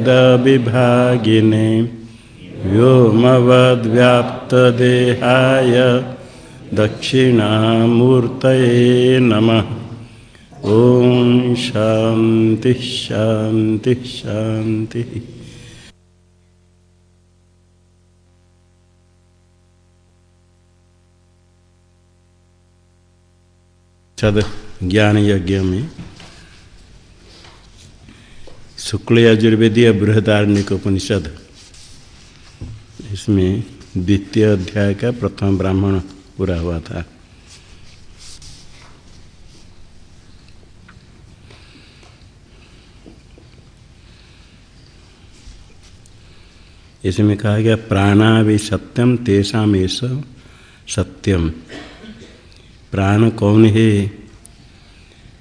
वेदविभागिने व्योमवद्व्याप्तदेहाय दक्षिणामूर्तये नमः। ॐ शान्तिः शान्तिः शान्तिः। छद ज्ञान यज्ञ में शुक्ल यजुर्वेदीय बृहदारण्यक उपनिषद। इसमें द्वितीय अध्याय का प्रथम ब्राह्मण पूरा हुआ था। इसमें कहा गया प्राणा भी सत्यम तेषा एस सत्यम। प्राण कौन है?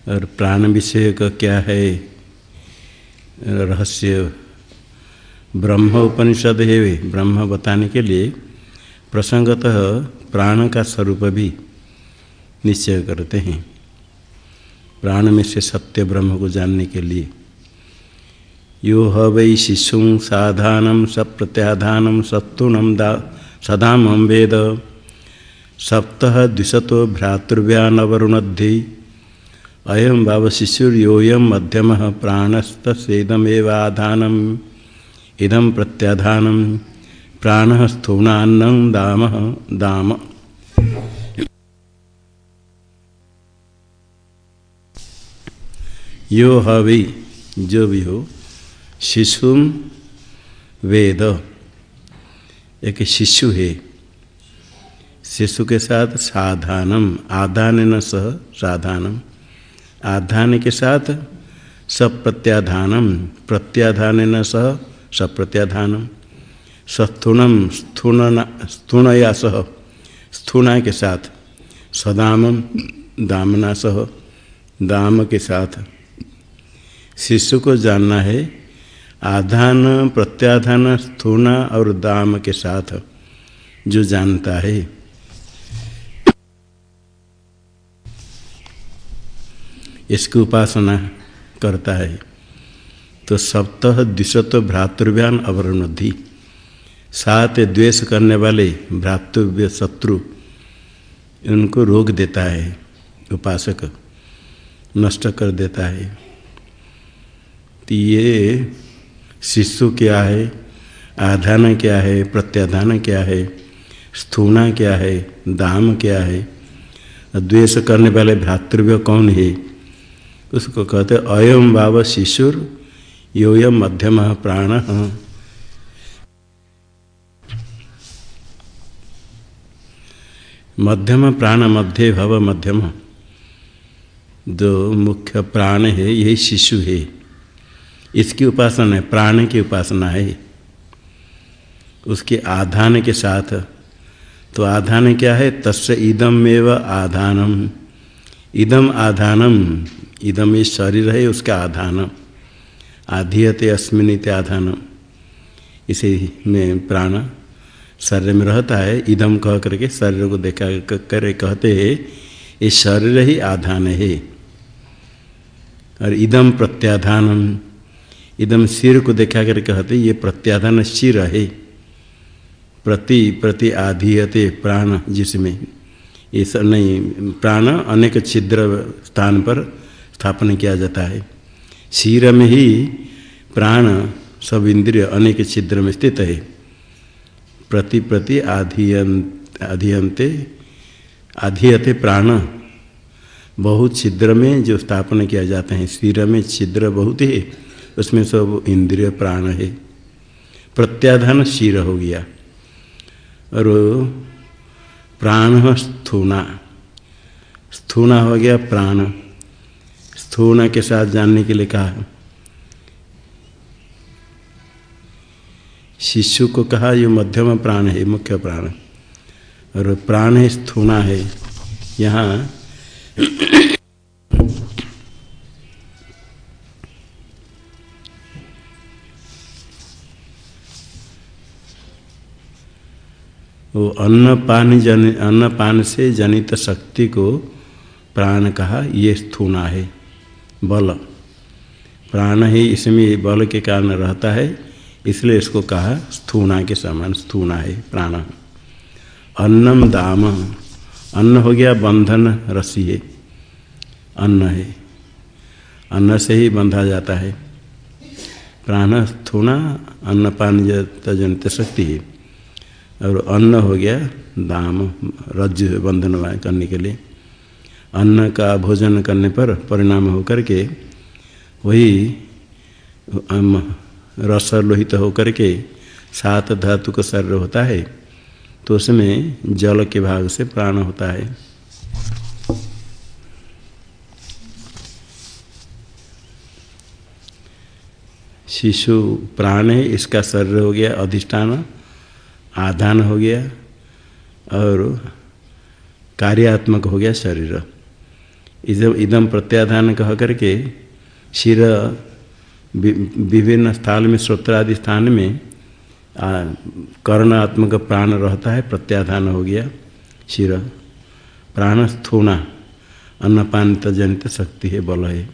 और प्राण विषय का क्या है? रहस्य ब्रह्म उपनिषद है वे। ब्रह्म बताने के लिए प्रसंगतः प्राण का स्वरूप भी निश्चय करते हैं। प्राण में से सत्य ब्रह्म को जानने के लिए। यो ह वै शिशु साधानम सप्रत्याधानम सत्तुनम दा सदाम वेद। सप्त द्विशतो भ्रातृव्यानवरुणद्धि। अयम भाव शिशुर्योयम मध्यम प्राणस्तसेदमेवाधानम इदम प्रत्याधानम प्राण स्थूणान्न दाम दाम। यो हवि जो भी हो शिशु वेद। एक शिशु है। शिशु के साथ साधानम आधान सह साधानम। आधान के साथ सप्रत्याधानम प्रत्याधान न सह सप्रत्याधानम सस्थूणम स्थूण स्थूणया सह स्थूणा के साथ सदामम, दामना सह, दाम के साथ। शिशु को जानना है, आधान, प्रत्याधान स्थूणा और दाम के साथ जो जानता है। इसकी उपासना करता है। तो सप्तह द्विशत भ्रातृव्यान अवरुणधि सात द्वेष करने वाले भ्रातृव्य शत्रु उनको रोक देता है, उपासक नष्ट कर देता है। तो ये शिशु क्या है, आधान क्या है, प्रत्याधान क्या है, स्थूणा क्या है, दाम क्या है, द्वेष करने वाले भ्रातृव्य कौन है? उसको कहते अयम भाव शिशुर योयम मध्यम प्राण। मध्यम प्राण मध्य भव मध्यम। जो मुख्य प्राण है, यही शिशु है। इसकी उपासना है, प्राण की उपासना है। उसके आधान के साथ तो आधान क्या है? तस् इदम एव आधानम। इदम आधानम इदम ये शरीर है, उसका आधान आधीयते अस्मिन आधान इसे में प्राण शरीर में रहता है इदम कह करके शरीर को देखा कर कहते हैं, ये शरीर ही आधान है। और इदम प्रत्याधानम इदम सिर को देखा कर कहते ये प्रत्याधान सिर है। प्रति प्रति आधीयते प्राण जिसमें, ये सब नहीं, प्राण अनेक छिद्र स्थान पर स्थापन किया जाता है। शीर में ही प्राण सब इंद्रिय अनेक छिद्र में स्थित है। प्रति प्रति आधीयंत आधीयंते प्राण बहुत छिद्र में जो स्थापन किया जाता है। शीर में छिद्र बहुत है, उसमें सब इंद्रिय प्राण है। प्रत्याधान शीर हो गया। और प्राण स्थूणा स्थूणा हो गया प्राण। स्थूणा के साथ जानने के लिए कहा शिशु को कहा, ये मध्यम प्राण है मुख्य प्राण और प्राण है स्थूणा है। यहाँ वो अन्न पान जन, अन्न पान से जनित शक्ति को प्राण कहा, ये स्थूणा है। बल। प्राण ही इसमें बल के कारण रहता है, इसलिए इसको कहा स्थूणा के समान, स्थूणा है, प्राण। अन्नम दाम। अन्न हो गया बंधन रसी है। अन्न है। अन्न से ही बंधा जाता है। प्राण स्थूणा, अन्न पान जनित शक्ति है। और अन्न हो गया दाम रज्जु बंधन करने के लिए। अन्न का भोजन करने पर परिणाम होकर के वही रस लोहित होकर के सात धातु का शरीर होता है तो उसमें जल के भाग से प्राण होता है। शिशु प्राण है, इसका शरीर हो गया अधिष्ठान, आधान हो गया, और कार्यात्मक हो गया शरीर। इदम इदम प्रत्याधान कह करके शिर विभिन्न स्थान में, श्रोत्रादि स्थान में कर्णात्मक प्राण रहता है, प्रत्याधान हो गया शिर। प्राण स्थूणा अन्नपान जनित शक्ति है, बल है।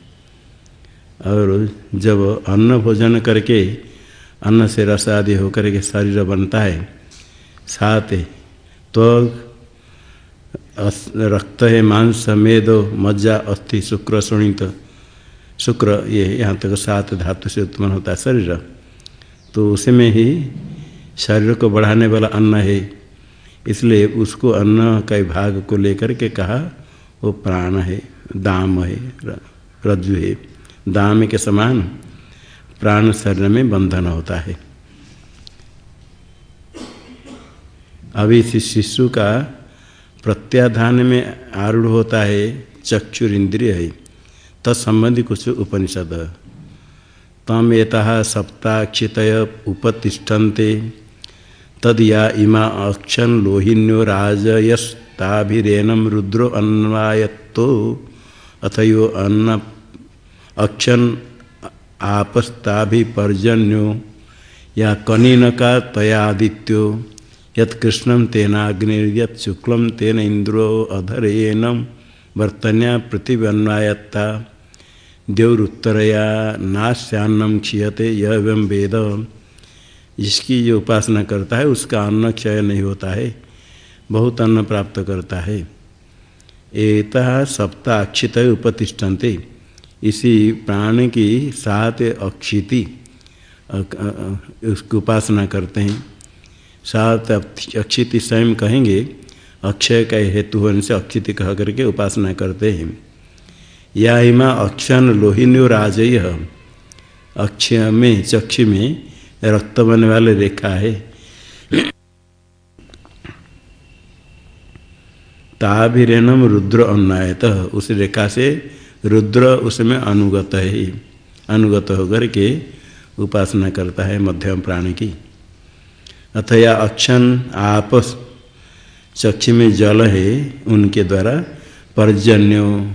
और जब अन्न भोजन करके, अन्न से रस आदि होकर के शरीर बनता है, साथ तो रक्त है मांस मेदो मज्जा अस्थि शुक्र सुणित। शुक्र ये यहाँ तक सात धातु से उत्पन्न होता है शरीर। तो उसमें ही शरीर को बढ़ाने वाला अन्न है। इसलिए उसको अन्न का भाग को लेकर के कहा, वो प्राण है, दाम है रज्जु है। दाम के समान प्राण शरीर में बंधन होता है। अभी इस शिशु का प्रत्याधान में आरूढ़ होता है चक्षुर इंद्रिय है। तत्संबंधी कुछ उपनिषद। तम एता सप्ताक्षित उपतिष्ठन्ते। तद या इमा अक्षन लोहिन्यो राजयस्ताभिरेनम रुद्रो अन्वायत्तो। अथयो अन्न अक्षन आपस्ताभिपर्जन्यो। या कनीनका तयादित्यो। यत्कृष्णम तेनाग्निर्यत शुक्लम तेन इंद्रो अधरेनम वर्तन्या पृथ्वी देवरुत्तरया नाश्यान्नम क्षीयते एवं वेद। जिसकी जो उपासना करता है, उसका अन्न क्षय नहीं होता है, बहुत अन्न प्राप्त करता है। एक सप्ताह अक्षित उपतिष्ठन्ते। इसी प्राण की सात अक्षिति उसकी उपासना करते हैं। सात अक्षिति स्वयं कहेंगे, अक्षय का हेतु होने से अक्षिति कह करके उपासना करते हैं। या हिमा अक्षन लोहिन्यो राजय। अक्षय में चक्षु में रक्त बनने वाले रेखा है। ताभिरेनम रुद्र अन्नायत उस रेखा से रुद्र उसमें अनुगत है। अनुगत होकर के उपासना करता है मध्यम प्राणी की। अथया अक्षन आपस चक्षु में जल है उनके द्वारा, पर्जन्य,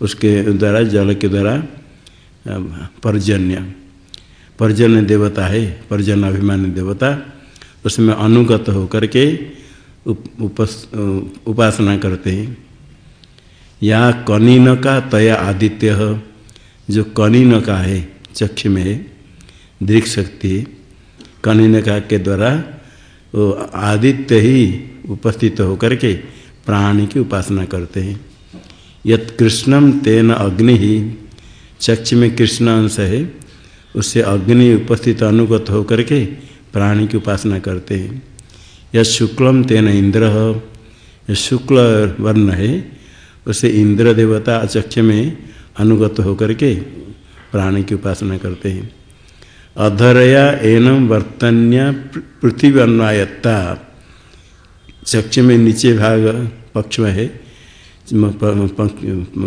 उसके द्वारा, जल के द्वारा पर्जन्य। पर्जन्य देवता है, पर्जन्य अभिमानी देवता। उसमें अनुगत होकर के उपस, उपासना करते हैं। या कनीन का तया आदित्य, जो कनीन का है चक्ष में है, दृक् शक्ति कनीन का के द्वारा वो आदित्य ही उपस्थित होकर के प्राणी की उपासना करते हैं। यत कृष्णम तेन अग्नि ही चक्ष में कृष्ण अंश है, उससे अग्नि उपस्थित अनुगत होकर के प्राणी की उपासना करते हैं। यह शुक्लम तेन इंद्र शुक्ल वर्ण है, उसे इंद्र देवता चक्ष में अनुगत होकर के प्राणी की उपासना करते हैं। अधरया एनम वर्तन्या पृथ्वी अन्वायत्ता चक्ष में नीचे भाग पक्ष में है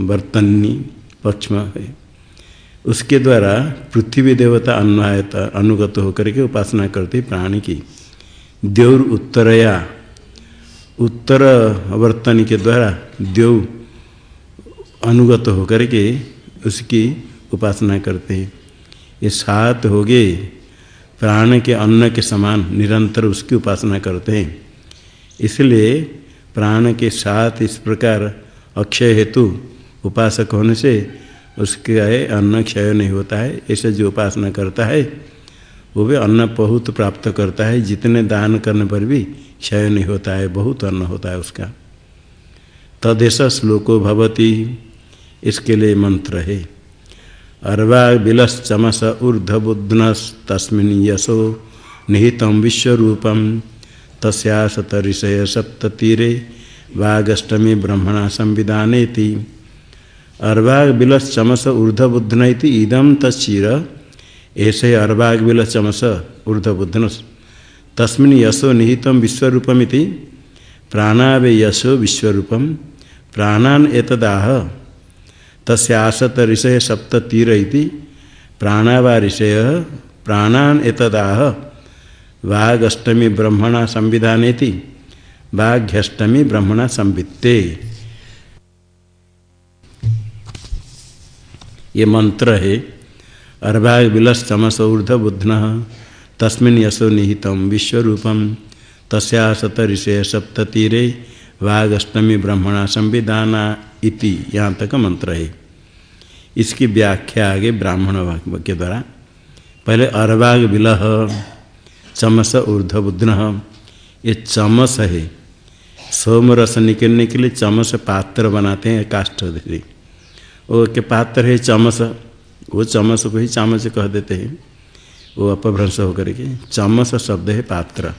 वर्तनी पक्ष में है। उसके द्वारा पृथ्वी देवता अन्वायता, अनुगत होकर के उपासना करते प्राणी की। देवर उत्तरया, उत्तर वर्तन के द्वारा देव अनुगत होकर के उसकी उपासना करते। हैं ये सात हो गए प्राण के अन्न के समान निरंतर उसकी उपासना करते हैं। इसलिए प्राण के साथ इस प्रकार अक्षय हेतु उपासक होने से उसके अन्न क्षय नहीं होता है। ऐसे जो उपासना करता है, वो भी अन्न बहुत प्राप्त करता है। जितने दान करने पर भी क्षय नहीं होता है, बहुत अन्न होता है उसका। तदेश श्लोको भवती, इसके लिए मंत्र है। अर्वा बिलस चमस ऊर्धबुद्न तस्मिन यशो निहित विश्वरूपम तस्यासत ऋषय सप्ततीरे वागष्टमी ब्रह्मणा संविधाने अर्वाग बिलस चमस ऊर्धबुद्धन इदम तच्चीर ऐसे अर्वाग बिलस चमस ऊर्धबुद्धन तस्मिन यशो निहितम विश्वरूपमिति, प्राणावे यशो विश्वरूपम प्राणान एतदाह तस्यासत ऋषय सप्ततीर प्राणावा ऋषय प्राणान एतदाह। वाघष्टमी ब्रह्मणा संविधाने वाघ्यष्टमी ब्रह्मणा संवित्ते। ये मंत्र है अर्भाग विलस चमस ऊर्ध बुध्न तस्मिन यशो निहितम विश्वरूपम तस्यासत ऋषय वाघष्टमी ब्रह्मणा संविधाना इति, यहाँ तक मंत्र है। इसकी व्याख्या आगे ब्राह्मण के द्वारा। पहले अर्वाग विलह, चमस ऊर्धबुद्न ये चमस है। सोम रस निकलने के लिए चमस पात्र बनाते हैं, काष्ठ वो के पात्र है चमस, वो चमस को ही चामच कह देते हैं। वो अपभ्रंश होकर के चमस शब्द है पात्र।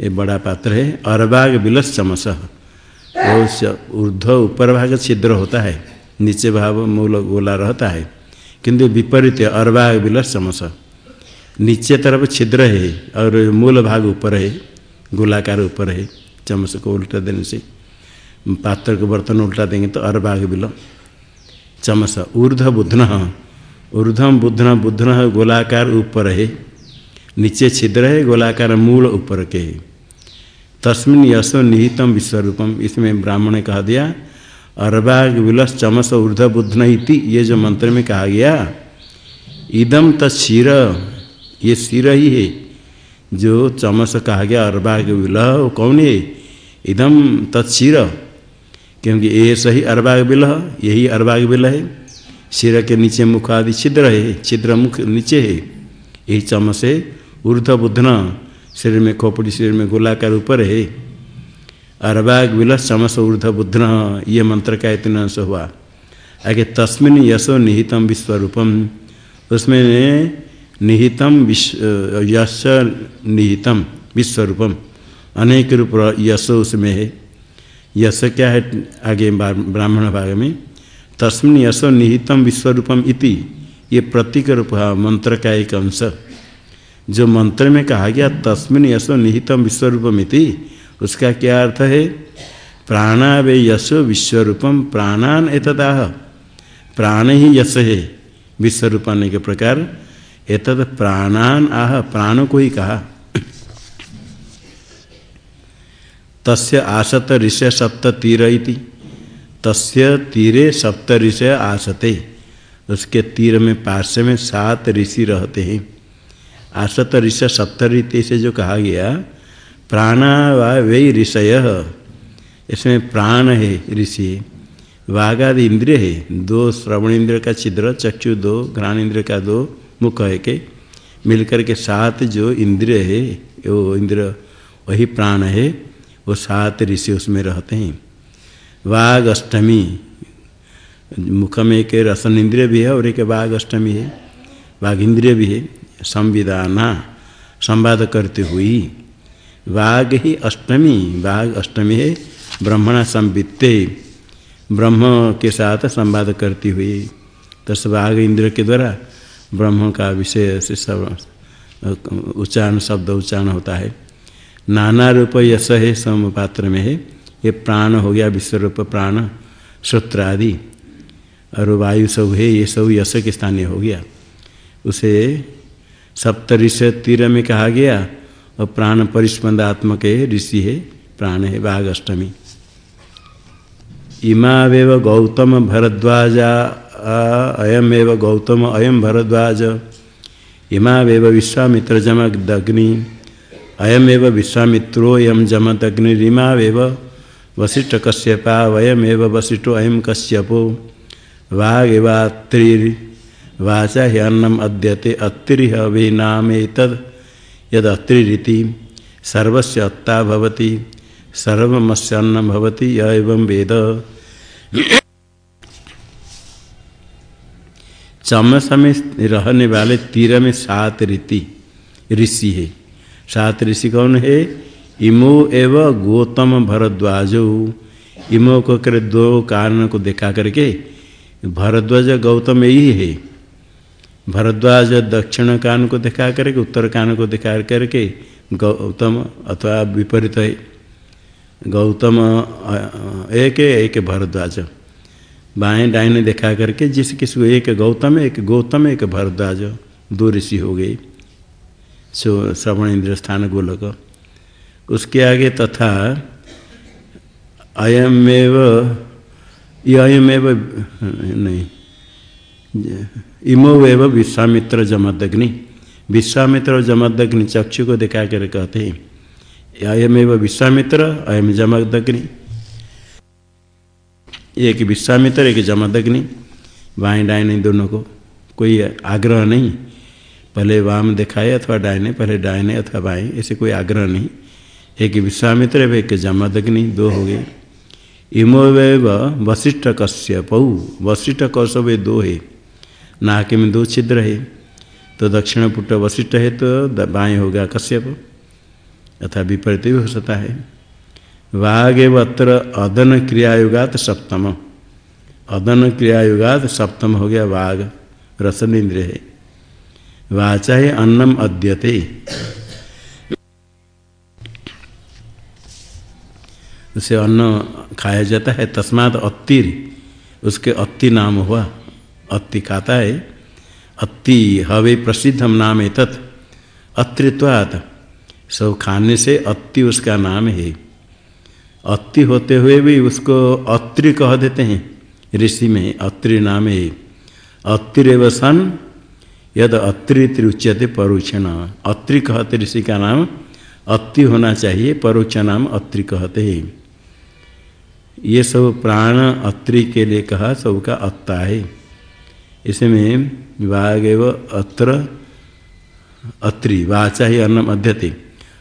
ये बड़ा पात्र है। अरबाग बिलस चमस वो ऊर्ध ऊपर भाग छिद्र होता है। नीचे भाव मूल गोला रहता है। किंतु विपरीत अरबाग बिलस चमस नीचे तरफ़ छिद्र है और मूल भाग ऊपर है। गोलाकार ऊपर है। चमस को उल्टा देने से। पात्र को बर्तन उल्टा देंगे तो अरबाग बिल। चमस ऊर्ध बुधन ऊर्धम बुधन बुधन गोलाकार ऊपर है। नीचे छिद्र है, गोलाकार मूल ऊपर के। तस्मिन यशो निहितम विश्वरूपम इसमें ब्राह्मण ने कहा दिया अरबाग विलस चमस ऊर्ध इति ये जो मंत्र में कहा गया इदम तत्शीर ये सिर ही है, जो चमस कहा गया अर्बाग विलह, वो कौन है? इदम तत्शिर क्योंकि ये सही अर्बाग विलह, यही अर्बाग विलह है। सिर के नीचे मुख आदि छिद्र है, छिद्र मुख नीचे है, यही चमस है। ऊर्ध बुधन शरीर में खोपड़ी शरीर में गोलाकार ऊपर है। अरबाग विलह चमस ऊर्ध बुधन ये मंत्र का इतना अंश हुआ। आगे तस्मिन यशो निहितम विश्वरूपम। उसमें निहितम विश्व, यश निहितम विश्वरूपम। अनेक रूप यश उसमें है। यश क्या है आगे ब्राह्मण भाग में? तस्मिन यशो निहितम विश्वरूपम इति, ये प्रतीक रूप मंत्र का एक अंश। जो मंत्र में कहा गया, तस्मिन यशो निहितम विश्वरूपम इति उसका क्या अर्थ है? प्राणावे यशो विश्वरूपम प्राणान एतदाह। प्राण ही यश है विश्वरूपाने के प्रकार। एतद प्राणान आह, प्राण को ही कहा। तस्य आसत ऋषय सप्त तीर तस्य तीरे सप्त ऋषय आसते। उसके तीर में पार्श्व में सात ऋषि रहते हैं। आसत ऋषय सप्त रीति से जो कहा गया, प्राणा वे ऋषय। इसमें प्राण है ऋषि वाघादि इंद्रिय है, दो श्रवण इंद्र का छिद्र, चक्षु दो घ्राण इंद्र का दो, मुख है के, मिलकर के सात जो इंद्रिय है, वो इंद्र वही प्राण है, वो सात ऋषि उसमें रहते हैं। वाघ अष्टमी मुख में एक रसन इंद्रिय भी है और एक बाघ अष्टमी है वाघ इंद्रिय भी है। संविधाना संवाद करते हुई वाघ ही अष्टमी वाघ अष्टमी है, ब्रह्मणा संवित्ते, ब्रह्म के साथ संवाद करती हुई, तस वाघ इंद्र के द्वारा ब्रह्म का विषय से सब, उच्चारण, शब्द उच्चारण होता है। नाना रूप यश है, सम पात्र में है, ये प्राण हो गया विश्व रूप प्राण श्रोत्र आदि और वायु सब है, ये सब यश के स्थानीय हो गया। उसे सप्तऋष तीर में कहा गया, और प्राण परिस्पंदात्मक है ऋषि है, प्राण है बाघ अष्टमी इमावेव गौतम भरद्वाजा अयमेव गौतम अयम भरद्वाज। इमावेव विश्वामित्र जमदग्नि अयमेव विश्वामित्रो यम जमदग्निरिमावेव वशिष्ठ कश्यपा वयमेव वशिष्ठो अयम कश्यपो। वात्रिर वाचा ही अन्नम अद्यते अत्रिह वे नाम तद सर्वस्य अत्ता भवति सर्वमस्य अन्नम भवति एवं वेद। चमस में रहने वाले तीर में सात रीति, ऋषि है। सात ऋषि कौन है? इमो एव गौतम भरद्वाजो। इमो को कर दो कारण को देखा करके, भरद्वाज गौतम यही है। भरद्वाज दक्षिण कान को दिखा करके, उत्तर कान को दिखा करके गौतम अथवा विपरीत है। गौतम एक एक भरद्वाज। बाएँ डाइने दिखा करके जिस किसी एक गौतम एक गौतम, एक भरद्वाज। दो ऋषि हो गए श्रवण इंद्र स्थान गोलक। उसके आगे तथा अयमेव अयमेव नहीं। इमो एव विश्वामित्र जमदग्नि। विश्वामित्र और जमदग्नि चक्षु को दिखा कर कहते हैं। अयमेव विश्वामित्र अयम जमदग्नि। एक विश्वामित्र, एक जमदग्नि। बाएँ डायने दोनों को कोई आग्रह नहीं। पहले वाम दिखाए अथवा डायने पहले डायने अथवा बाएँ, ऐसे कोई आग्रह नहीं। एक विश्वामित्र, एक जमदग्नि, दो हो गए। इमोवेव वशिष्ठ कश्यप वशिष्ठ कौशव दो है। नाक में दो छिद्र है। तो दक्षिण पुट वशिष्ठ है तो बाएँ होगा कश्यप, अथा विपरीत भी हो सकता है। वाघ अत्र अदन क्रियायुगात सप्तम। अदन क्रियायुगात सप्तम हो गया वाघ रसन इंद्र है। वाचा है अन्नम अद्यते। उसे अन्न खाया जाता है, तस्मात अत्तिर, उसके अत्ति नाम हुआ। अति खाता है अति हवे प्रसिद्धम नाम है तत् अत्रित्वात। सब खाने से अति उसका नाम है। अति होते हुए भी उसको अत्रि कह देते हैं। ऋषि में अत्रि नाम है। अत्रिव सन, यद अत्रि उच्यते परोक्षण। अत्रि कहते ऋषि का नाम। अति होना चाहिए, परोक्ष नाम अत्रि कहते हैं। ये सब प्राण अत्रि के लिए कहा, सबका अत्ता है। इसमें वाग अत्र, अत्रि, वाचा ही अन्नम अध्यते।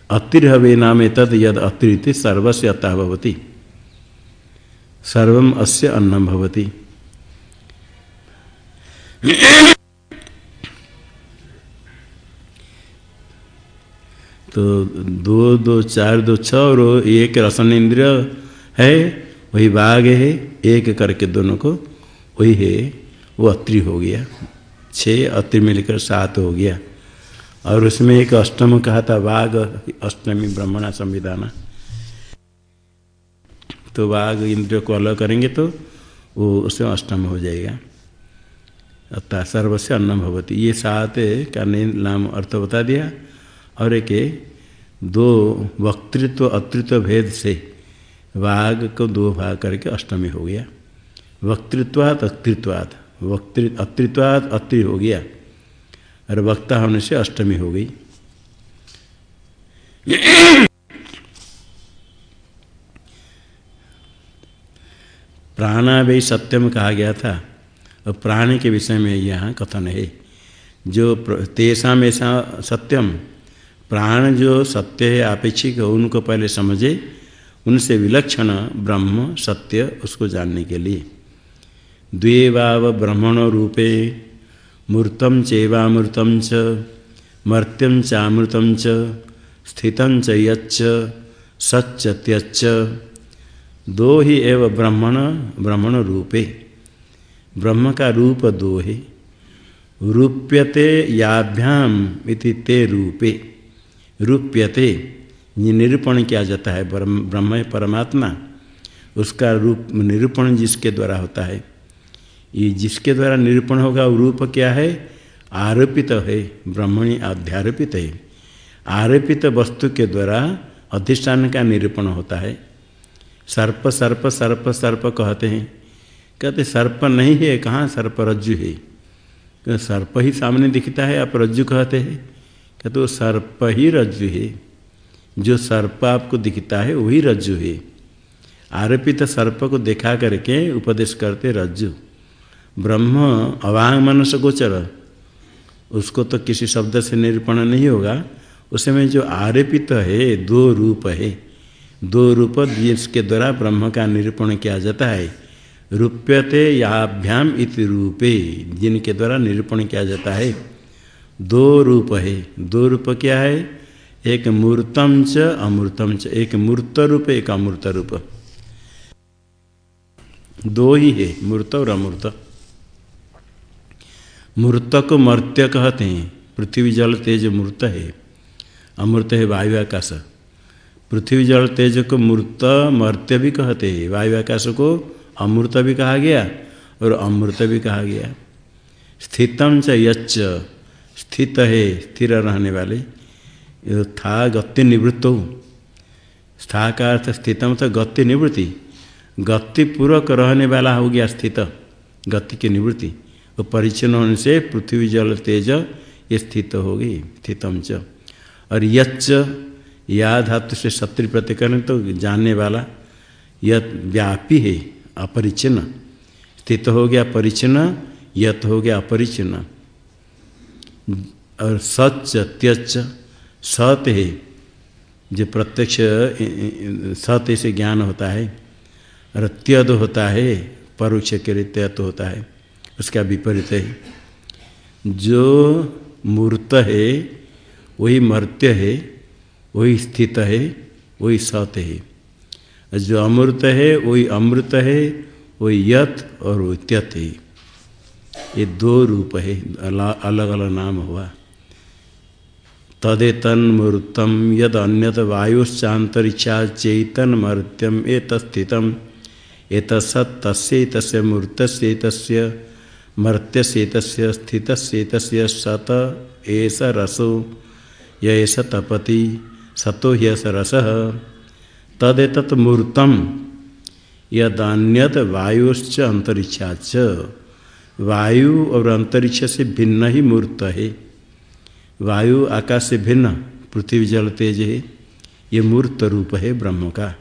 अतिर्हवे नाम तद यद अत्रिति सर्वस्य अतः भवति। सर्व अस्य अन्नम भवति। तो दो दो, चार, दो, छ और एक रसन इंद्रिय है, वही बाघ है, एक करके दोनों को, वही है। वो अत्रि हो गया। छः अत्रि मिलकर सात हो गया। और उसमें एक अष्टम कहा था वाघ अष्टमी ब्रह्मणा संविधान। तो वाघ इंद्र को अलग करेंगे तो वो उसमें अष्टम हो जाएगा। अतः सर्वस्य अन्नम भवती। ये सात का नाम अर्थ बता दिया। और एक दो वक्तृत्व, अतृत्व भेद से वाघ को दो भाग करके अष्टमी हो गया। वक्तृत्वात, अतृत्वात। वक्तृ अतृत्वात अत्रि हो गया। और वक्ता होने से अष्टमी हो गई। प्राणा प्राणावय सत्यम कहा गया था। और प्राण के विषय में यहाँ कथन है। जो तेषा में सत्यम, प्राण जो सत्य है, आपेक्षिक उनको पहले समझे। उनसे विलक्षण ब्रह्म, सत्य, उसको जानने के लिए। द्वेवाव ब्रह्मण रूपे मूर्तम चेवामृतम च मर्त्यम चामृतम च यच्च सच्च त्यच्च दो ही एव ब्रह्मण ब्रह्मण रूपे ब्रह्म का रूप दो है रूप्यते याभ्याम इति ते रूपे। रूप्यते निरूपण किया जाता है ब्रह्म परमात्मा। उसका रूप निरूपण जिसके द्वारा होता है। ये जिसके द्वारा निरूपण होगा रूप क्या है? आरोपित है, ब्रह्मणी अध्यारोपित है। आरोपित वस्तु के द्वारा अधिष्ठान का निरूपण होता है। सर्प सर्प सर्प सर्प कहते हैं। कहते सर्प नहीं है, कहाँ सर्प रज्जु है? सर्प ही सामने दिखता है, आप रज्जु कहते हैं। कहते वो सर्प ही रज्जु है। जो सर्प आपको दिखता है, वही रज्जु है। आरोपित सर्प को देखा करके उपदेश करते रज्जु। ब्रह्म अवांग मनस गोचर उसको तो किसी शब्द से निरूपण नहीं होगा। उसमें जो आरोपित है, दो रूप है। दो रूप जिसके द्वारा ब्रह्म का निरूपण किया जाता है। रूप्यते याभ्याम इति रूपे, जिनके द्वारा निरूपण किया जाता है। दो रूप है। दो रूप क्या है? एक मूर्तम च, अमूर्तम च। एक मूर्त रूप, एक अमूर्त रूप। दो ही है, मूर्त और अमूर्त। मूर्त को मर्त्य कहते हैं। पृथ्वी जल तेज मूर्त है। अमूर्त है वायु आकाश पृथ्वी जल तेज को मूर्त मर्त्य भी कहते हैं। वायु आकाश को अमृत भी कहा गया और अमृत भी कहा गया। स्थितम च यच्च। स्थित है, स्थिर रहने वाले। था गति निवृत्त। हो स्था का अर्थ स्थितम तो गति निवृत्ति। गति पूर्वक रहने वाला हो गया स्थित। गति की निवृत्ति। वो परिचन्न होने से पृथ्वी जल तेज ये स्थित होगी, स्थितम च। और यच्च या धातु से शत्रु प्रतिकरण तो जानने वाला यह व्यापी है, अपरिचिन्न। स्थित हो गया परिचिन्न, यत हो गया अपरिचिन्न। और सच त्यच सत है, जो प्रत्यक्ष सत से ज्ञान होता है। और त्यद होता है, परोक्ष के लिए त्यत होता है। उसका विपरीत है। जो मूर्त है, वही मर्त्य है, वही स्थित है, वही सत है। जो अमृत है, वही अमृत है, वही यत और वही त्यत है। ये दो रूप है अलग अलग नाम हुआ। तदेतन मूर्तम यद अन्यत वायुश्चातरिक्षा चैतन मर्त्यम एतस्थितम एतसत तस्य तस्य मूर्तस्य तस्य मर्त्यस्य तस्य स्थितस्य तस्य सत एष रसो यश तपति, सतो ह्यस रसः। तदेत मूर्तम, यदान्यत वायुश्च अंतरिक्षाच वायु और अंतरिक्ष से भिन्न ही मूर्त है। वायु आकाश से भिन्न, पृथ्वी जल तेज है। ये मूर्त रूप है ब्रह्म का।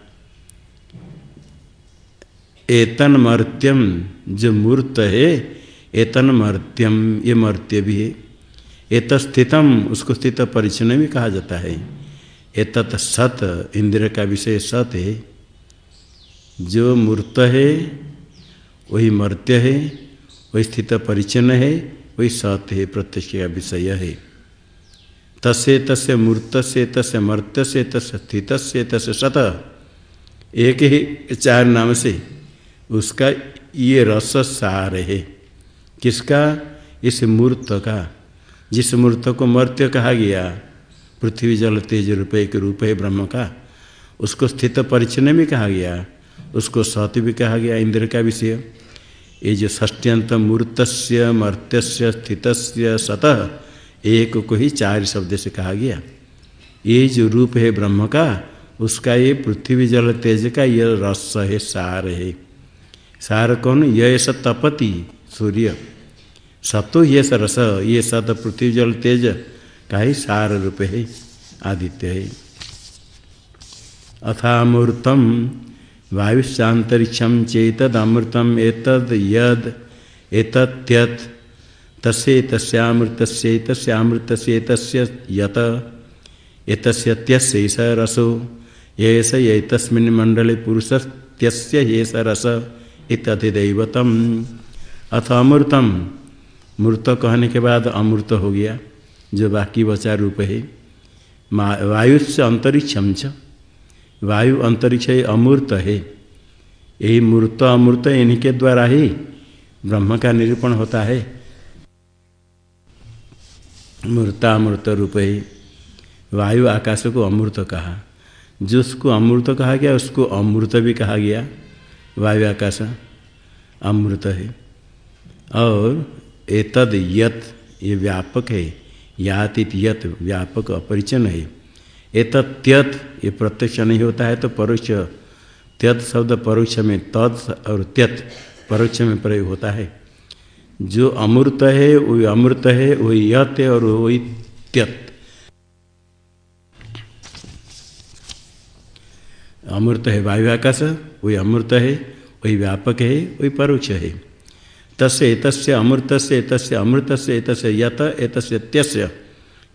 एतन मर्त्यम जो मूर्त है एतन मर्त्यम, ये मर्त्य भी है। एत स्थितम उसको स्थित परिचय भी कहा जाता है। एतत सत इंद्र का विषय सत है। जो मूर्त है, वही मर्त्य है, वही स्थित परिचन्न है, वही सत है, प्रत्यक्ष का विषय है। तस्य तस्य मूर्त से तस्य मर्त्य से तस्य स्थित से तस्य सत। एक ही, चार नाम से। उसका ये रस सार है। किसका? इस मूर्त का। जिस मूर्त को मर्त्य कहा गया, पृथ्वी जल तेज रूप एक रूप है ब्रह्म का, उसको स्थित परिचय में कहा गया, उसको सत्य भी कहा गया, इंद्र का विषय। ये जो ष्ट्यंत मूर्त मर्त्य स्थित सतह एक को ही चार शब्द से कहा गया। ये जो रूप है ब्रह्म का, उसका ये पृथ्वी जल तेज का यह रस है, सार है। सार कौन? यह स तपति सूर्य सतो ये रस ये सत पृथ्वी जल तेज का ही सार रूप है आदित्य है अथामूर्तम वायुश्चातरिक्षम चेतदमृतम एतद यद एतत्यत तस्य तस्यामृत तस्यामृत तस्य यत एतस्य त्यस्य स रसो येष ये तस्मिन् मंडले पुरुषस्य ये स रस इत्यधिदैवतम अथ अमृतम। मूर्त कहने के बाद अमृत हो गया, जो बाकी बचा रूप है। वायु से अंतरिक्षम च। वायु अंतरिक्ष अमूर्त है। यही मूर्त अमूर्त इन्हीं के द्वारा ही ब्रह्म का निरूपण होता है। मूर्तामूर्त रूप है। वायु आकाश को अमूर्त कहा। जिसको अमूर्त कहा गया, उसको अमृत भी कहा गया। वायु आकाश अमृत है। और एतद यत, ये व्यापक है। यातित यत, व्यापक अपरिचन है। एतत्यत ये प्रत्यक्ष नहीं होता है तो परोक्ष, त्यत शब्द परोक्ष में तत् और त्यत परोक्ष में प्रयोग होता है। जो अमृत है, वही अमृत है, वही यत है और वही त्यत। अमृत है वायु आकाश, वही अमृत है, वही व्यापक है, वही परोक्ष है। तस्य एतस्य अमृतस्य एतस्य अमृतस्य एतस्य यत, एतस्य त्यस्य।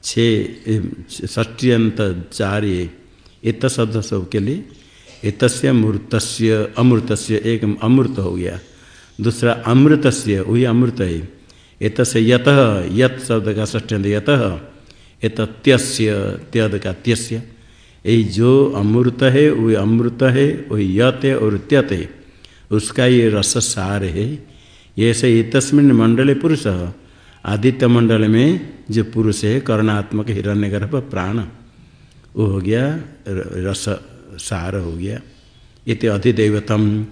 छे षष्ट्यंत चार इत शब्द सब के लिए एतस्य मूर्तस्य, अमृतस्य एक अमृत हो गया। दूसरा, अमृतस्य वही अमृत है। एतस्य यत यत शब्द का षष्ट्यंत यत। एतत्यस्य त्यद का त्यस्य। यही जो अमृत है वही अमृत है वही यत है, और त्यत है। उसका ये रस सार है ये से तस्मिन मंडले पुरुष। आदित्य मंडल में जो पुरुष है, कर्णात्मक हिरण्य गर्भ प्राण। वो हो गया रस, सार हो गया। ये अधिदेवतम।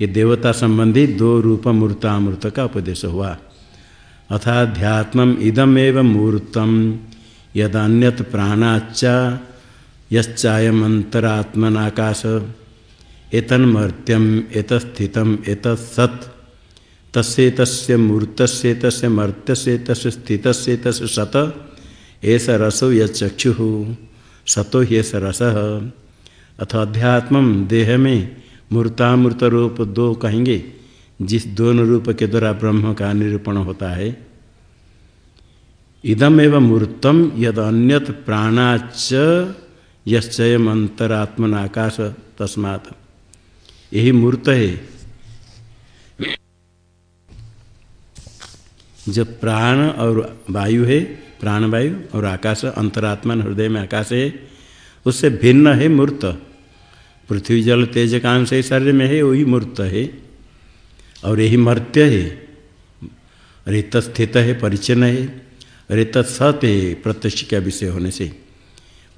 ये देवता संबंधी दो रूप मूर्तामृत का उपदेश हुआ। अथाध्यात्म इदम एवं मूर्तम। यदन्यत प्राणाचा यश्चायम अंतरात्मनाकाश एतन्मर्त्यम, एतस्थितम एतत्सत् तस्य तस्य मूर्तस्य तस्य मर्त्यस्य तस्य स्थितस्य तस्य सत ऐसा रसो यक्षु सतो ही रस अथ अध्यात्म देह में मूर्तामूर्त रूप दो कहेंगे, जिस दोनों रूप के द्वारा ब्रह्म का निरूपण होता है। इदम एवं मूर्तम यद अन्यत प्राणाच यश्चयम अंतरात्मन आकाश तस्मात्। यही मूर्त है। जब प्राण और वायु है, प्राण वायु और आकाश, अंतरात्मा, हृदय में आकाश है, उससे भिन्न है मूर्त। पृथ्वी जल तेज कांश से शरीर में है, वही मूर्त है। और यही मर्त्य है। रित स्थित है, परिचन्न है। रित सत है, प्रत्यक्ष का विषय होने से।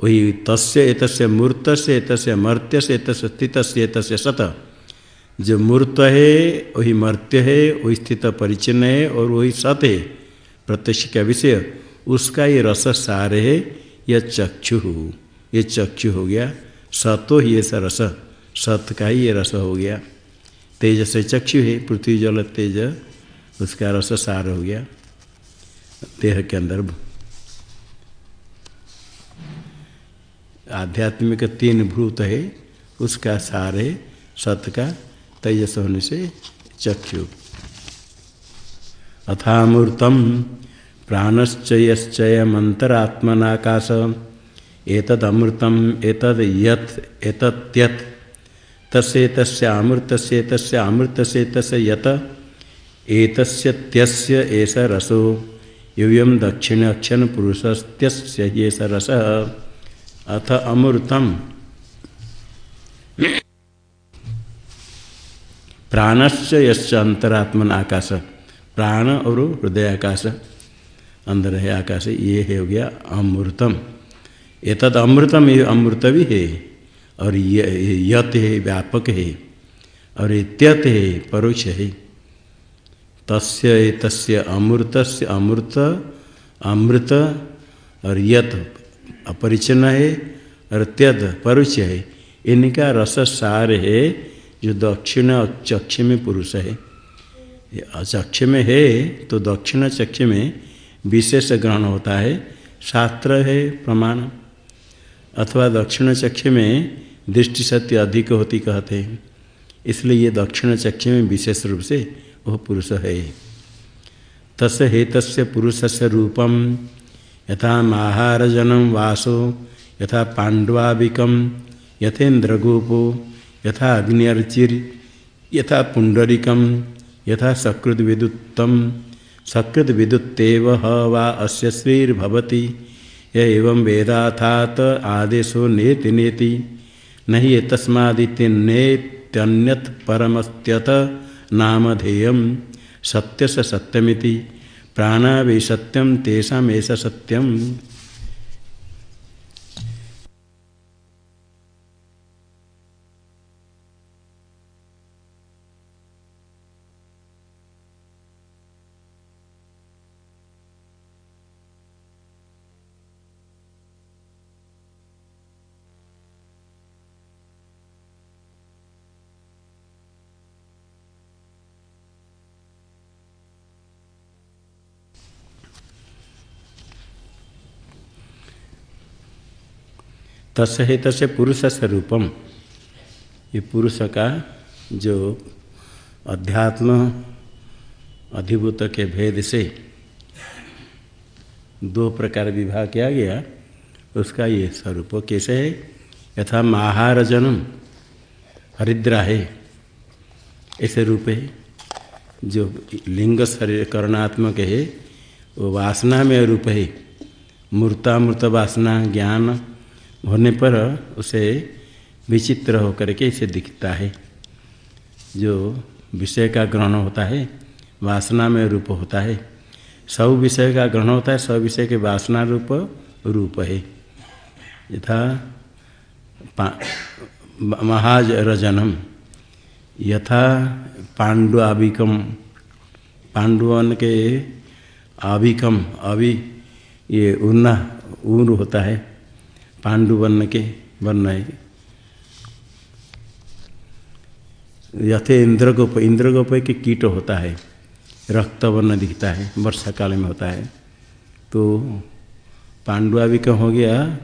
वही तस्य, एतस्य मूर्त से एतस्य मर्त्य से एतस्य स्थित से एतस्य सत। जो मूर्त है, वही मर्त्य है, वही स्थित परिचिन्न है और वही सत है। प्रत्यक्ष का विषय, उसका ये रस सार है, यह चक्षु ये चक्षु हो गया, सतो ही ऐसा रस, सत का ही ये रस हो गया। तेज से चक्षु है, पृथ्वी जल तेज, उसका रस सार हो गया। देह के अंदर आध्यात्मिक तीन भूत है, उसका सार है, सत का तेजस होने से चक्षु। अथामूर्तम प्राणश्चयश्चयमंतरात्मनाकाश एतदमृतम एतद यत एतत्यत तस्य तस्य अमृतस्य तस्य अमृतस्य तस्य यत। एतस्य त्यस्य एष रसो। युयम दक्षिण अक्षण पुरुषस्त्यस्य येष रस। अथ अमृतम प्राणश्च यश्च अंतरात्मन आकाश। प्राण और हृदय आकाश, अंदर है आकाश, ये है हो गया अमृतम। ये तद अमृतम, ये अमृत भी है, और यत है, व्यापक है, और ये त्यत है, परोक्ष है। तस्य तस्य अमृत से अमृत अमृत, और यत अपरिचन्न है, और त्यद परोक्ष है। इनका रस सार है जो दक्षिण चक्ष में पुरुष है चक्ष में है तो दक्षिण चक्ष में विशेष ग्रहण होता है, शास्त्र है, प्रमाण। अथवा दक्षिण चक्ष में दृष्टि सत्य अधिक होती कहते हैं, इसलिए ये दक्षिण चक्ष में विशेष रूप से वह पुरुष है। तस् हे तस् पुरुष से रूपम, यथा महारजनम वासो, यथा पांडवाबिकम यथेन्द्रगोपो यथा अग्निर्चिर यथा पुंडरीकम, यथा सकृत विदुत्तम सकृत विदुत्तेव वा अस्य श्रीर्भवति। य एवं वेदाथात आदेशो नेति नेति। नहीं तस्मादिति नेत्यन्यत परमस्त्यत नामधेय सत्य स सत्यमिति। प्राणा वे सत्यम तेषा सत्यम। तस् है तस्य पुरुष स्वरूपम। ये पुरुष का जो अध्यात्म अधिभूत के भेद से दो प्रकार विभाग किया गया, उसका ये स्वरूप कैसे है? यथा महार जन्म हरिद्रा है। ऐसे रूप है, जो लिंग शरीर करणात्मक है, वो वासना में रूप है। मूर्तामूर्त वासना, ज्ञान होने पर उसे विचित्र होकर के इसे दिखता है। जो विषय का ग्रहण होता है, वासना में रूप होता है। सब विषय का ग्रहण होता है, सब विषय के वासना रूप रूप है। यथा महारजनम यथा पांडुआबिकम पांडुवन के आबिकम अभी, ये उन्ना ऊर होता है। पांडु वर्ण के वर्ण है यथे इंद्रगोप इंद्रगोप के कीट होता है, रक्त वर्ण दिखता है, वर्षा काल में होता है। तो पांडुआवि का हो गया,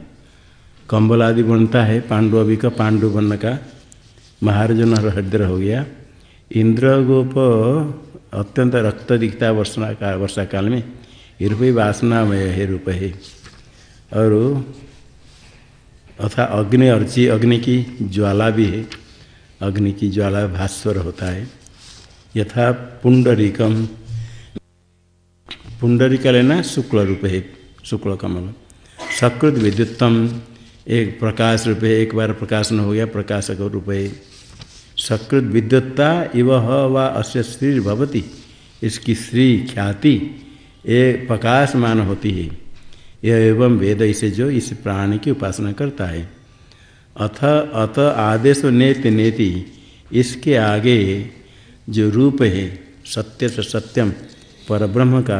कंबल आदि बनता है पांडुआवि का पांडु वर्ण का। महाराजन हृदय हो गया। इंद्रगोप अत्यंत रक्त दिखता है वर्षा का, वर्षा काल में। रूप वासनामय है, रूप है। और अथा अग्नि अर्ची अग्नि की ज्वाला भी है। अग्नि की ज्वाला भास्वर होता है। यथा पुंडरीकम। पुंडरिक लेना शुक्ल रूप है, शुक्ल कमल। सकृत विद्युत्तम, एक प्रकाश रूप है, एक बार प्रकाशन हो गया, प्रकाशक रूप है। सकृत विद्युत्ता इव व अस्य श्री भवती, इसकी श्री ख्याति ये प्रकाशमान होती है। यह एवं वेद इसे जो इस प्राण की उपासना करता है। अथ, अत आदेश नेति नेति, इसके आगे जो रूप है, सत्य से सत्यम पर ब्रह्म का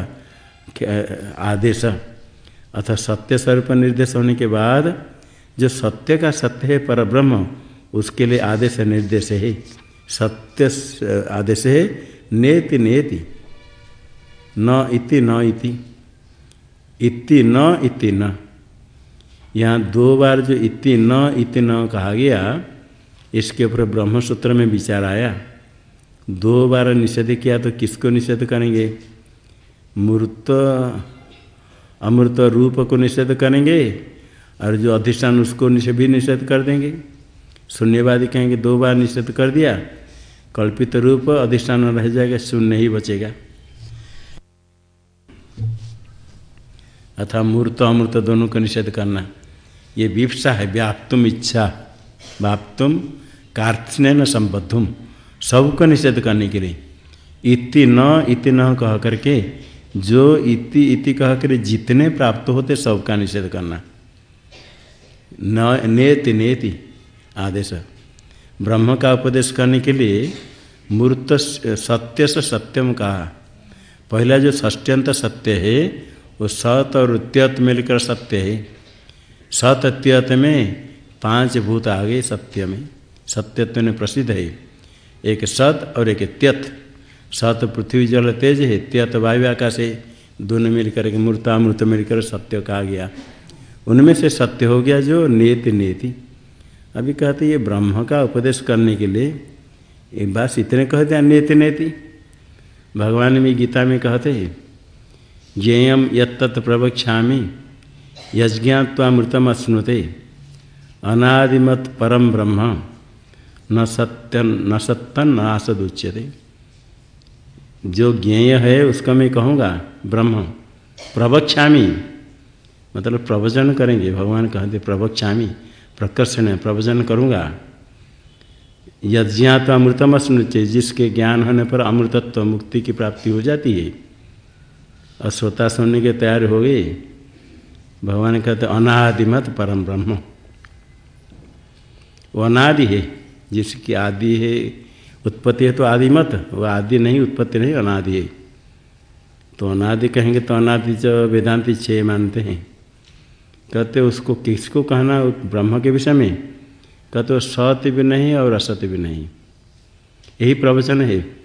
आदेश। अथ सत्य स्वरूप निर्देश होने के बाद, जो सत्य का सत्य है पर ब्रह्म उसके लिए आदेश निर्देश है। सत्य आदेश है, नेति नेति, न इति न इति। इति न इति न यहाँ दो बार जो इति न इति न कहा गया, इसके ऊपर ब्रह्मसूत्र में विचार आया। दो बार निषेध किया तो किसको निषेध करेंगे? मूर्त अमृत रूप को निषेध करेंगे, और जो अधिष्ठान उसको भी निषेध कर देंगे। शून्यवादी कहेंगे, दो बार निषेध कर दिया, कल्पित रूप, अधिष्ठान रह जाएगा, शून्य ही बचेगा। अथा मूर्त अमृत दोनों को निषेध करना। ये विप्सा है, व्याप्तुम इच्छा। व्याप्तुम कार्थिन संबद्धुम। सबको निषेध करने के लिए। इति न इति न कह करके, जो इति इति कह कर जितने प्राप्त होते सबका निषेध करना। न, नेति नेति, आदेश। ब्रह्म का उपदेश करने के लिए मूर्त सत्य से सत्यम कहा। पहला जो षष्ट्यंत सत्य है वो सत और त्यत मिलकर सत्य है। सत त्यत में पाँच भूत आ गए सत्य में। सत्यत्व में प्रसिद्ध है। एक सत और एक त्यत सत पृथ्वी जल तेज है त्यत वायु आकाश है। दोनों मिलकर के मूर्तामृत मिलकर सत्य कहा गया। उनमें से सत्य हो गया जो नेति नेति। अभी कहते ये ब्रह्म का उपदेश करने के लिए एक बात इतने कहते हैं नेति नेति। भगवान में गीता में कहते हैं ज्ञेयम यत्त प्रवक्षा यज्ञात्वामृतम अश्नुते अनादिमत परम ब्रह्म, न सत्य, न सत्यन न आसद उच्यते जो ज्ञेय है, उसका मैं कहूँगा, ब्रह्म प्रवक्षामी मतलब प्रवचन करेंगे, भगवान कहते प्रवक्षामी प्रकर्षण प्रवचन करूँगा। यज्ञात अमृतम अश्नुचे जिसके ज्ञान होने पर अमृतत्व मुक्ति की प्राप्ति हो जाती है। और श्रोता सुनने के तैयार हो गए भगवान कहते अनादिमत परम ब्रह्म। वो अनादि है, जिसकी आदि है, उत्पत्ति है तो आदिमत वो आदि नहीं, उत्पत्ति नहीं, अनादि है। तो अनादि कहेंगे तो अनादि जो वेदांति छः मानते हैं। कहते, उसको किसको कहना ब्रह्म के विषय में? कहते सत्य भी नहीं और असत्य भी नहीं। यही प्रवचन है।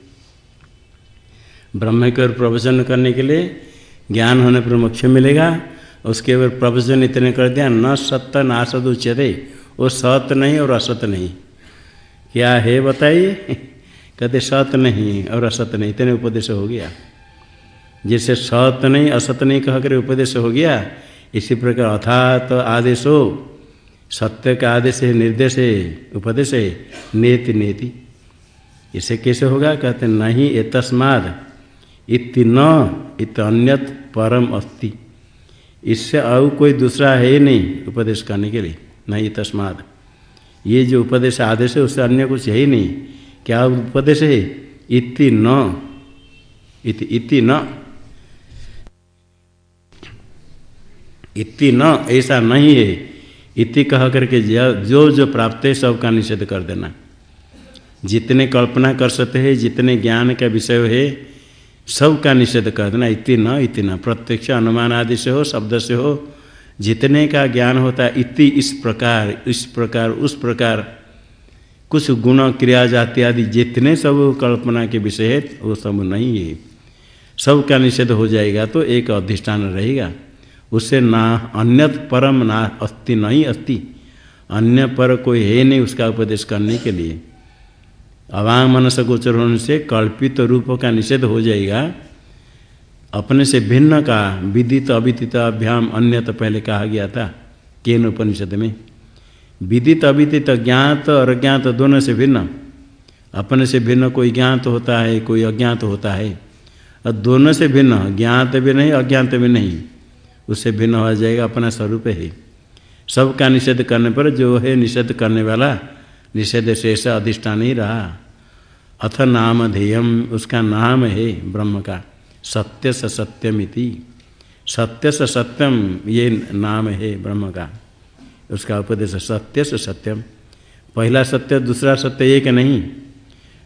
ब्रह्म के ओर प्रवचन करने के लिए ज्ञान होने पर मोक्ष मिलेगा। उसके ऊपर प्रवचन इतने कर दिया, न सत्य न असत उच्चते वो सत्य नहीं और असत नहीं। क्या है बताइए? कहते सत्य नहीं और असत नहीं। इतने उपदेश हो गया। जैसे सत्य नहीं, असत नहीं कह कर उपदेश हो गया, इसी प्रकार अथात आदेश। हो सत्य का आदेश है, निर्देश है, उपदेश है, नेति नेति। इसे कैसे होगा? कहते नहीं ए तस्माद इत न इत अन्यत परम अस्ति। इससे और कोई दूसरा है ही नहीं उपदेश करने के लिए नहीं तस्माद ये जो उपदेश आदेश है, उससे अन्य कुछ है ही नहीं। क्या उपदेश है? इति न इति इति न इति न ऐसा नहीं है। इति कह करके जो जो प्राप्त है, सबका निषेध कर देना। जितने कल्पना कर सकते हैं, जितने ज्ञान का विषय है सब का निषेध कर देना इति न इति न प्रत्यक्ष अनुमान आदि से हो, शब्द से हो, जितने का ज्ञान होता है, इति इस प्रकार इस प्रकार, उस प्रकार। कुछ गुण, क्रिया, जाति आदि जितने सब कल्पना के विषय है, वो सब नहीं है। सब का निषेध हो जाएगा तो एक अधिष्ठान रहेगा। उससे ना, अन्यत परम ना अस्ति नहीं अस्ति अन्य पर कोई है नहीं उसका उपदेश करने के लिए। अवांग मनस गोचर होने से कल्पित रूप का निषेध हो जाएगा। अपने से भिन्न का विदित अविदित अभ्याम अन्य तो पहले कहा गया था, केन उपनिषद में। विदित अविदित ज्ञात और अज्ञात दोनों से भिन्न। अपने से भिन्न कोई ज्ञात होता है, कोई अज्ञात होता है। और दोनों से भिन्न, ज्ञात भी नहीं, अज्ञात भी नहीं। उससे भिन्न हो जाएगा अपना स्वरूप है। सबका निषेध करने पर जो है निषेध करने वाला निषेध शेष अधिष्ठान ही रहा। अथ नाम ध्येयम, उसका नाम है ब्रह्म का। सत्य स सत्यमिति सत्य स सत्यम, ये नाम है ब्रह्म का। उसका उपदेश सत्य से सत्यम। पहला सत्य, दूसरा सत्य एक नहीं।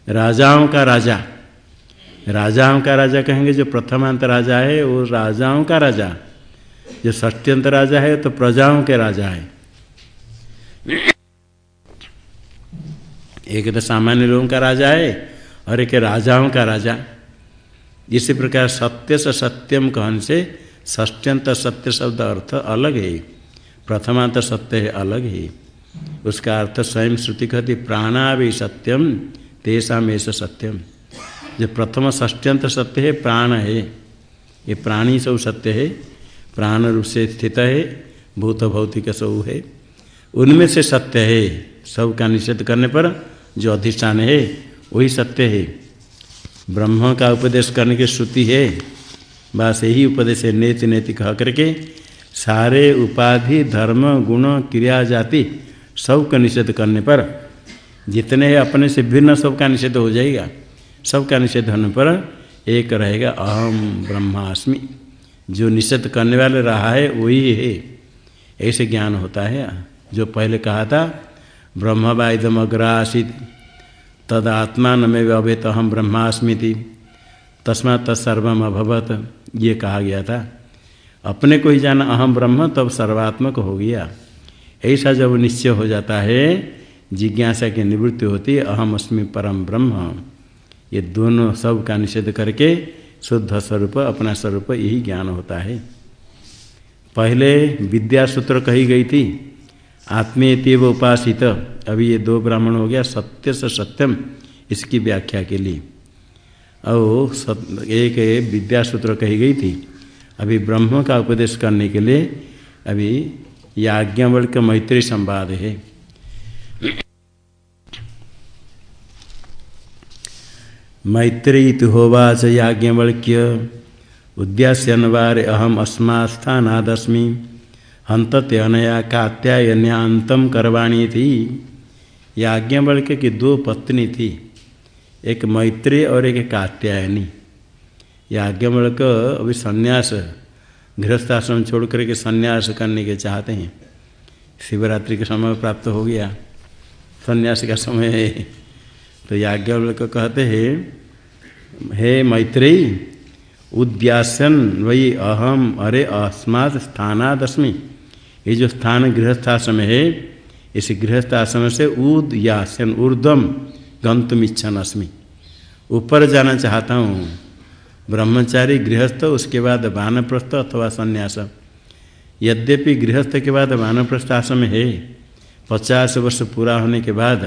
राजाओं का राजा। राजाओं का राजा कहेंगे, जो प्रथमांत राजा है, वो राजाओं का राजा। जो षष्ट्यंत राजा है तो प्रजाओं के राजा है। एक तो सामान्य लोगों का राजा है और एक राजाओं का राजा। इसी प्रकार सत्य से सत्यम कहन से षष्ट्यंत सत्य शब्द अर्थ अलग है। प्रथमांत सत्य है, अलग है। उसका अर्थ स्वयं श्रुति कहती, प्राणा भी सत्यम, तेषा में सत्यम। जो प्रथम षष्ट्यंत सत्य है, प्राण है। ये प्राणी सब सत्य है, प्राण रूप से स्थित है, भूत भौतिक सब है। उनमें से सत्य है सब का निषेध करने पर जो अधिष्ठान है, वही सत्य है। ब्रह्म का उपदेश करने की श्रुति है। बस यही उपदेश है, नेति नेति कह करके सारे उपाधि, धर्म, गुण, क्रिया जाति सब का निषेध करने पर, जितने अपने से भिन्न सब का निषेध हो जाएगा। सब का निषेध होने पर एक रहेगा अहम ब्रह्मास्मि। जो निषेध करने वाले रहा है, वही है। ऐसे ज्ञान होता है, जो पहले कहा था ब्रह्म वाइदम अग्रासित तद आत्मा न में अभेत अहम ब्रह्मास्मि तस्मा तत्सर्वम अभवत ये कहा गया था। अपने को ही जाना अहम ब्रह्म, तब सर्वात्मक हो गया। ऐसा जब निश्चय हो जाता है, जिज्ञासा की निवृत्ति होती है, अहम अस्मि परम ब्रह्म। ये दोनों सब का निषेध करके शुद्ध स्वरूप, अपना स्वरूप, यही ज्ञान होता है। पहले विद्या सूत्र कही गई थी आत्मीय तीव उपासित। अभी ये दो ब्राह्मण हो गया, सत्य से सत्यम, इसकी व्याख्या के लिए। और एक विद्या सूत्र कही गई थी। अभी ब्रह्म का उपदेश करने के लिए अभी याज्ञवल्क मैत्री संवाद है। मैत्री तो होवाच याज्ञवल्क्य। उद्यास्यनवार अहम अस्मास्थानादस्मी हंतते अनया कात्यायन्यांतम करवाणी थी याज्ञवल्क्य की दो पत्नी थी, एक मैत्री और एक कात्यायनी। याज्ञवल्क अभी संन्यास, गृहस्थाश्रम छोड़ करके संन्यास करने के चाहते हैं। शिवरात्रि का समय प्राप्त हो गया। संन्यास का समय है। तो याज्ञवल्क कहते हैं, हे मैत्रेयी उद्यासन वही अहम अरे अस्मात् स्थानादस्मी। ये जो स्थान गृहस्थाश्रम है, इस गृहस्थाश्रम से उद यासन ऊर्धम गंतुम इच्छन अस्मी ऊपर जाना चाहता हूँ। ब्रह्मचारी गृहस्थ, उसके बाद वानप्रस्थ अथवा संन्यास। यद्यपि गृहस्थ के बाद वानप्रस्थ आश्रम है, पचास वर्ष पूरा होने के बाद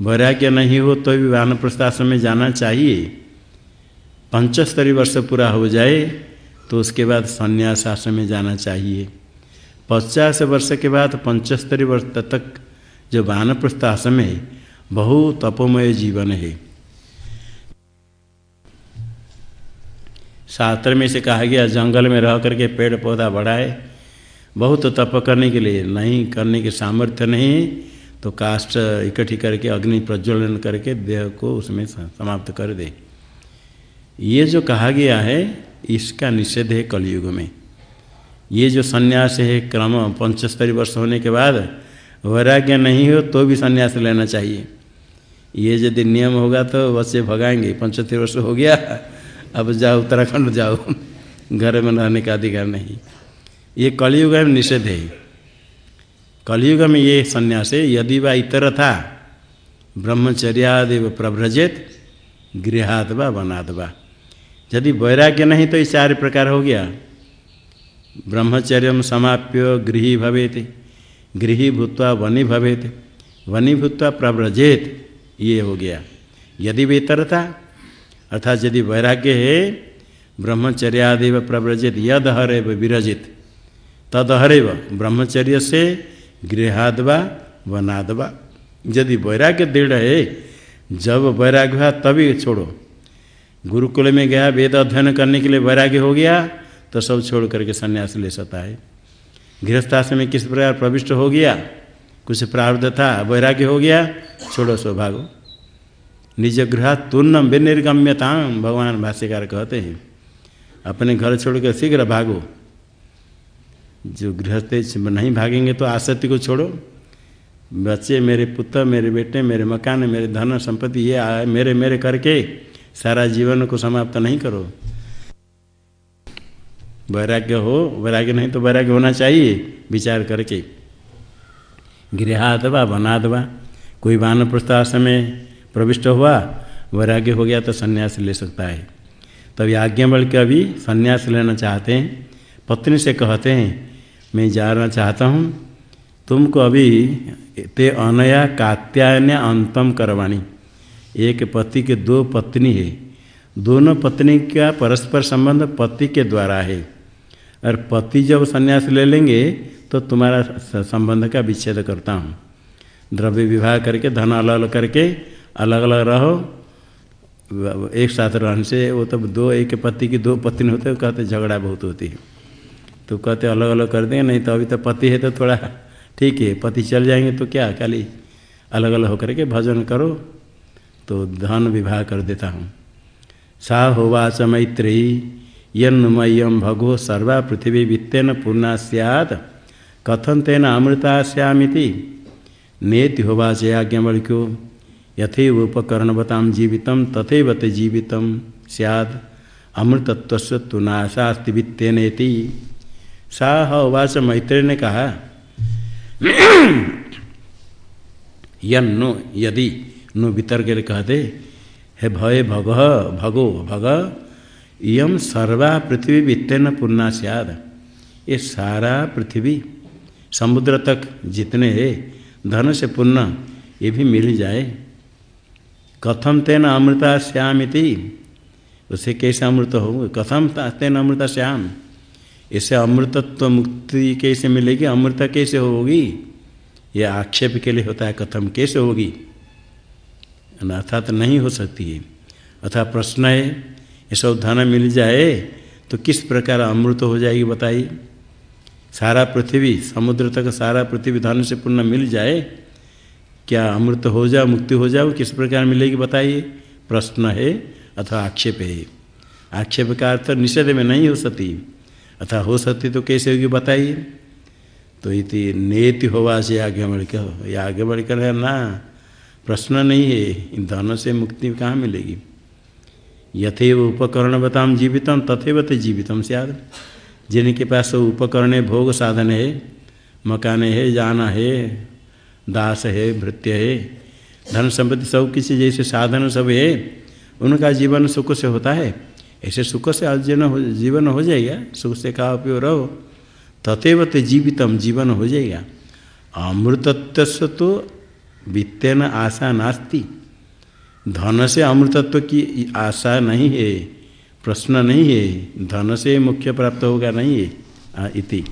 वैराग्य नहीं हो तो भी वानप्रस्थ आश्रम में जाना चाहिए। पंचस्तरी वर्ष पूरा हो जाए तो उसके बाद संन्यास आश्रम में जाना चाहिए। पचास वर्ष के बाद पंचस्तरी वर्ष तक जो वानप्रस्थ आश्रम है बहु तपोमय जीवन है। शास्त्र में से कहा गया, जंगल में रह करके पेड़ पौधा बढ़ाए, बहुत तप करने के लिए, नहीं करने के सामर्थ्य नहीं तो काष्ट इकट्ठी करके, अग्नि प्रज्वलन करके देह को उसमें समाप्त कर दे। ये जो कहा गया है, इसका निषेध है कलयुग में। ये जो सन्यास है, क्रम पंचस्तरी वर्ष होने के बाद, वैराग्य नहीं हो तो भी सन्यास लेना चाहिए। ये यदि नियम होगा तो बच्चे भगाएँगे। पंचस्तरी वर्ष हो गया, अब जाओ उत्तराखंड जाओ। घर में रहने का अधिकार नहीं। ये कलयुग में निषेध है। कलयुग में ये संन्यास है। यदि वह इतर था, ब्रह्मचर्यादेव प्रभ्रजेत गृहाद व वनाद वा यदि वैराग्य नहीं तो ये चार प्रकार हो गया। ब्रह्मचर्य समाप्य गृही भवेत। गृही भूतवा वनी भवेत। वनी भूतवा प्रव्रजेत। ये हो गया। यदि इतर था अर्थात यदि वैराग्य है, ब्रह्मचर्यादेव प्रव्रजित यद हरेव विरजित। तद हरेव ब्रह्मचर्य से गृहादवा, वनादवा। यदि वैराग्य दृढ़ है, जब वैराग्य हुआ तभी छोड़ो। गुरुकुल में गया, वेद अध्ययन करने के लिए वैराग्य हो गया तो सब छोड़ करके सन्यास ले सकता है गृहस्थाश्रम में किस प्रकार प्रविष्ट हो गया? कुछ प्रारब्ध था, वैराग्य हो गया? छोड़ो सौभाग्य। निज गृह तूर्णम विनिर्गम्यता, भगवान भाष्यकार कहते हैं। अपने घर छोड़ छोड़कर शीघ्र भागो। जो गृहस्थ नहीं भागेंगे तो आसक्ति को छोड़ो। बच्चे, मेरे पुत्र, मेरे बेटे, मेरे मकान, मेरे धन, संपत्ति, ये मेरे मेरे करके सारा जीवन को समाप्त नहीं करो। वैराग्य हो, वैराग्य नहीं तो वैराग्य होना चाहिए, विचार करके। गृहादवा बनादवा कोई वान प्रस्ताव में प्रविष्ट हुआ, वैराग्य हो गया तो संन्यास ले सकता है। तभी आज्ञा बढ़ के अभी संन्यास लेना चाहते हैं, पत्नी से कहते हैं, मैं जाना चाहता हूँ, तुमको अभी ते अनया कात्यायन अंतम करवाणी एक पति के दो पत्नी है, दोनों पत्नी का परस्पर संबंध पति के द्वारा है। और पति जब संन्यास ले लेंगे तो तुम्हारा संबंध का विच्छेद करता हूँ। द्रव्य विवाह करके, धन अलग अलग करके अलग अलग रहो। एक साथ रहने से वो तो दो, एक पति की दो पत्नी होते कहते झगड़ा बहुत होती है। तो कहते अलग अलग कर देंगे, नहीं तो अभी तो पति है तो थोड़ा ठीक है, पति चल जाएँगे तो क्या, खाली अलग अलग होकर के भजन करो तो धन विवाह कर देता हूँ। सा होवाच मैत्री यन्मयम भगो सर्वा पृथ्वी वित्तेन पूर्णा सैद कथन तेन अमृता श्यामिति नेति होवाच आज्ञावल्क्यो यथेव उपकरणवता जीवित, तथेव ते अमृतत्व तो नाशास्ति वित्तेनेति। सा उवाच मैत्री ने कहा यन्नो यदि नु वितर्क कहते, हे भय भग, भगो भग यम सर्वा पृथ्वी वित्तेन पूर्णा सैद ये सारा पृथ्वी, समुद्र तक जितने है धन से पूर्ण ये भी मिल जाए। कथम तेन अमृता श्यामिति, उसे कैसे अमृत हो कथम तेन अमृता श्याम, इसे अमृतत्व मुक्ति कैसे मिलेगी? अमृत कैसे होगी? यह आक्षेप के लिए होता है, कथम कैसे होगी? अर्थात नहीं हो सकती है। अर्थात प्रश्न है ये सब धन मिल जाए तो किस प्रकार अमृत हो जाएगी बताइए। सारा पृथ्वी, समुद्र तक सारा पृथ्वी धन से पूर्ण मिल जाए, क्या अमृत हो जाओ, मुक्ति हो जाओ, किस प्रकार मिलेगी बताइए। प्रश्न है अथवा आक्षेप है। आक्षेप का अर्थ निषेध में नहीं हो सकती अथा हो सकती तो कैसे होगी बताइए। तो इति नेति होवा से आगे बढ़ कर ये आगे बढ़ कर है ना। प्रश्न नहीं है धन से मुक्ति कहाँ मिलेगी। यथेव उपकरण बताम जीवितम, तथेव ते जीवितम सियाद। जिनके पास उपकरण, भोग साधन है, मकान है, जाना है, दास है, भृत्य है, धन संपत्ति सब किसी जैसे साधन सब है, उनका जीवन सुख से होता है। ऐसे सुख से अर्जन हो, जीवन हो जाएगा, सुख से का उपयोग रहो, तथेव ते जीवितम, जीवन हो जाएगा। अमृतत्व तो वित्तेन आशा नास्ती। धन से अमृतत्व की आशा नहीं है, प्रश्न नहीं है, धन से मुख्य प्राप्त होगा नहीं है इति।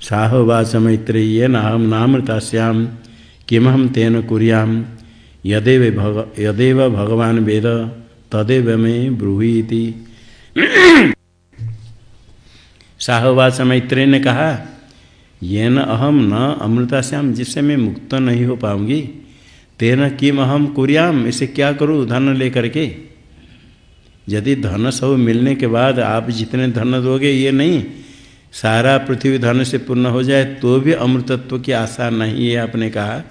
साहवाच मैत्रेय नाम नामृताश्याम किमहम तेन कुरियाम, यदेव भग, यदेव भगवान वेद, तदेव में ब्रूहीति। साहवाच मैत्रेय ने कहा ये न अहम न अमृताश्याम जिससे मैं मुक्त नहीं हो पाऊँगी तेन किम अहम कुरियाम? इसे क्या करूँ धन लेकर के? यदि धन सब मिलने के बाद आप जितने धन दोगे, ये नहीं, सारा पृथ्वी धन से पूर्ण हो जाए तो भी अमृतत्व की आशा नहीं है, आपने कहा।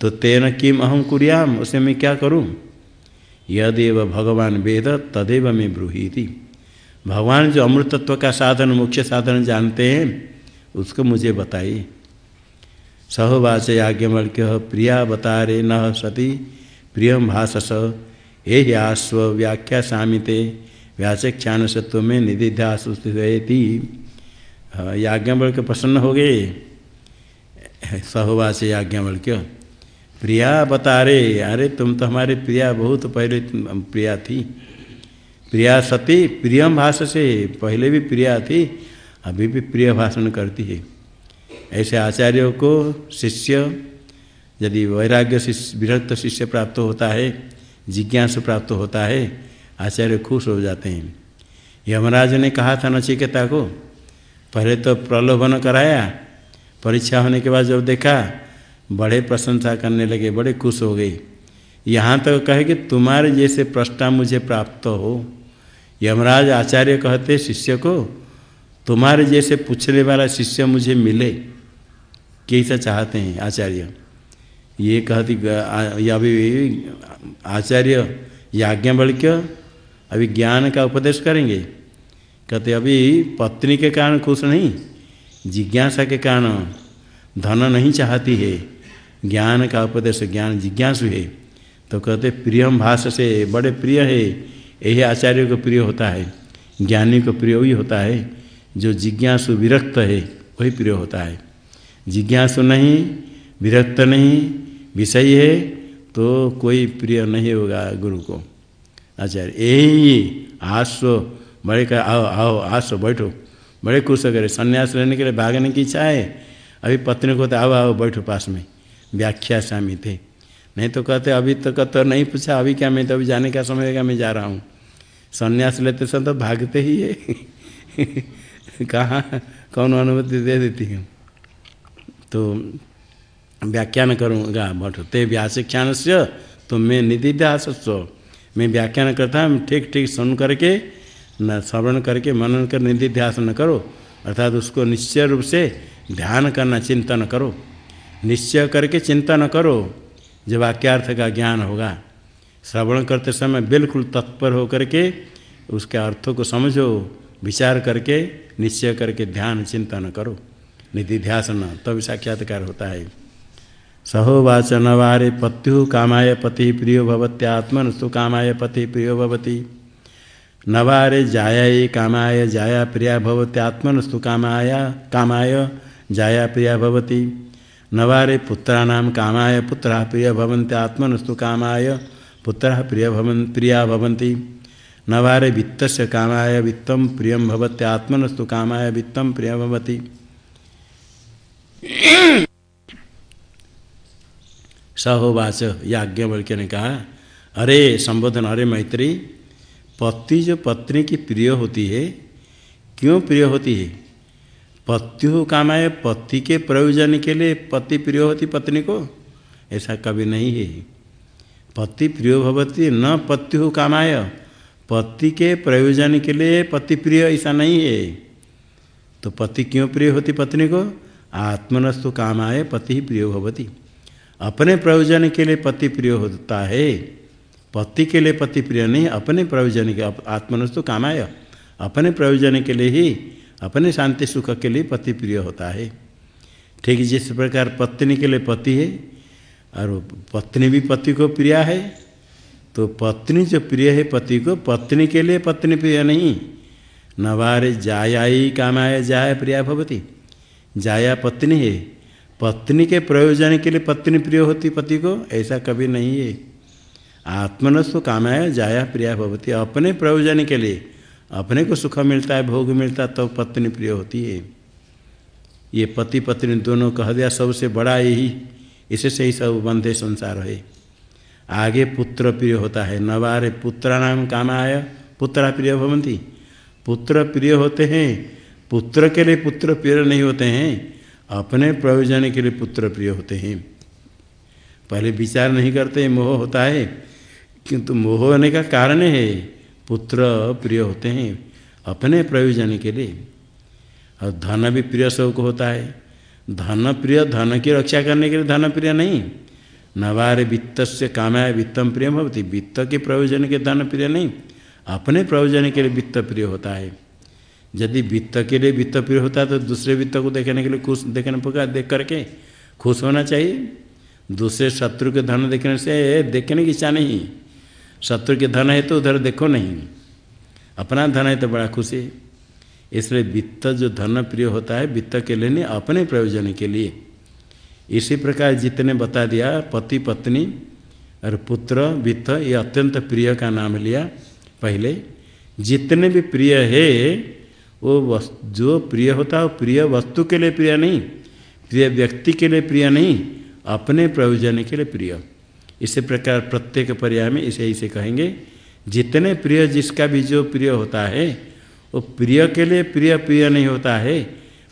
तो तेन किम अहम कुरियाम? उसे मैं क्या करूँ? यदेव भगवान वेद, तदेव मैं ब्रूहीति। भगवान जो अमृतत्व का साधन मुख्य साधन जानते हैं, उसको मुझे बताइए। सहोवाच याज्ञवल्क्य प्रिया न सती, प्रिय भाषस हे आस्व व्याख्या सामिते व्याचख्यान सत्व में निधिध्यासुति याज्ञवल के प्रसन्न हो गए। सहवाच याज्ञवल्क्य प्रिया बता रे अरे तुम तो हमारे प्रिया बहुत पहले, प्रिया थी। प्रिया सती प्रियम भाष से पहले भी प्रिया थी, अभी भी प्रिय भाषण करती है। ऐसे आचार्यों को शिष्य, यदि वैराग्य शिष्य, विरक्त शिष्य प्राप्त होता है, जिज्ञास प्राप्त होता है, आचार्य खुश हो जाते हैं। यमराज ने कहा था नचिकेता को, पहले तो प्रलोभन कराया, परीक्षा होने के बाद जब देखा, बड़े प्रशंसा करने लगे, बड़े खुश हो गए। यहाँ तक तो कहे कि तुम्हारे जैसे प्रश्न मुझे प्राप्त हो। यमराज आचार्य कहते, शिष्य को, तुम्हारे जैसे पूछने वाला शिष्य मुझे मिले। कैसा चाहते हैं आचार्य? ये कहती अभी आचार्य याज्ञवल्क्य अभी ज्ञान का उपदेश करेंगे। कहते, अभी पत्नी के कारण खुश नहीं, जिज्ञासा के कारण धन नहीं चाहती है, ज्ञान का उपदेश, ज्ञान जिज्ञासु है। तो कहते, प्रियम भाष से बड़े प्रिय है, यही आचार्य को प्रिय होता है, ज्ञानी को प्रिय वही होता है, जो जिज्ञासु विरक्त है, वही प्रिय होता है। जिज्ञासु नहीं, विरक्त नहीं, विषय है तो कोई प्रिय नहीं होगा गुरु को। आचार्य यही आसो बड़े का, आओ आओ आसो बैठो। बड़े खुश हो गए संन्यास लेने के लिए भागने की इच्छा है। अभी पत्नी को तो आओ आओ, बैठो पास में। व्याख्या शामिल थे। नहीं तो कहते, अभी तक तो नहीं पूछा, अभी क्या मैं तो अभी जाने का समय है मैं जा रहा हूँ? संन्यास लेते समय तो भागते ही है। कहाँ, कौन अनुमति दे देती हूँ? तो व्याख्यान करूँगा भट ते व्याख्यान से तो मैं निधिध्यासस्व मैं व्याख्यान करता हूँ, ठीक ठीक, सुन करके, न श्रवण करके, मनन कर निधिध्यास न करो। अर्थात उसको निश्चय रूप से ध्यान करना, चिंतन करो। निश्चय करके चिंतन करो जब वाक्यार्थ का ज्ञान होगा। श्रवण करते समय बिल्कुल तत्पर होकर के उसके अर्थों को समझो, विचार करके, निश्चय करके ध्यान, चिंतन करो। निधि ध्यासन तभी साक्षात्कार होता है। सहोवाच नवारे पत्यु कामाय पति प्रियो भवत्यात्मन सु कामाय पति प्रियो भवती। नवारे जाया कामाय, जाया प्रिया भवत्यात्मन स्तु कामाय कामाय, जाया प्रिया भवती। नवारे पुत्राणाम कामाय, पुत्र प्रिय भवन्त्यात्मन स्तु कामाय, पुत्र प्रिय भवन, प्रिया भवन्ति। नवारे वित्त से कामाय वित्तम प्रियम भवत्य आत्मनस्तु कामाय वित्तम प्रिय भवती। सहोवाच याज्ञवल्क्य ने कहा, अरे संबोधन, अरे मैत्री पति जो पत्नी की प्रिय होती है, क्यों प्रिय होती है? पत्यु कामाय पति के प्रयोजन के लिए पति प्रिय होती पत्नी को? ऐसा कभी नहीं है। पति प्रिय भवती न पत्यु कामाय पति के प्रयोजन के लिए पति प्रिय ऐसा नहीं है। तो पति क्यों प्रिय होती पत्नी को? आत्मनस्तु काम आए पति प्रिय होती अपने प्रयोजन के लिए पति प्रिय होता है। पति के लिए पति प्रिय नहीं, अपने प्रयोजन के आत्मनस्तु कामाय। अपने प्रयोजन के लिए ही, अपने शांति सुख के लिए पति प्रिय होता है। ठीक जिस प्रकार पत्नी के लिए पति है, और पत्नी भी पति को प्रिय है तो पत्नी जो प्रिय है पति को, पत्नी के लिए पत्नी प्रिय नहीं। नवारे जायाई कामाय जाया प्रिया भवती। जाया पत्नी है। पत्नी के प्रयोजन के लिए पत्नी प्रिय होती पति को, ऐसा कभी नहीं है। आत्मनस्तु कामाया जाया प्रिया भवती। अपने प्रयोजन के लिए, अपने को सुख मिलता है, भोग मिलता है तो पत्नी प्रिय होती है। ये पति पत्नी दोनों कह दिया, सबसे बड़ा यही, इसे से ही सब बंधे संसार है। आगे पुत्र प्रिय होता है, नवारे पुत्र नाम कामाय पुत्रा प्रिय भवंती। पुत्र प्रिय होते हैं पुत्र के लिए पुत्र प्रिय नहीं होते हैं, अपने प्रयोजन के लिए पुत्र प्रिय होते हैं। पहले विचार नहीं करते, मोह होता है, किंतु मोह होने का कारण है, पुत्र प्रिय होते हैं, अपने प्रयोजन के लिए। और धन भी प्रिय सबको होता है। धन प्रिय, धन की रक्षा करने के लिए धन प्रिय नहीं। नवार वित्त से कामाय वित्तम प्रिय होती वित्त के प्रयोजन के धन प्रिय नहीं। अपने प्रयोजन के लिए वित्त प्रिय होता है। यदि वित्त के लिए वित्त प्रिय होता है तो दूसरे वित्त को देखने के लिए खुश, देखने पका देख करके खुश होना चाहिए। दूसरे शत्रु के धन देखने से देखने की इच्छा नहीं शत्रु के धन है तो उधर देखो नहीं। अपना धन है तो बड़ा खुशी इसलिए वित्त जो धन प्रिय होता है, वित्त के लिए नहीं, अपने प्रयोजन के लिए। इसी प्रकार जितने बता दिया, पति, पत्नी और पुत्र, वित्त, ये अत्यंत प्रिय का नाम लिया। पहले जितने भी प्रिय है वो वस्तु जो प्रिय होता है, वो प्रिय वस्तु के लिए प्रिय नहीं, प्रिय व्यक्ति के लिए प्रिय नहीं, अपने प्रयोजन के लिए प्रिय। इसी प्रकार प्रत्येक पर्याय में इसे इसे कहेंगे। जितने प्रिय जिसका भी जो प्रिय होता है, वो प्रिय के लिए प्रिय प्रिय नहीं होता है,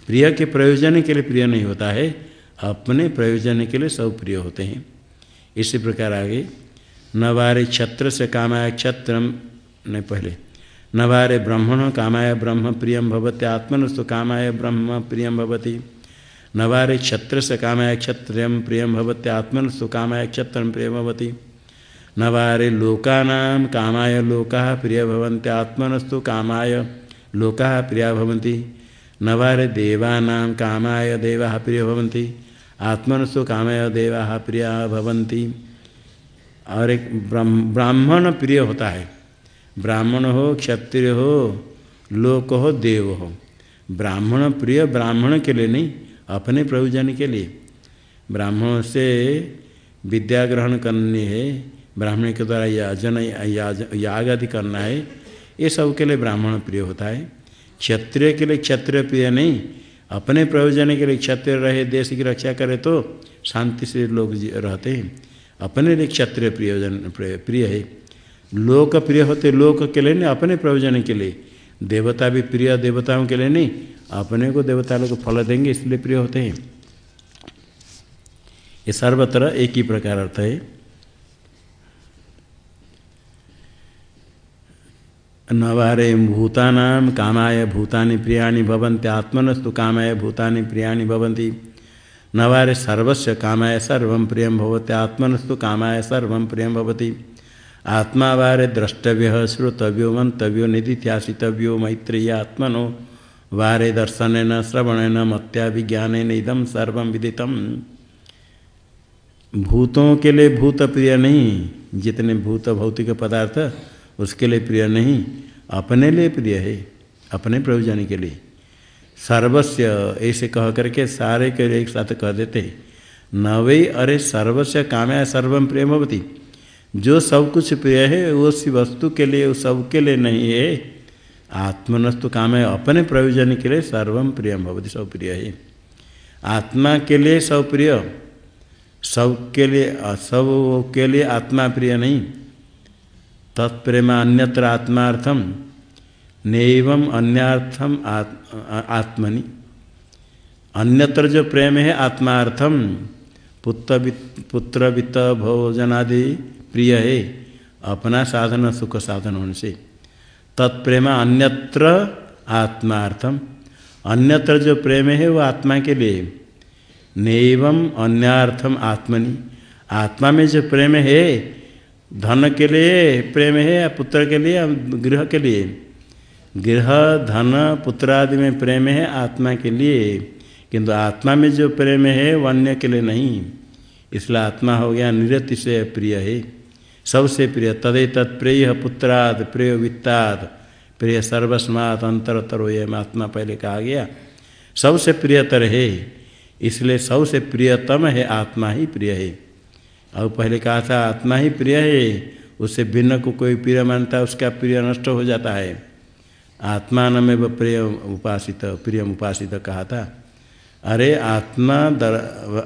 प्रिय के प्रयोजन के लिए प्रिय नहीं होता है, अपने प्रयोजन के लिए सब प्रिय होते हैं। इसी प्रकार आगे, नवारे छत्र से कामाय छत्र ने पहले। नवारे ब्रह्मण, कामाय ब्रह्म प्रियम भवती, आत्मनस्तु कामाय ब्रह्म प्रियम भवती। नवारे क्षत्र से कामाय क्षत्रिय प्रियम भवती, आत्मनस्तु कामाय क्षत्र प्रिय भवती। नवारे लोकानाम कामाय लोका प्रिय भवन्ति, आत्मनस्तु कामाय लोका प्रिया भवन्ति। नवारे देवानां, कामाय देवा प्रिय भवन्ति, आत्मनस्तु कामाय देवा प्रिया भवन्ति। और एक ब्राह्मण प्रिय होता है। ब्राह्मण हो, क्षत्रिय हो, लोक हो, देव हो। ब्राह्मण प्रिय ब्राह्मण के लिए नहीं, अपने प्रयोजन के लिए। ब्राह्मण से विद्या ग्रहण करनी है, ब्राह्मण के द्वारा याजन याग आदि करना है, ये सब के लिए ब्राह्मण प्रिय होता है। क्षत्रिय के लिए क्षत्रिय प्रिय नहीं, अपने प्रयोजन के लिए क्षत्रिय रहे, देश की रक्षा करे तो शांति से लोग रहते हैं। अपने लिए क्षत्रिय प्रयोजन प्रिय है। लोक प्रिय होते, लोक के लिए नहीं, अपने प्रयोजन के लिए। देवता भी प्रिय, देवताओं के लिए नहीं, अपने को देवता लोग फल देंगे, इसलिए प्रिय होते हैं। ये सर्वत्र एक ही प्रकार अर्थ है। नवारे भूतानाम कामाय भूतानि प्रियाणि भवन्ति, आत्मनस्तु कामाय भूतानि प्रियाणि भवन्ति। नवारे सर्वस्य कामाय सर्वं प्रियं भवति, आत्मनस्तु कामाय सर्वं प्रियं भवति। आत्मा वारे द्रष्टव्य श्रोतव्यो मंतव्यो निधिध्यासितव्यो, मैत्रेय आत्मनो। वारे दर्शन श्रवण मत्या विज्ञान इदम सर्व विदितम भूतों के लिए भूत प्रिय नहीं, जितने भूत भौतिक पदार्थ, उसके लिए प्रिय नहीं, अपने लिए प्रिय है, अपने प्रयोजन के लिए। सर्वस्व ऐसे कह करके सारे के एक साथ कह देते न वे अरे सर्वस्व कामया सर्वम प्रेम भवती जो सब कुछ प्रिय है, वो सी वस्तु के लिए सब के लिए नहीं है। आत्मनस्तु काम है, अपने प्रयोजन के लिए सर्वम प्रिय भवती, सब प्रिय है। आत्मा के लिए सब प्रिय सब के लिए, सब के लिए आत्मा प्रिय नहीं। तत्प्रेम अन्यत्र आत्मार्थम नैवम अन्यार्थम आत्मनि। अन्यत्र जो प्रेम है आत्मार्थम पुत्र पुत्र वित्त भोजनादि प्रिय है, अपना साधन सुख साधन होने से। तत्प्रेम अन्यत्र आत्मार्थम। अन्यत्र जो प्रेम है, वो आत्मा के लिए नैवम अन्यार्थम आत्मनि। आत्मा में जो प्रेम है, धन के लिए प्रेम है, या पुत्र के लिए गृह के लिए। गृह, धन, पुत्र आदि में प्रेम है, आत्मा के लिए। किंतु आत्मा में जो प्रेम है, वो अन्य के लिए नहीं। इसलिए आत्मा हो गया निरति से प्रिय है। सबसे प्रिय तदे तत्प्रेय पुत्राद प्रिय वित्ताद प्रिय सर्वस्मात अंतरतर ये आत्मा पहले कहा गया। सबसे प्रियतर है इसलिए सबसे प्रियतम है आत्मा ही प्रिय है। और पहले कहा था आत्मा ही प्रिय है उससे भिन्न को कोई प्रिय मानता है उसका प्रिय नष्ट हो जाता है। आत्मा न में प्रिय उपासित प्रिय उपासित कहा था। अरे आत्मा दर,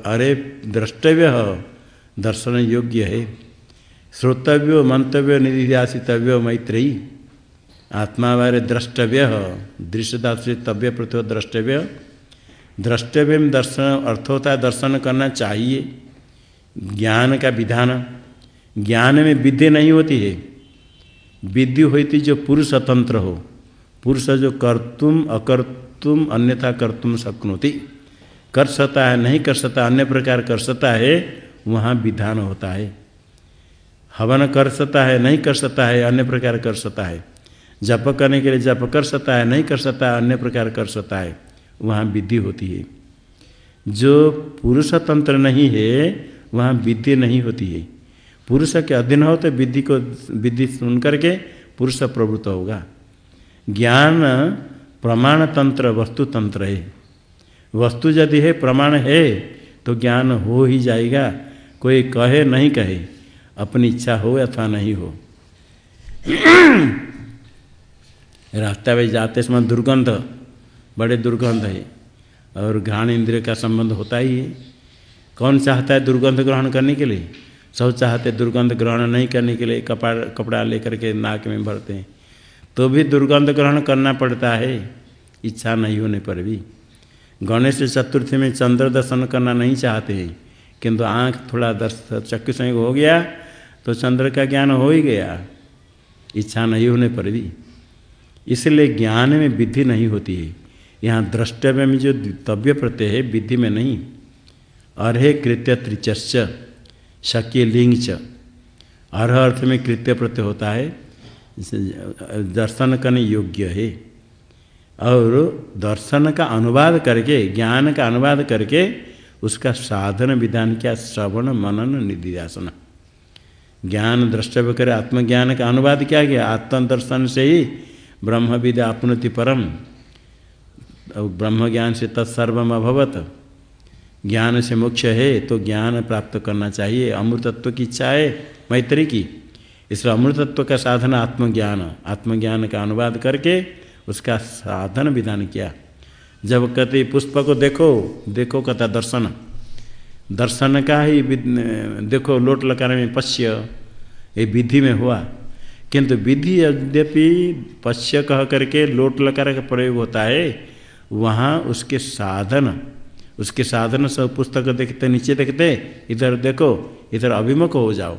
अरे द्रष्टव्य दर्शन योग्य है। श्रोतव्य, मंतव्य, निधिध्यासितव्य, मैत्रेयी। आत्मा बारे द्रष्टव्य दृश्यता से तव्य प्रति द्रष्टव्य। द्रष्टव्य में दर्शन अर्थ होता है दर्शन करना चाहिए। ज्ञान का विधान। ज्ञान में विद्य नहीं होती है। विद्य होती जो पुरुष स्वतंत्र हो। पुरुष जो कर्तुम, अकर्तुम, अन्यथा कर्तुम शक्नोति। कर सकता है, नहीं कर सकता, अन्य प्रकार कर सकता है, वहाँ विधान होता है। हवन कर सकता है, नहीं कर सकता है, अन्य प्रकार कर सकता है। जप करने के लिए जप कर सकता है, नहीं कर सकता है, अन्य प्रकार कर सकता है। वहाँ विधि होती है। जो पुरुष तंत्र नहीं है, वहाँ विधि नहीं होती है। पुरुष के अधीन हो तो विधि को, विधि सुन करके पुरुष प्रवृत्त होगा। ज्ञान प्रमाण तंत्र, वस्तु तंत्र है। वस्तु यदि है, प्रमाण है तो ज्ञान हो ही जाएगा। कोई कहे, नहीं कहे। अपनी इच्छा हो अथवा नहीं हो। रास्ता में जाते समय दुर्गंध, बड़े दुर्गंध है, और घ्राण इंद्रिय का संबंध होता ही है। कौन चाहता है दुर्गंध ग्रहण करने के लिए? सब चाहते दुर्गंध ग्रहण नहीं करने के लिए कपड़ा कपड़ा लेकर के नाक में भरते हैं। तो भी दुर्गंध ग्रहण करना पड़ता है, इच्छा नहीं होने पर भी। गणेश चतुर्थी में चंद्र दर्शन करना नहीं चाहते हैं, किंतु आँख थोड़ा दर्श चक्की संयोग हो गया तो चंद्र का ज्ञान हो ही गया। इच्छा नहीं होने पर भी। इसलिए ज्ञान में विधि नहीं होती है। यहाँ द्रष्टव्य में जो तव्य प्रत्यय है, विधि में नहीं। अर्हे कृत्य त्रिचश्च शक्य लिंग च अर्ह अर्थ में कृत्य प्रत्यय होता है। दर्शन करने योग्य है। और दर्शन का अनुवाद करके, ज्ञान का अनुवाद करके, उसका साधन विधान क्या, श्रवण, मनन, निधिध्यासन। ज्ञान द्रष्टव्य करे, आत्मज्ञान का अनुवाद क्या गया। आत्मदर्शन से ही ब्रह्म विद्या अपनति परम। ब्रह्म ज्ञान से तत्सर्वम अभवत। ज्ञान से मोक्ष है तो ज्ञान प्राप्त करना चाहिए। अमृतत्व की इच्छा है मैत्री की। इसलिए अमृतत्व का साधन आत्मज्ञान। आत्मज्ञान का अनुवाद करके उसका साधन विधान किया। जब कहते पुष्प को देखो देखो कहता दर्शन। दर्शन का ही देखो लोट लगाने में पश्य, ये विधि में हुआ। किंतु विधि यद्यपि पश्य कह करके लोट लकार का प्रयोग होता है, वहाँ उसके साधन उसके साधन सब पुस्तक देखते, नीचे देखते, इधर देखो, इधर अभिमुख हो जाओ।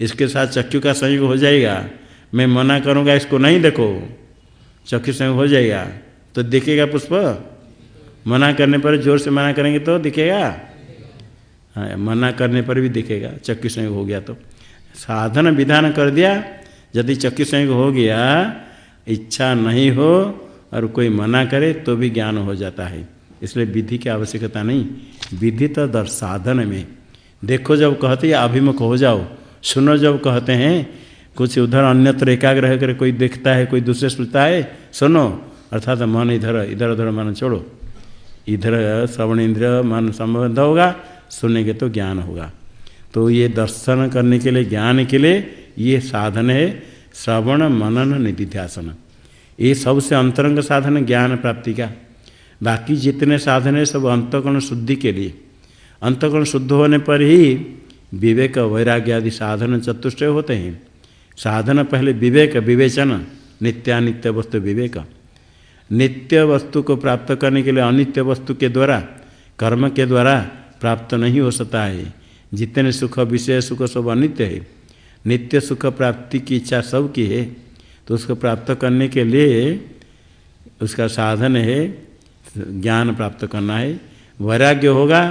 इसके साथ चक्षु का संयोग हो जाएगा। मैं मना करूँगा, इसको नहीं देखो। चक्षु संयोग हो जाएगा। तो दिखेगा पुष्प? मना करने पर ज़ोर से मना करेंगे तो दिखेगा? मना करने पर भी दिखेगा चक्षु संयोग हो गया तो। साधन विधान कर दिया, यदि चक्षु संयोग हो गया, इच्छा नहीं हो और कोई मना करे तो भी ज्ञान हो जाता है। इसलिए विधि की आवश्यकता नहीं। विधि तो दर साधन में। देखो जब कहते हैं, अभिमुख हो जाओ। सुनो जब कहते हैं, कुछ उधर अन्यत्र एकाग्रह कर कोई देखता है, कोई दूसरे सुनता है, सुनो। अर्थात मन इधर इधर उधर मन छोड़ो। इधर श्रवण इंद्र मन संबंध होगा सुनेंगे तो ज्ञान होगा। तो ये दर्शन करने के लिए, ज्ञान के लिए ये साधन है श्रवण, मनन, निधिध्यासन। ये सबसे अंतरंग साधन ज्ञान प्राप्ति का। बाकी जितने साधन है सब अंतकरण शुद्धि के लिए। अंतकरण शुद्ध होने पर ही विवेक वैराग्य आदि साधन चतुष्टय होते हैं। साधन पहले विवेक, विवेचन, नित्यानित्य वस्तु विवेक। नित्य वस्तु को प्राप्त करने के लिए अनित्य वस्तु के द्वारा, कर्म के द्वारा प्राप्त नहीं हो सकता है। जितने सुख, विषय सुख सब अनित्य है। नित्य सुख प्राप्ति की इच्छा सब की है। तो उसको प्राप्त करने के लिए उसका साधन है, ज्ञान प्राप्त करना है। वैराग्य होगा,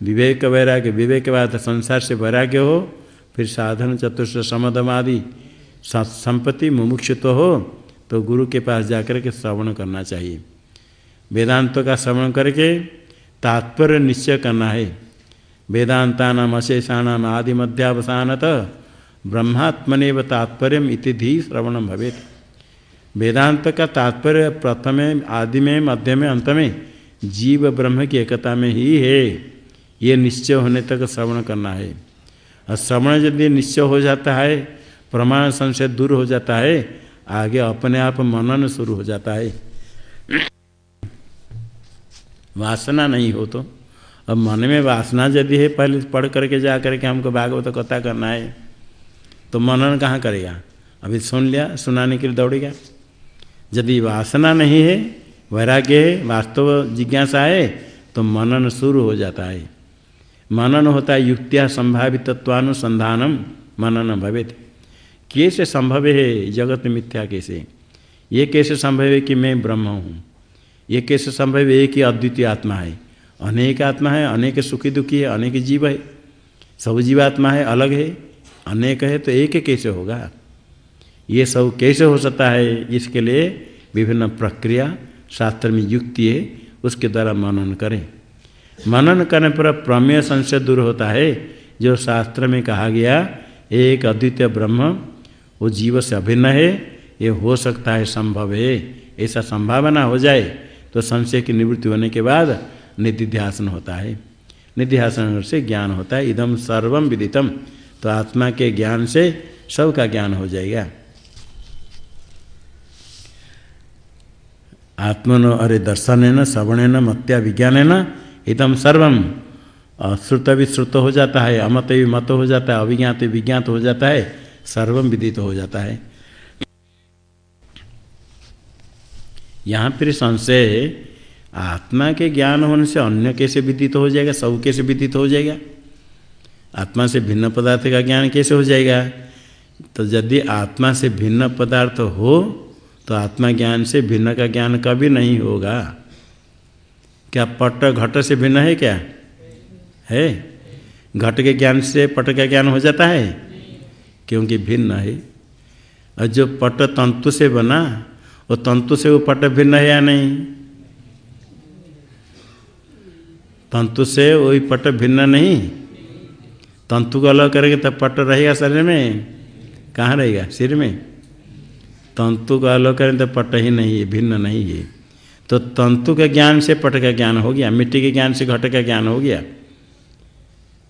विवेक वैराग्य, विवेक के बाद संसार से वैराग्य हो, फिर साधन चतुर्थ समदम आदि संपत्ति मुमुक्षुत्व हो तो गुरु के पास जाकर के श्रवण करना चाहिए। वेदांतों का श्रवण करके तात्पर्य निश्चय करना है। वेदांता नाम अशेषाणाम आदि मध्यावसानत ब्रह्मात्मनेव तात्पर्य इति धी श्रवण भवेत। वेदांत का तात्पर्य प्रथम आदि में मध्य में अंत में जीव, ब्रह्म की एकता में ही है। ये निश्चय होने तक श्रवण करना है। और श्रवण यदि निश्चय हो जाता है, प्रमाण संशय दूर हो जाता है, आगे अपने आप मनन शुरू हो जाता है। वासना नहीं हो तो। अब मन में वासना यदि है, पहले पढ़ करके जा करके हमको भागवत कथा करना है तो मनन कहाँ करेगा? अभी सुन लिया, सुनाने के लिए दौड़ेगा यदि वासना नहीं है, वैराग्य है, वास्तव जिज्ञासा है तो मनन शुरू हो जाता है। मनन होता है युक्तिया संभावित तत्वानुसंधानम मनन भवेत। कैसे संभव है जगत मिथ्या कैसे? ये कैसे संभव है कि मैं ब्रह्म हूँ? ये कैसे संभव है? ही अद्वितीय आत्मा है। अनेक आत्मा है, अनेक सुखी दुखी है, अनेक जीव है। सब जीवात्मा है, अलग है, अनेक है तो एक कैसे होगा? ये सब कैसे हो सकता है? इसके लिए विभिन्न प्रक्रिया शास्त्र में युक्ति है, उसके द्वारा मनन करें। मनन करने पर प्रमेय संशय दूर होता है, जो शास्त्र में कहा गया, एक अद्वितीय ब्रह्म, वो जीव से अभिन्न है, ये हो सकता है, संभव है। ऐसा संभावना हो जाए तो संशय की निवृत्ति होने के बाद निधिध्यासन होता है। निधिध्यासन से ज्ञान होता है। इदम सर्वम विदितम तो आत्मा के ज्ञान से सबका ज्ञान हो जाएगा। आत्मन अरे दर्शन न श्रवण न मत्या विज्ञान न इदम सर्वम श्रुत भी श्रुत हो जाता है, अमत भी मत हो जाता है अभिज्ञात विज्ञात हो जाता है सर्वम विदित हो जाता है। यहाँ फिर संशय आत्मा के ज्ञान होने से अन्य कैसे विदित हो जाएगा? सब कैसे विदित हो जाएगा? आत्मा से भिन्न पदार्थ का ज्ञान कैसे हो जाएगा? तो यदि आत्मा से भिन्न पदार्थ हो तो आत्मा ज्ञान से भिन्न का ज्ञान कभी नहीं होगा। क्या पट घट से भिन्न है क्या? है। घट के ज्ञान से पट का ज्ञान हो जाता है? क्योंकि भिन्न है। और जो पट तंतु से बना वो तंतु से वो पट भिन्न है या नहीं? तंतु से वही पट भिन्न नहीं। तंतु को अलग करेंगे तो पट रहेगा शरीर में। कहाँ रहेगा? सिर में। तंतु का अलग करें तो पट ही नहीं है, भिन्न नहीं है। तो तंतु के ज्ञान से पट का ज्ञान हो गया, मिट्टी के ज्ञान से घट का ज्ञान हो गया।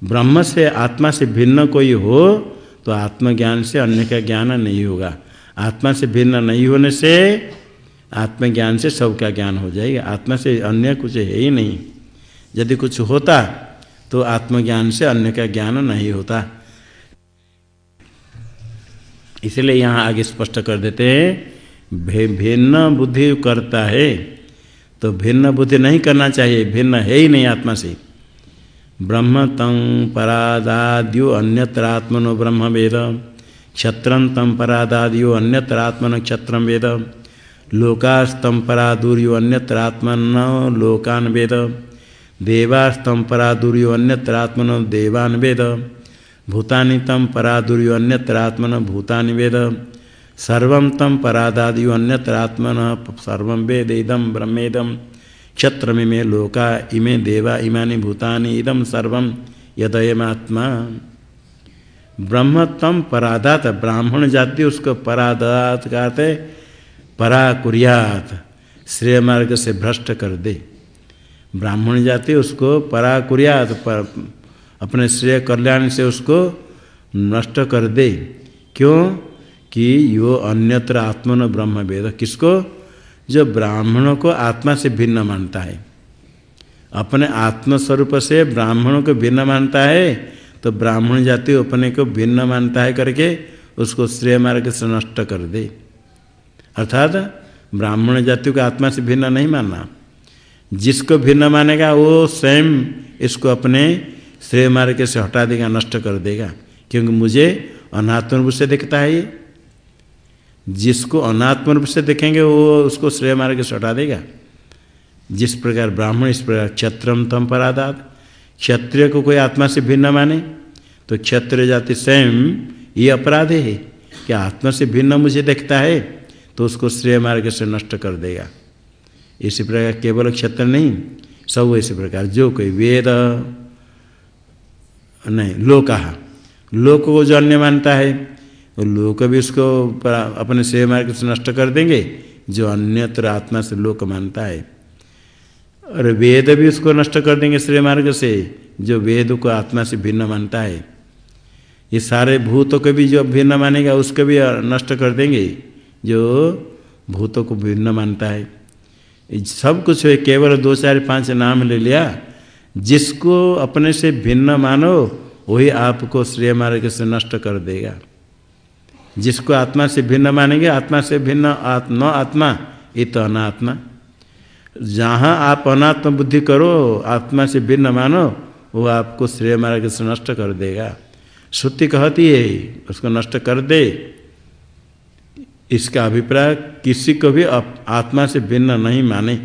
ब्रह्म से आत्मा से भिन्न कोई हो तो आत्मज्ञान से अन्य का ज्ञान नहीं होगा। आत्मा से भिन्न नहीं होने से आत्मज्ञान से सबका ज्ञान हो जाएगा। आत्मा से अन्य कुछ है ही नहीं। यदि कुछ होता तो आत्मज्ञान से अन्य का ज्ञान नहीं होता। इसलिए यहाँ आगे स्पष्ट कर देते हैं भे, भिन्न बुद्धि करता है तो भिन्न बुद्धि नहीं करना चाहिए। भिन्न है ही नहीं आत्मा से। ब्रह्म परादाद्यो अन्यत्र आत्मनो ब्रह्म वेद। क्षत्रं तम परादादियो अन्यत्र आत्मन क्षत्र वेद। लोकास्तम परादूर्यो अन्यत्र आत्मन लोकान वेद। देवास्तम परादूर्यो अन्यत्र आत्मन देवान वेद। भूतानि तम परादुर्यो अन्यत्र आत्मन भूतानि वेद। सर्व तम परादादियो अन्यत्र आत्मन सर्व वेद इदम ब्रह्मेदम क्षत्र में लोका इमे देवा इमानि भूतानि इदम सर्व यदयमात्मा। ब्रह्म तम परादात, ब्राह्मण जाति उसको परादात कहते परा कुरियात श्रेय मार्ग से भ्रष्ट कर दे। ब्राह्मण जाति उसको परा कुरियात पर अपने श्रेय कल्याण से उसको नष्ट कर दे। क्यों? कि यो अन्यत्र आत्मन ब्रह्म वेद। किसको? जो ब्राह्मणों को आत्मा से भिन्न मानता है। अपने आत्मस्वरूप से ब्राह्मणों को भिन्न मानता है तो ब्राह्मण जाति अपने को भिन्न मानता है करके उसको श्रेय मार्ग से नष्ट कर दे। अर्थात ब्राह्मण जाति को आत्मा से भिन्न नहीं मानना। जिसको भिन्न मानेगा वो स्वयं इसको अपने श्रेय मार्ग से हटा देगा, नष्ट कर देगा। क्योंकि मुझे अनात्म रूप से दिखता है ये। जिसको अनात्म रूप से देखेंगे वो उसको श्रेय मार्ग से हटा देगा। जिस प्रकार ब्राह्मण, इस प्रकार क्षत्रम तम परादात। क्षत्रिय को कोई आत्मा से भिन्न माने। तो क्षत्रिय जाति स्वयं ये अपराध है। कि आत्मा से भिन्न मुझे देखता है तो उसको श्रेय मार्ग से नष्ट कर देगा। इसी प्रकार केवल क्षत्र नहीं, सब इसी प्रकार जो कोई वेद, नहीं, लोका लोक को जो अन्य मानता है, वो लोक भी उसको अपने श्रेय मार्ग से नष्ट कर देंगे, जो अन्यत्र आत्मा से लोक मानता है। और वेद भी उसको नष्ट कर देंगे श्रेय मार्ग से, जो वेद को आत्मा से भिन्न मानता है। ये सारे भूतों को भी जो भिन्न मानेगा, उसको भी नष्ट कर देंगे। जो भूतों को भिन्न मानता है। सब कुछ है, केवल दो, चार, पाँच नाम ले लिया। जिसको अपने से भिन्न मानो, वही आपको श्रेय मार्ग से नष्ट कर देगा। जिसको आत्मा से भिन्न मानेंगे, आत्मा से भिन्न आत्मा, ये तो अनात्मा। जहाँ आप अनात्म बुद्धि करो, आत्मा से भिन्न मानो, वो आपको श्रेय मार्ग से नष्ट कर देगा। श्रुति कहती है, उसको नष्ट कर दे। इसका अभिप्राय, किसी को भी आत्मा से भिन्न नहीं माने।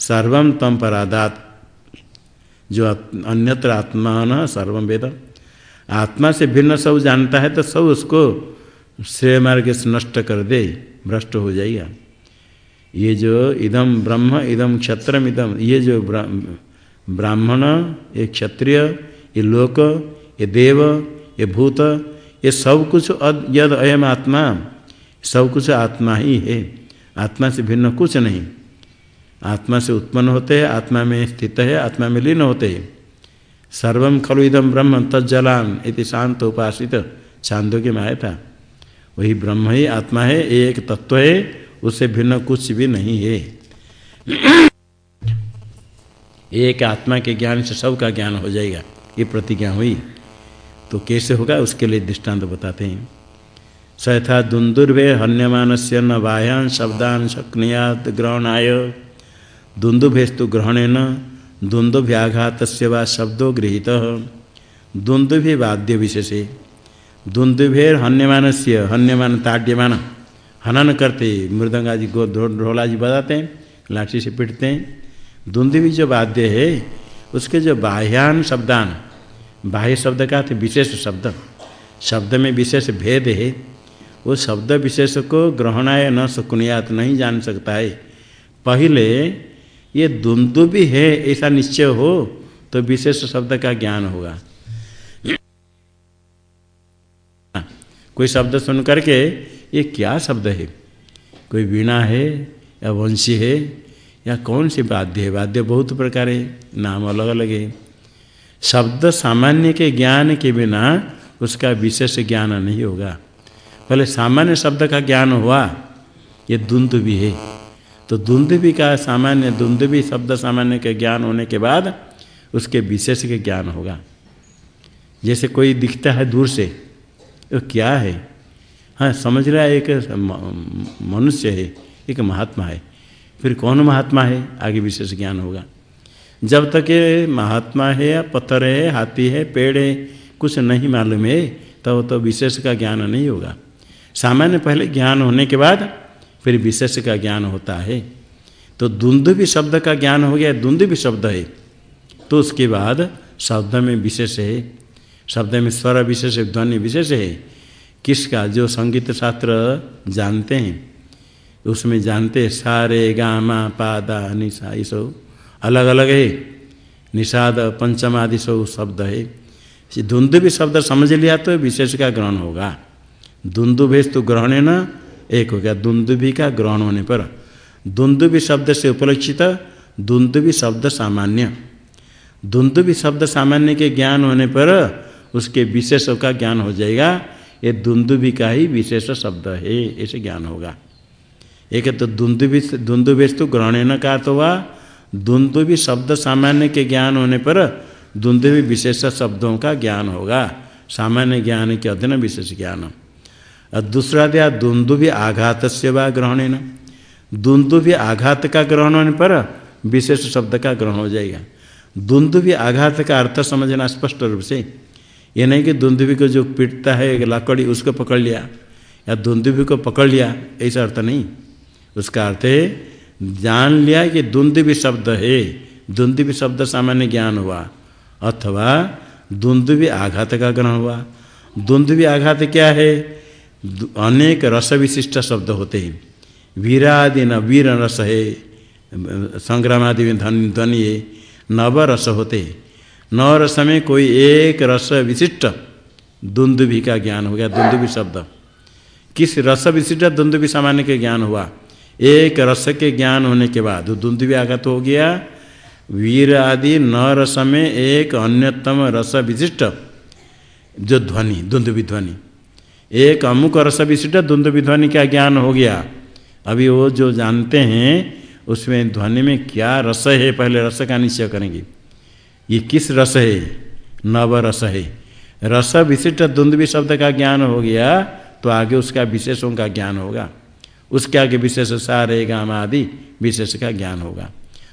सर्वम तम परादात। जो अन्यत्र आत्मा न सर्वम वेद। आत्मा से भिन्न सब जानता है तो सब उसको श्रेय मार्ग से नष्ट कर दे, भ्रष्ट हो जाएगा। ये जो इदम ब्रह्म इदम क्षत्रम इदम ये जो ब्राह्मण, ये क्षत्रिय, ये लोक ये देव, ये भूत, ये सब कुछ यद अयम आत्मा। सब कुछ आत्मा ही है। आत्मा से भिन्न कुछ नहीं। आत्मा से उत्पन्न होते हैं, आत्मा में स्थित है, आत्मा में लीन होते हैं। सर्वम खलु इदम ब्रह्म तज्जलान इति शांत उपासित। छांदो के में आया था। वही ब्रह्म ही आत्मा है एक तत्व है, उससे भिन्न कुछ भी नहीं है। एक आत्मा के ज्ञान से सब का ज्ञान हो जाएगा। ये प्रतिज्ञा हुई। तो कैसे होगा, उसके लिए दृष्टांत बताते हैं। स यथा दुंदुर्भे हन्यमान से न बाह्यान शब्दान शक्नियात ग्रहणाय। दुंदुभेस्तु ग्रहणेन दुंदुभ्याघात व शब्दों गृहीत। दुंदुभि वाद्य विशेषे। दुंदुभेर हन्यमान से हन्यमान ताड्यमान। हनन करते मृदंगा जी गो ढोला जी बजाते हैं, लाठी से पीटते हैं। दुंदुभि जो वाद्य है, उसके जो बाह्यान शब्दान बाह्य शब्द का थे विशेष शब्द। शब्द में विशेष भेद है। वो शब्द विशेष को ग्रहणाय न सुकुनियात नहीं जान सकता है। पहले ये दुंदु भी है, ऐसा निश्चय हो तो विशेष शब्द का ज्ञान होगा। कोई शब्द सुन करके ये क्या शब्द है? कोई वीणा है, या वंशी है, या कौन सी वाद्य है? वाद्य बहुत प्रकार है, नाम अलग अलग है। शब्द सामान्य के ज्ञान के बिना उसका विशेष ज्ञान नहीं होगा। पहले सामान्य शब्द का ज्ञान हुआ, ये द्वंद्व भी है। तो द्वंद्व भी का सामान्य, द्वंद्व भी शब्द सामान्य के ज्ञान होने के बाद उसके विशेष के ज्ञान होगा। जैसे कोई दिखता है दूर से तो क्या है? हाँ समझ रहा है एक मनुष्य है, एक महात्मा है। फिर कौन महात्मा है? आगे विशेष ज्ञान होगा। जब तक ये महात्मा है या पत्थर है, हाथी है, पेड़ है, कुछ नहीं मालूम है, तब तो तो विशेष का ज्ञान नहीं होगा। सामान्य पहले ज्ञान होने के बाद फिर विशेष का ज्ञान होता है। तो धुंध भी शब्द का ज्ञान हो गया धुंध भी शब्द है। तो उसके बाद शब्द में विशेष है। शब्द में स्वर विशेष है, ध्वनि विशेष है। किसका? जो संगीत शास्त्र जानते हैं। उसमें जानते सारे गामा पादा निशा ये सब। अलग अलग है। निषाद, पंचम आदि सब शब्द है। धुंध भी शब्द समझ लिया तो विशेष का ग्रहण होगा। धुंधु भेष तो ग्रहण न? एक हो गया। दुंदुभि का ग्रहण होने पर दुंदुभि शब्द से उपलक्षित दुंदुभि शब्द सामान्य। दुंदुभि शब्द सामान्य के ज्ञान होने पर उसके विशेषों का ज्ञान हो जाएगा। ये दुंदुभि का ही विशेष शब्द है, ऐसे ज्ञान होगा। एक तो दुंदुभि दुंदुभेश तो ग्रहण न का तो हुआ? दुंदुभि शब्द सामान्य के ज्ञान होने पर दुंदुभि विशेष शब्दों का ज्ञान होगा। सामान्य ज्ञान के अधीन विशेष ज्ञान। और दूसरा दिया द्वंद्व भी आघात से व ग्रहण न भी आघात का ग्रहण होने पर विशेष शब्द का ग्रहण हो जाएगा। द्वंद्व भी आघात का अर्थ समझना स्पष्ट रूप से। ये नहीं कि दुंदुभि को जो पीटता है लकड़ी, उसको पकड़ लिया, या दुंदुभि को पकड़ लिया, ऐसा अर्थ नहीं। उसका अर्थ है जान लिया कि दुंदुभि शब्द है। दुंदुभि शब्द सामान्य ज्ञान हुआ। अथवा दुंदुभि आघात का ग्रहण हुआ। दुंदुभि आघात क्या है? अनेक रस विशिष्ट शब्द होते हैं। वीरादि न वीर रस है। संग्राम आदि में धन ध्वनि है। नव रस होते नव रस में कोई एक रस विशिष्ट दुंदुभि का ज्ञान हो गया। दुंदुभि शब्द। किस रस विशिष्ट दुंदुभि सामान्य के ज्ञान हुआ? एक रस के ज्ञान होने के बाद दुंदुभि आगत हो गया। वीर आदि न रस में एक अन्यतम रस विशिष्ट, जो ध्वनि दुंदुबी ध्वनि। एक अमुक रस विशिष्ट दुंदुबी ध्वनि का ज्ञान हो गया। अभी वो जो जानते हैं, उसमें ध्वनि में क्या रस है, पहले रस का निश्चय करेंगे। ये किस रस है? नव रस है। रस विशिष्ट दुंदुबी शब्द का ज्ञान हो गया तो आगे उसका विशेषों का ज्ञान होगा। उसके आगे विशेष सारे गाम आदि विशेष का ज्ञान होगा।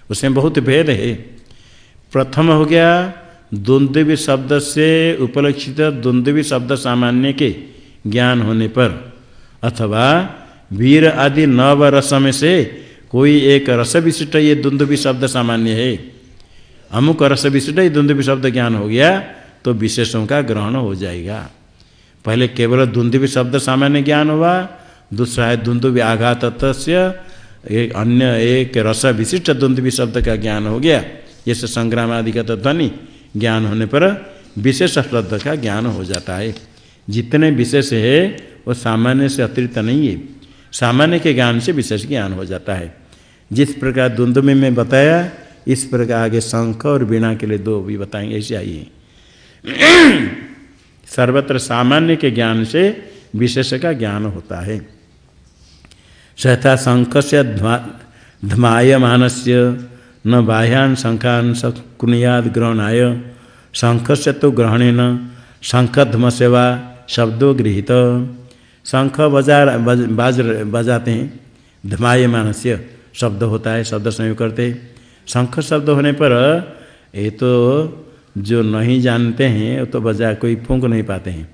उसमें बहुत भेद है। प्रथम हो गया, द्वंद्वी शब्द से उपलक्षित द्वंद्वी शब्द सामान्य के ज्ञान होने पर, अथवा वीर आदि नव रस में से कोई एक रस विशिष्ट ये द्वंद्वी शब्द सामान्य है। अमुक रस विशिष्ट ये द्वंद्वी शब्द ज्ञान हो गया तो विशेषों का ग्रहण हो जाएगा। पहले केवल द्वंद्वी शब्द सामान्य ज्ञान हुआ दूसरा है द्वंद्व आघात एक अन्य एक रस विशिष्ट द्वंद्वी शब्द का ज्ञान हो गया। जैसे संग्राम आदि का ध्वनि ज्ञान होने पर विशेष शब्द का ज्ञान हो जाता है। जितने विशेष है, वो सामान्य से अतिरिक्त नहीं है। सामान्य के ज्ञान से विशेष ज्ञान हो जाता है। जिस प्रकार द्वंद्व में मैं बताया, इस प्रकार आगे शंख और वीणा के लिए दो भी बताएँगे, ऐसे आइए। सर्वत्र सामान्य के ज्ञान से विशेष का ज्ञान होता है। सहता शंख से ध्मायमान से न बाह्यान शंखान कुनियाद ग्रहणाय शंख से तो ग्रहण न शंखध्म सेवा शब्दों गृहित। शंख बजा, बाज, बजाते हैं। धमायमान से शब्द होता है, शब्द संयोग करते शंख शब्द होने पर ये तो जो नहीं जानते हैं, वो तो बजा कोई फूंक नहीं पाते हैं।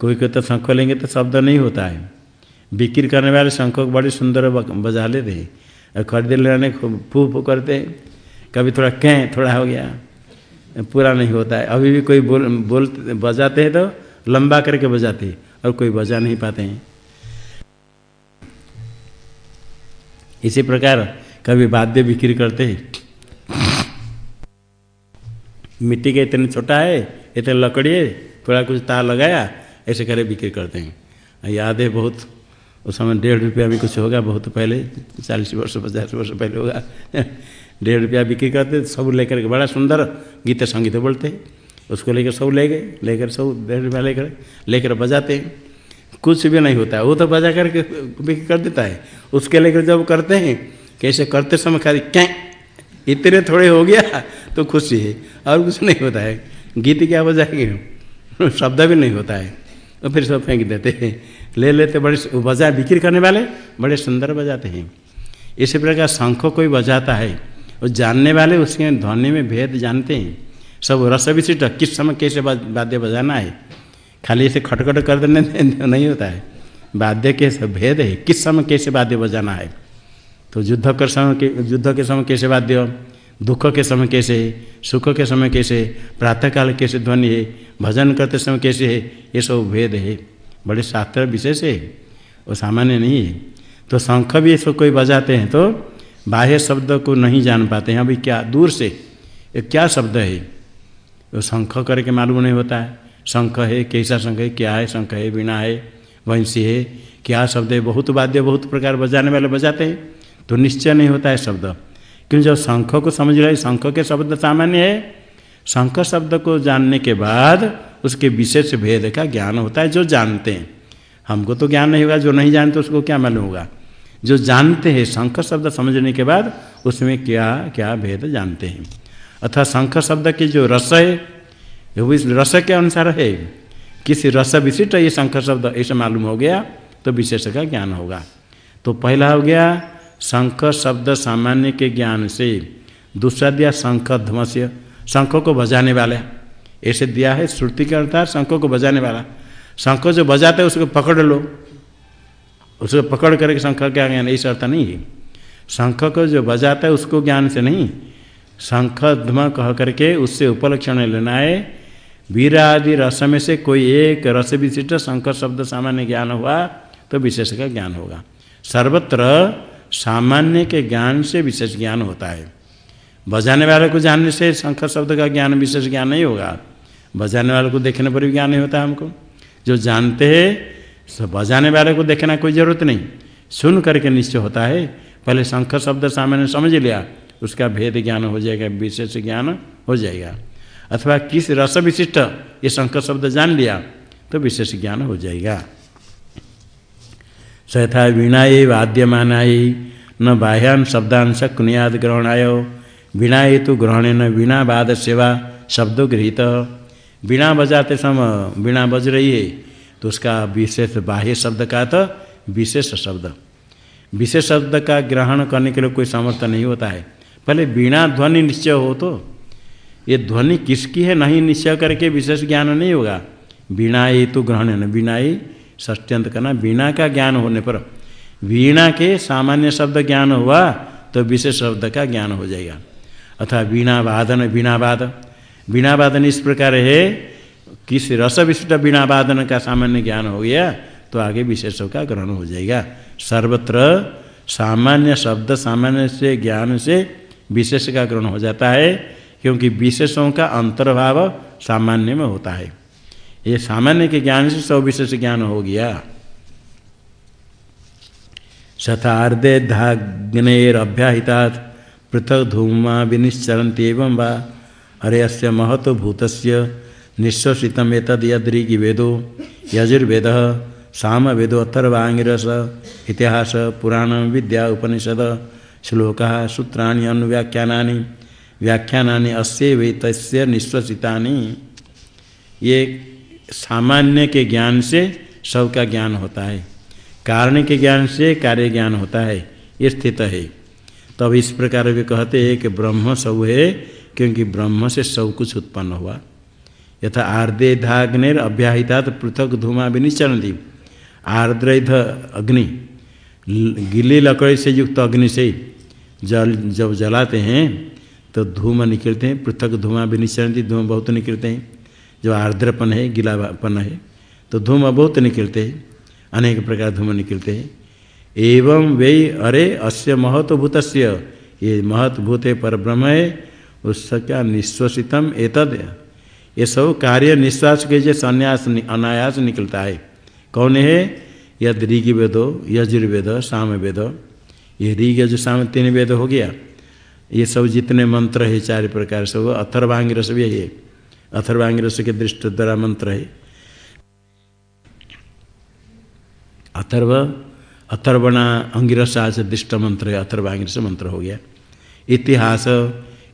कोई कोई तो शंख लेंगे तो शब्द नहीं होता है। बिक्री करने वाले शंख बड़ी सुंदर बजा लेते हैं। और खरीद लेने फू फू करते हैं। कभी थोड़ा कहें थोड़ा हो गया। पूरा नहीं होता है। अभी भी कोई बोल बोल, बजाते हैं तो लंबा करके बजाते हैं और कोई बजा नहीं पाते हैं। इसी प्रकार कभी वाद्य बिक्री करते हैं। मिट्टी का इतने छोटा है, इतने लकड़ी है, थोड़ा कुछ तार लगाया, ऐसे करे बिक्री करते हैं। याद है बहुत उस समय डेढ़ रुपया भी कुछ होगा, बहुत पहले, चालीस वर्ष, पचास वर्ष पहले होगा। डेढ़ रुपया बिक्री करते, सब लेकर के बड़ा सुंदर गीत संगीत बोलते। उसको लेकर सब ले गए, लेकर सब डेढ़ रुपया लेकर लेकर बजाते। हैं कुछ भी नहीं होता है वो तो बजा करके बिक्री कर देता है। उसके लेकर जब करते हैं, कैसे करते समय खाली क्या इतने थोड़े हो गया तो खुशी है। और कुछ नहीं होता है। गीत क्या बजाएँगे शब्द भी नहीं होता है। और फिर सब फेंक देते हैं। ले लेते, बड़े बजा बिक्री करने वाले, बड़े सुंदर बजाते हैं। इसी प्रकार शंख कोई बजाता है। और जानने वाले उसके ध्वनि में भेद जानते हैं। सब रस विशिष्ट किस समय कैसे वाद्य बजाना है? खाली इसे खटखट कर देने नहीं होता है। वाद्य के भेद है। किस समय कैसे वाद्य बजाना है? तो युद्ध कर समय के, युद्ध के समय कैसे वाद्य, दुख के समय कैसे है सुख के समय कैसे, प्रातःकाल कैसे ध्वनि है, भजन करते समय कैसे है, ये सब भेद है। बड़े शास्त्र विशेष है, वो सामान्य नहीं है। तो शंख भी इसको कोई बजाते हैं तो बाह्य शब्द को नहीं जान पाते हैं। अभी क्या, दूर से, ये क्या शब्द है? तो शंख करके मालूम नहीं होता है। शंख है, कैसा शंख है, क्या है, शंख है, वीणा है, वंशी है, क्या शब्द है? बहुत वाद्य, बहुत प्रकार बजाने वाले बजाते हैं तो निश्चय नहीं होता है शब्द। क्योंकि जब शंख को समझ रहे शंख के शब्द सामान्य है। शंख शब्द को जानने के बाद उसके विशेष भेद का ज्ञान होता है जो जानते हैं। हमको तो ज्ञान नहीं होगा, जो नहीं जानते उसको क्या मालूम होगा? जो जानते हैं शंख शब्द समझने के बाद उसमें क्या क्या भेद जानते हैं। अथवा शंख शब्द की जो रस है, वो इस रस के अनुसार है। किसी रस विशिष्ट ये शंख शब्द ऐसा मालूम हो गया तो विशेष का ज्ञान होगा। तो पहला हो गया शंख शब्द सामान्य के ज्ञान से दूसरा दिया शंख ध्वस्य शंख को बजाने वाले। ऐसे दिया है श्रुति के अनुसार शंख को बजाने वाला। शंख जो बजाते है, उसको पकड़ लो। उसको पकड़ करके शंख क्या ज्ञान ऐसा अर्थ नहीं है। शंख को जो बजाता है, उसको ज्ञान से नहीं। शंख ध्म कह करके उससे उपलक्षण लेना है। वीर आदि रस में से कोई एक रस विशिष्ट शंख शब्द सामान्य ज्ञान हुआ तो विशेष का ज्ञान होगा। सर्वत्र सामान्य के ज्ञान से विशेष ज्ञान होता है। बजाने वाले को जानने से शंख शब्द का ज्ञान विशेष ज्ञान नहीं होगा। बजाने वाले को देखने पर भी ज्ञान नहीं होता हमको। जो जानते हैं तो बजाने वाले को देखना कोई ज़रूरत नहीं। सुन करके निश्चय होता है। पहले शंख शब्द सामान्य समझ लिया, उसका भेद ज्ञान हो जाएगा, विशेष ज्ञान हो जाएगा। अथवा किस रस विशिष्ट, ये शंकर शब्द जान लिया तो विशेष ज्ञान हो जाएगा। सथा वीणाए वाद्यमानाय, न बाह्यान शब्दांश कुनियाद वीणा तो ग्रहण न वीणा बाद सेवा शब्दों गृहित। वीणा बजाते समय वीणा बज रही है तो उसका विशेष बाह्य शब्द का तो विशेष शब्द। विशेष शब्द का ग्रहण करने के लिए कोई सामर्थ्य नहीं होता है। पहले वीणा ध्वनि निश्चय हो तो ये ध्वनि किसकी है नहीं निश्चय करके विशेष ज्ञान नहीं होगा। वीणा ये तो ग्रहण है ना वीणा ही ष्ट्यंत करना वीणा का ज्ञान होने पर। वीणा के सामान्य शब्द ज्ञान हुआ तो विशेष शब्द का ज्ञान हो जाएगा। अथवा वीणा वादन वीणा वीणा वादन इस प्रकार है किस रस विशिष्ट वीणा वादन का सामान्य ज्ञान हो गया तो आगे विशेषों का ग्रहण हो जाएगा। सर्वत्र सामान्य शब्द, सामान्य से ज्ञान से विशेष का ग्रहण हो जाता है, क्योंकि विशेषों का अंतर्भाव सामान्य में होता है। ये सामान्य के ज्ञान से सब विशेष ज्ञान हो गया। शतार्दे धाग्नेरभ्याहिता पृथक धूमा विनिश्चरती एवं वा अरे अस्य महतो भूत निश्वसितम एतद यद्रिगी वेदो यजुर्वेद साम वेदो अथर्वांगिरस इतिहास पुराण विद्या उपनिषद श्लोक सूत्राणि अनुव्याख्यानानि। व्याख्यानानि अस्य वेतस्य निश्वसितानि। ये सामान्य के ज्ञान से सब का ज्ञान होता है। कारण के ज्ञान से कार्य ज्ञान होता है। ये स्थित है। तब इस प्रकार भी कहते हैं कि ब्रह्म सब है क्योंकि ब्रह्म से सब कुछ उत्पन्न हुआ। यथा आर्दे धाग्नेर अभ्याहिता तो पृथक धूमा भी दी आर्द्रध अग्नि। गिली लकड़ी से युक्त अग्नि से जल जब जलाते हैं तो धूम निकलते हैं, पृथक धुआँ भी निचरती धूम बहुत निकलते हैं। जो आर्द्रपन है, गिलापन है तो धूम बहुत निकलते हैं, अनेक प्रकार धूम निकलते हैं। एवं वे अरे अस्य महत्वभूत ये महत्वभूत है पर ब्रह्म है उसका क्या निश्वसितम एतद। ये सब कार्य निश्वास के जैसे अन्यास अनायास निकलता है। कौन है? यद ऋग वेदो यजुर्वेद साम वेद। ये ऋग, यजु, साम तीन वेद हो गया। ये सब जितने मंत्र है, चार प्रकार सब अथर्वांग रस भी है। अथर्वांग रस के दृष्ट द्वारा मंत्र है। अथर्व, अथर्वणा अंगिरस आज दृष्ट मंत्र है अथर्वांगिरस मंत्र हो गया। इतिहास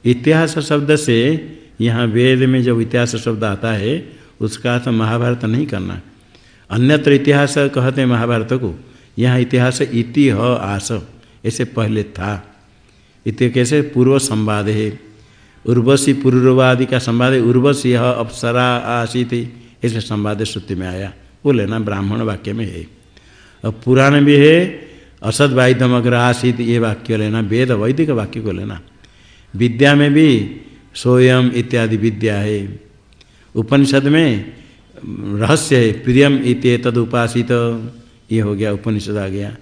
इतिहास शब्द से यहाँ वेद में जब इतिहास शब्द आता है, उसका अर्थ महाभारत नहीं करना। अन्यत्र इतिहास कहते हैं महाभारत को। यहाँ इतिहास इति ह आस, ऐसे पहले था। इति कैसे? पूर्व संवाद है। उर्वशी पूर्ववादि का संवाद है। उर्वशी यह अप्सरा आशी थी ऐसे संवाद श्रुति में आया। वो लेना ब्राह्मण वाक्य में है। और पुराण भी है, असद वाइदम अग्र आशित ये वाक्य लेना, वेद वैदिक वाक्य को लेना। विद्या में भी सोयम इत्यादि विद्या है। उपनिषद में, रहस्य है, प्रियम इत तद उपासित। ये हो गया, उपनिषद आ गया।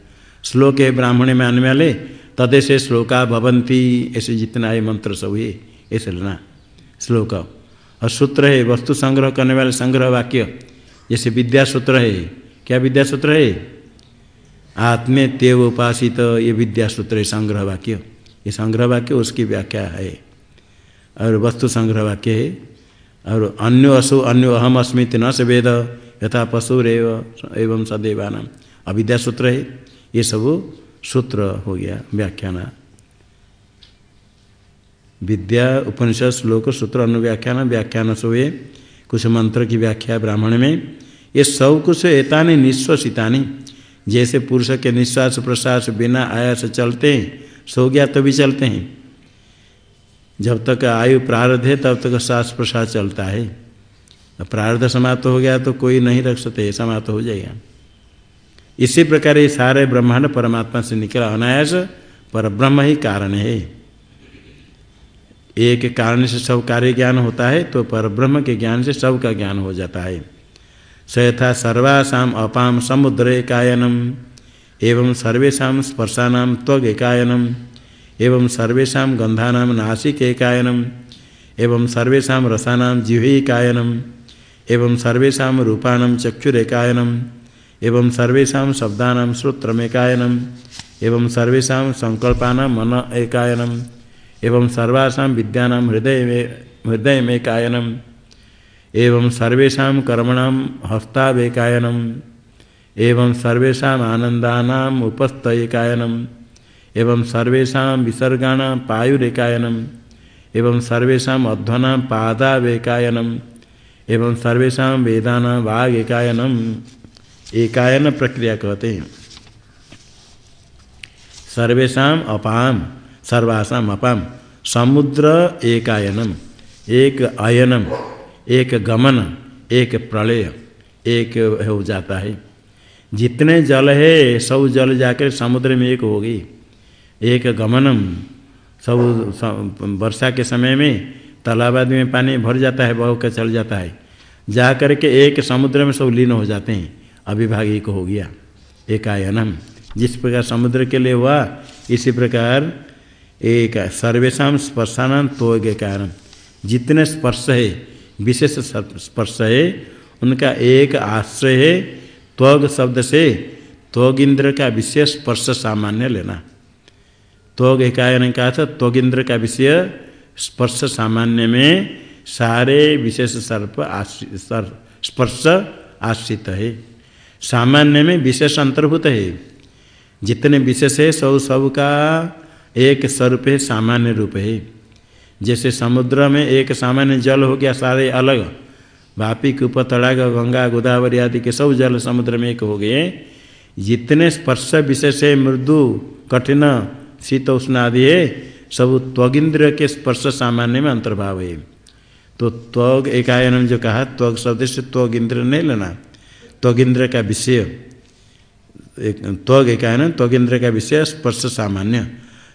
श्लोक है ब्राह्मण में आने वाले, तदेशे श्लोका भवंती ऐसे जितना है मंत्र सब ये, ऐसे लेना। श्लोक। और सूत्र है, वस्तु संग्रह करने वाले संग्रह वाक्य। जैसे विद्या सूत्र है, क्या विद्या सूत्र है? आत्मे तेव उपासित, ये विद्या सूत्र है, संग्रह वाक्य। ये संग्रह वाक्य, उसकी व्याख्या है। और वस्तु संग्रह वाक्य है। और अन्यो असु, अन्यो अहम अस्मित न से वेद, यथा पशुरेव एवं सदैवान। अविद्या सूत्र है। ये सब सूत्र हो गया व्याख्यान। विद्या, उपनिषद, श्लोक, सूत्र अनुव्याख्यान व्याख्यान सो ये। कुछ मंत्र की व्याख्या ब्राह्मण में। ये सब कुछ एतानी निश्वसितानी। जैसे पुरुष के निश्वास प्रश्वास बिना आयास चलते हैं सो गया तभी चलते हैं। जब तक आयु प्रारब्ध है, तब तक श्वास प्रश्वास चलता है। प्रारब्ध समाप्त हो गया तो कोई नहीं रख सकते समाप्त हो जाएगा। इसी प्रकार ये सारे ब्रह्मांड परमात्मा से निकला अनायास, पर ब्रह्म ही कारण है। एक कारण से सब कार्य ज्ञान होता है तो पर ब्रह्म के ज्ञान से सब का ज्ञान हो जाता है। स यथा सर्वासाम अपाम समुद्र एकायनम एवं सर्वेशा स्पर्शाना त्वग एवं सर्वेशा गंधा नासिक एकायनम एवं सर्वेशा रसाना जिह्वकायनम, एवं सर्वेशा रूपाण चक्षुरेकायनम, एवं सर्वेशा शब्दा श्रोत्रमेकायनम, एवं सर्वेशा संकल्पा मन एकायनम, एवं सर्वासा विद्या हृदय हृदय में कायनम एवं सर्वेशा कर्मणाम हस्तावेकायनम एवं सर्वेशा आनंदानाम उपस्थ एकायनम एवं सर्वेशा विसर्गाण पायुरेकायनम, एवं सर्वेशा अध्वना पादावेकायनम, एवं सर्वेशा वेदाना वाग एकायनम एकायन प्रक्रिया कहते हैं। सर्वेशा अपाम, सर्वासाम अपाम, समुद्र एकायनम, एक अयनम, एक गमन एक प्रलय एक हो जाता है। जितने जल है, सब जल जाकर समुद्र में एक हो गई एक गमनम, सब वर्षा के समय में तालाब आदि में पानी भर जाता है, बह कर चल जाता है। जा कर के एक समुद्र में सब लीन हो जाते हैं। अभिभाग एक हो गया। एक आयनम जिस प्रकार समुद्र के लिए हुआ, इसी प्रकार एक सर्वेशा स्पर्शान तो एक कारण। जितने स्पर्श है, विशेष स्पर्श है, उनका एक आश्रय है त्वग शब्द से त्वग इंद्र का विषय स्पर्श सामान्य लेना। त्वग ने कहा था त्वग इंद्र का विषय स्पर्श सामान्य में सारे विशेष सर्प स्पर्श आश्रित है। सामान्य में विशेष अंतर्भूत है। जितने विशेष है सब सब का एक स्वरूप है, सामान्य रूप है। जैसे समुद्र में एक सामान्य जल हो गया, सारे अलग। वापी कूप तड़ाग, गंगा, गोदावरी आदि के सब जल समुद्र में एक हो गए जितने स्पर्श विशेष है, मृदु, कठिन, शीत उष्ण आदि है, सब त्वगिंद्र के स्पर्श सामान्य में अंतर्भाव है। तो त्वग एकायन जो कहा, त्वग शब्द से त्वग इंद्र नहीं लेना। त्वगिंद्र का विषय त्वग एकायन त्वगिंद्र का विषय स्पर्श सामान्य।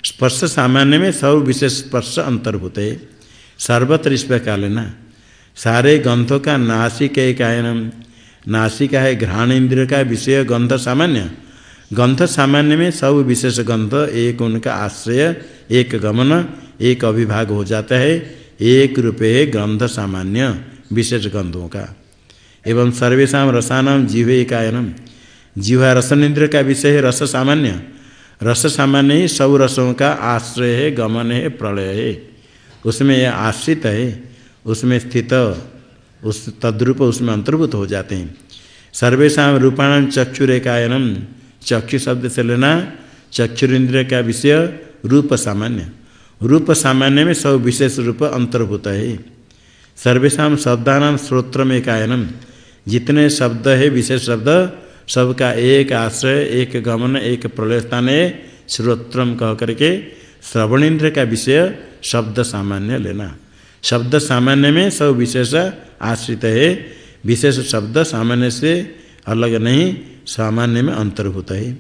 स्पर्श सामान्य में सर्व विशेष स्पर्श अंतर्भूत है। सर्वत्र इस प्रकार लेना। सारे गंधों का नासिक एक आयनम नासिका है घ्राण इंद्र का विषय गंध सामान्य। गंध सामान्य में सब विशेष गंध, एक उनका आश्रय, एक गमन, एक अभिभाग हो जाता है। एक रुपये गंध सामान्य, विशेष गंधों का। एवं सर्वेशा रसानाम जीवे एक आयनम जीवा रसनिंद्र का विषय है रस सामान्य। रस सामान्य ही सब रसों का आश्रय है, गमन है, प्रलय है। उसमें आश्रित है। उसमें स्थित, उस तद्रूप उसमें अंतर्भूत हो जाते हैं। सर्वेशा रूपाण चक्षुरेकायनम चक्षु शब्द से लेना चक्षुरेन्द्र का विषय रूप सामान्य। रूप सामान्य में सब विशेष रूप अंतर्भूत है। सर्वेशा शब्दानाम श्रोत्र में कायनम जितने शब्द है, विशेष शब्द, सबका एक आश्रय, एक गमन, एक प्रलय स्थान है श्रोत्रम कह करके श्रवणेन्द्र का विषय शब्द सामान्य लेना। शब्द सामान्य में सब विशेष आश्रित है। विशेष शब्द सामान्य से अलग नहीं, सामान्य में अंतर्भूत है।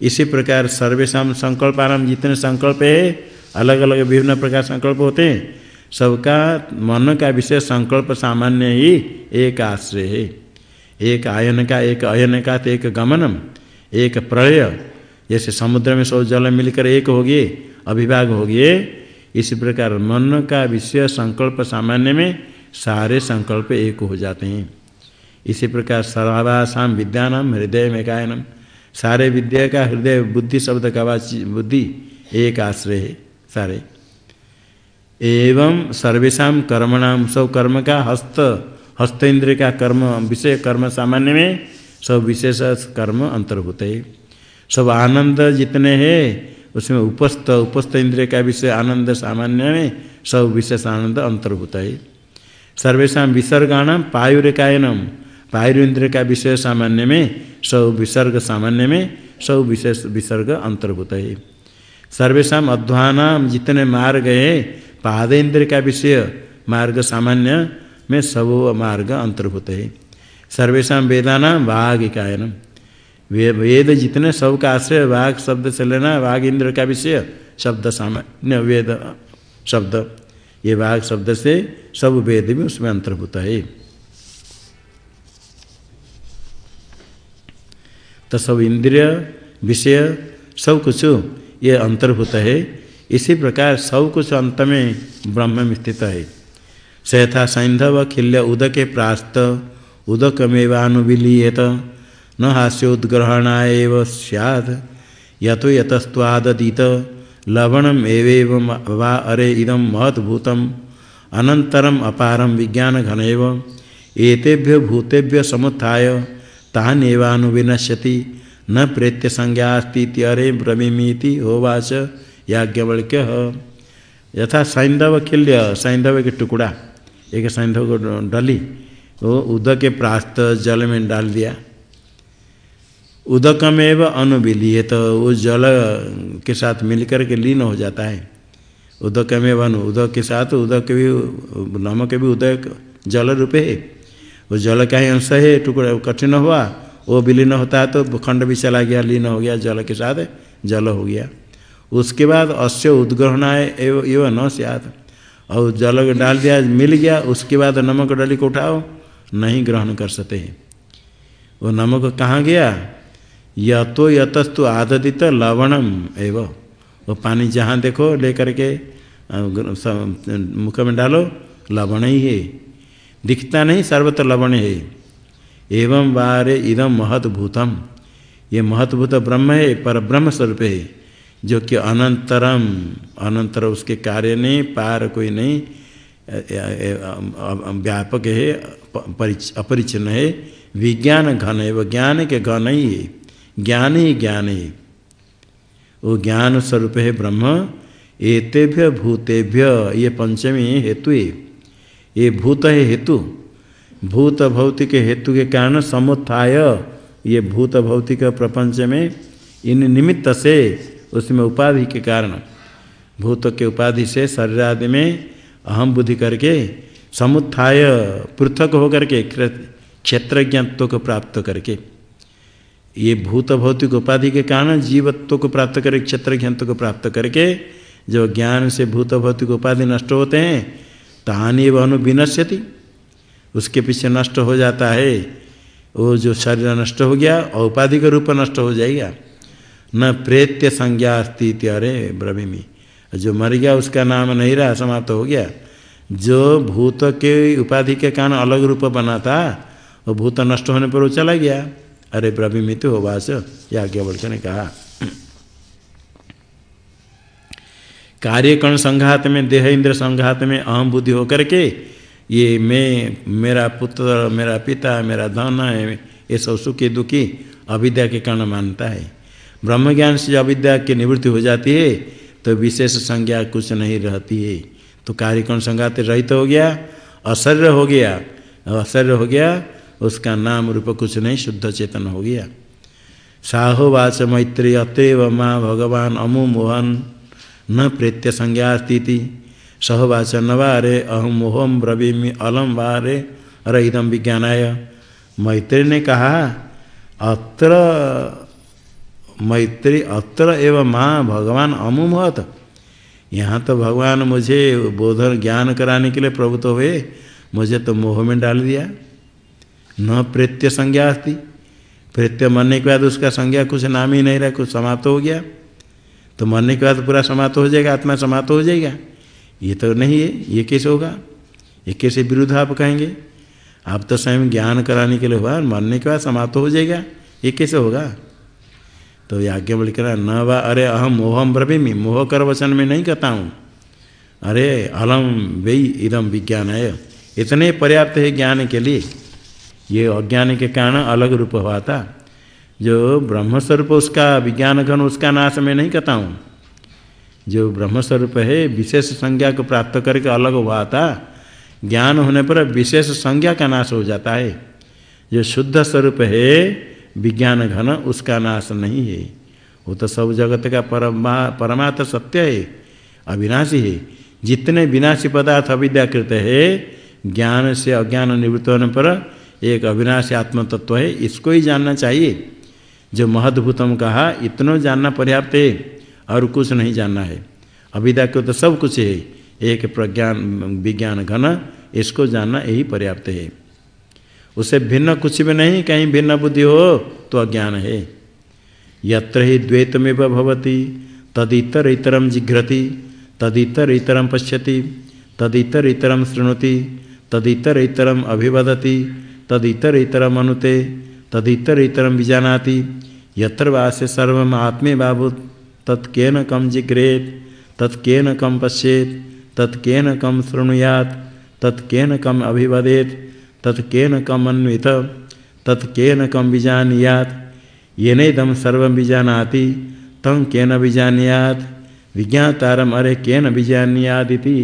इसी प्रकार सर्वेशा संकल्पाराम जितने संकल्प है अलग अलग विभिन्न प्रकार संकल्प होते हैं। सबका मन का विषय संकल्प सामान्य ही एक आश्रय है। एक आयन का, एक अयन का तो एक गमनम, एक प्रलय। जैसे समुद्र में सब जल मिलकर एक हो गए, अभिभाग हो इसी प्रकार मन का विषय संकल्प सामान्य में सारे संकल्प एक हो जाते हैं। इसी प्रकार सर्वासाम विद्यानाम हृदय में गायनम सारे विद्या का हृदय बुद्धि शब्द का वाची बुद्धि एक आश्रय है, सारे। एवं सर्वेशा कर्मणाम सब कर्म का हस्त हस्त इंद्र का कर्म, विषय कर्म सामान्य में सब विशेष कर्म अंतर्भूत है। सब आनंद जितने हैं उसमें उपस्थ उपस्थ इंद्रिय का विषय आनंद सामान्य में सब विशेष आनंद अंतर्भूत है। सर्वेशा विसर्गाणाम पायुरिकायनम पायु इंद्र का विषय सामान्य में, सब विसर्ग सामान्य में, सब विशेष विसर्ग अंतर्भूत है। सर्वेशा अध्वानाम जितने मार्ग है पादेन्द्र का विषय मार्ग सामान्य में सब मार्ग अंतर्भूत है। सर्वेशा वेदाना वाघ वेद जितने सब का आश्रय वाघ शब्द से लेना वाघ इंद्र का विषय, शब्द सामान्य वेद, शब्द। ये वाघ शब्द से सब वेद में उसमें अंतर्भूत है। तो सब इंद्रिय, विषय, सब कुछ ये अंतर्भूत है। इसी प्रकार सब कुछ अंत में ब्रह्म में स्थित है। सहथा सैंधव खिल्य उदके प्रास्त, उदकमेवानुविलीयत। न हास्योद्ग्रहणाय सैद यतो यतस्वादीत लवणम वा अरे इदम महत्भूतम अनंतरम अपारम विज्ञान घन एतेभ्य भूतेभ्य समुत्थाय तान एवानुविनश्यति न प्रेत्य संज्ञा अस्ती अरे ब्रवीमीति होवाच याज्ञवल्क्य। यथा सैंधव खिल्य सैंधव के टुकड़ा एक सैंधव को डली वो उदक के प्रास्त जल में डाल दिया। उदक में अनुबिली है तो वो जल के साथ मिलकर के लीन हो जाता है। उदक में वन उदक के साथ, उदक भी नमक भी उदक जल रूपे है। वो जल का ही अंश है, टुकड़ा कठिन हुआ, वो विलीन होता है तो खंड भी चला गया, लीन हो गया, जल के साथ जल हो गया। उसके बाद अश्य उद्ग्रहणाय एवं न सियात। और जल डाल दिया, मिल गया, उसके बाद नमक डली को उठाओ, नहीं ग्रहण कर सकते हैं। वो नमक कहाँ गया? यतो यतस्तु आददित लवणम एव। वो पानी जहाँ देखो, लेकर के मुख में डालो, लवण ही है। दिखता नहीं, सर्वत्र लवण है। एवं वारे इदम महत्भूतम ये महत्भूत ब्रह्म है पर ब्रह्म स्वरूप है, जो कि अनंतरम। अनंतर उसके कार्य नहीं, पार कोई नहीं व्यापक है अपरिचिन्न है। विज्ञान घन है, वो ज्ञान के घन ही है। ज्ञान ज्ञान। वो ज्ञान स्वरूप है ब्रह्म, एतेभ्य भूतेभ्य, ये पंचमी हेतु ये भूत है हेतु। भूत भौतिक हेतु के कारण समुत्थाय। ये भूत भौतिक प्रपंच में इन निमित्त से उसमें उपाधि के कारण। भूत के उपाधि से शरीर आदि में अहम बुद्धि करके समुत्थाय, पृथक होकर के क्षेत्र ज्ञात्व को प्राप्त करके। ये भूत भौतिक उपाधि के कारण जीवत्व को प्राप्त करके, क्षेत्र ज्ञात्व को प्राप्त करके जो ज्ञान से भूत भौतिक उपाधि नष्ट होते हैं, तानी वह अनुविनश्यति उसके पीछे नष्ट हो जाता है, वो जो शरीर नष्ट हो गया और उपाधि का रूप नष्ट हो जाएगा। न प्रेत्य संज्ञा अस्तित्व अरे ब्रभिमी जो मर गया, उसका नाम नहीं रहा, समाप्त हो गया। जो भूत के उपाधि के कारण अलग रूप बना था, वो भूत नष्ट होने पर वो चला गया। अरे ब्रभिमित हो वास याज्ञवल्क ने कहा, कार्यकण संघात में, देह इंद्र संघात में अहम बुद्धि होकर के ये मैं, मेरा पुत्र, मेरा पिता, मेरा धन है ये सब सुखी दुखी अविद्या के कारण मानता है। ब्रह्म ज्ञान से अविद्या की निवृत्ति हो जाती है तो विशेष संज्ञा कुछ नहीं रहती है। तो कार्यकर्ण संघात रहित हो गया अशर्य हो गया अशर्य हो गया उसका नाम रूप कुछ नहीं, शुद्ध चेतन हो गया। साहोवाच मैत्री अतएव माँ भगवान अमु मोहन न प्रेत्य संज्ञा स्थिति सहवाच नवारे अहम मोहम ब्रवीमि अलम वारे अरे इदम विज्ञानाय। मैत्री ने कहा, अत्र मैत्री, अत्र एवं माँ भगवान अमुमहत। यहाँ तो भगवान मुझे बोधन ज्ञान कराने के लिए प्रभु तो हुए, मुझे तो मोह में डाल दिया। न प्रेत्य संज्ञा थी प्रत्यय मरने के बाद उसका संज्ञा कुछ नाम ही नहीं रहा, कुछ समाप्त हो गया। तो मरने के बाद पूरा समाप्त हो जाएगा, आत्मा समाप्त हो जाएगा। ये तो नहीं है, ये कैसे होगा? ये कैसे विरुद्ध आप कहेंगे? आप तो स्वयं ज्ञान कराने के लिए हुआ मरने के बाद समाप्त हो जाएगा। ये कैसे होगा? तो याज्ञ बोल कह न वा अरे अहम मोहम ब्रवीमी, मोह कर वचन में नहीं कहता हूँ। अरे अलम वे इदम विज्ञान है इतने पर्याप्त है ज्ञान के लिए। ये अज्ञान के कारण अलग रूप हुआ था जो ब्रह्मस्वरूप उसका विज्ञान घन उसका नाश में नहीं कहता हूँ। जो ब्रह्मस्वरूप है, विशेष संज्ञा को प्राप्त करके अलग हुआ था ज्ञान होने पर विशेष संज्ञा का नाश हो जाता है। जो शुद्ध स्वरूप है, विज्ञान घन उसका नाश नहीं है। वो तो सब जगत का परमा, परमात्म सत्य है, अविनाशी है। जितने विनाशी पदार्थ अविद्याकृत है, ज्ञान से अज्ञान निवृत्त होने पर एक अविनाशी आत्म तत्व है, इसको ही जानना चाहिए। जो महद्भूतम कहा, इतना जानना पर्याप्त है, और कुछ नहीं जानना है। अविद्या को तो सब कुछ है, एक प्रज्ञान, विज्ञान घन, इसको जानना यही पर्याप्त है। उससे भिन्न कुछ भी नहीं, कहीं भिन्न बुद्धि हो तो अज्ञान है। यत्र ही द्वैतमेव भवती, तदितर इतरम जिघ्रति, तदितर इतरम पश्यति, तदितर इतरम शृणुति, तदितर इतरम अभिवदति तदितर इतरम अनुते तदितर इतरम विजानाति, यत्र वास्य सर्व आत्मे बाभूत तत्केन कम जिग्रेत तत्केन कम पश्येत तत्केन कम शृणुयात तत्केन कम अभिवदेत तत्केन कम अन्वित तत्केन कम बीजानियात ये नदम सर्व बीजानाति तम केन बीजानियात विज्ञातारम अरे केन बीजानियादिति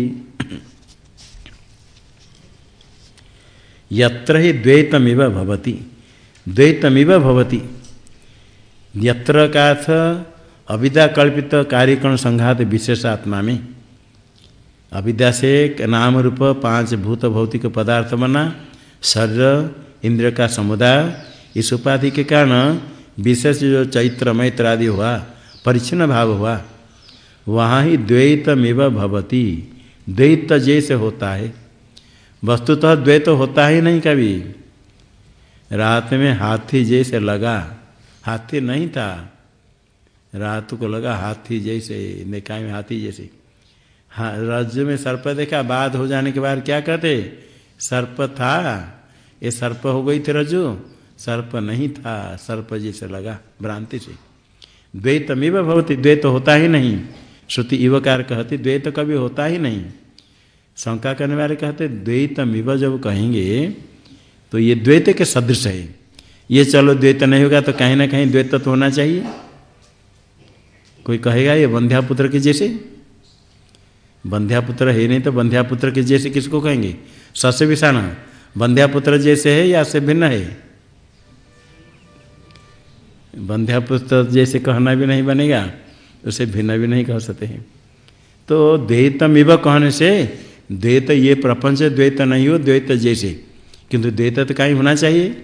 यत्र ही द्वैतमिव भवति। द्वैतमिव भवति। यत्र का अविद्या कल्पित कार्यकरण संघात विशेष आत्मा में। अविद्या से नाम रूप पाँच भूत भौतिक पदार्थ बना शरीर इंद्र का समुदाय, इस उपाधि के कारण विशेष जो चैत्र, मैत्र आदि हुआ, परिच्छिन्न भाव हुआ। वहाँ ही द्वैतमिव भवती। द्वैत जैसे होता है। वस्तुतः द्वैत होता ही नहीं कभी। रात में हाथी जैसे लगा, हाथी नहीं था। रात को लगा हाथी जैसे, निकाय में हाथी जैसे। हाँ राज्य में सर्प देखा बाद हो जाने के बाद क्या कहते? सर्प था। ये सर्प हो गई थी रजू सर्प नहीं था, सर्प जैसे लगा, भ्रांति से। द्वैतमिव भवती, द्वैत होता ही नहीं। श्रुति इवकार कहती, द्वैत कभी होता ही नहीं। शंका करने वाले कहते द्वैतमिव जब कहेंगे तो ये द्वैत के सदृश है। ये चलो द्वैत नहीं होगा तो कहीं ना कहीं द्वैत तो होना चाहिए। कोई कहेगा, ये बंध्यापुत्र के जैसे? बंध्यापुत्र है नहीं तो बंध्यापुत्र के जैसे किसको कहेंगे? सस्य विषाण। बंध्यापुत्र जैसे है या से भिन्न है? बंध्यापुत्र जैसे कहना भी नहीं बनेगा, उसे भिन्न भी नहीं कह सकते हैं। तो द्वैतमिव कहने से द्वैत ये प्रपंच द्वैत नहीं हो, द्वैत जैसे। किंतु द्वैत तो कहीं होना चाहिए।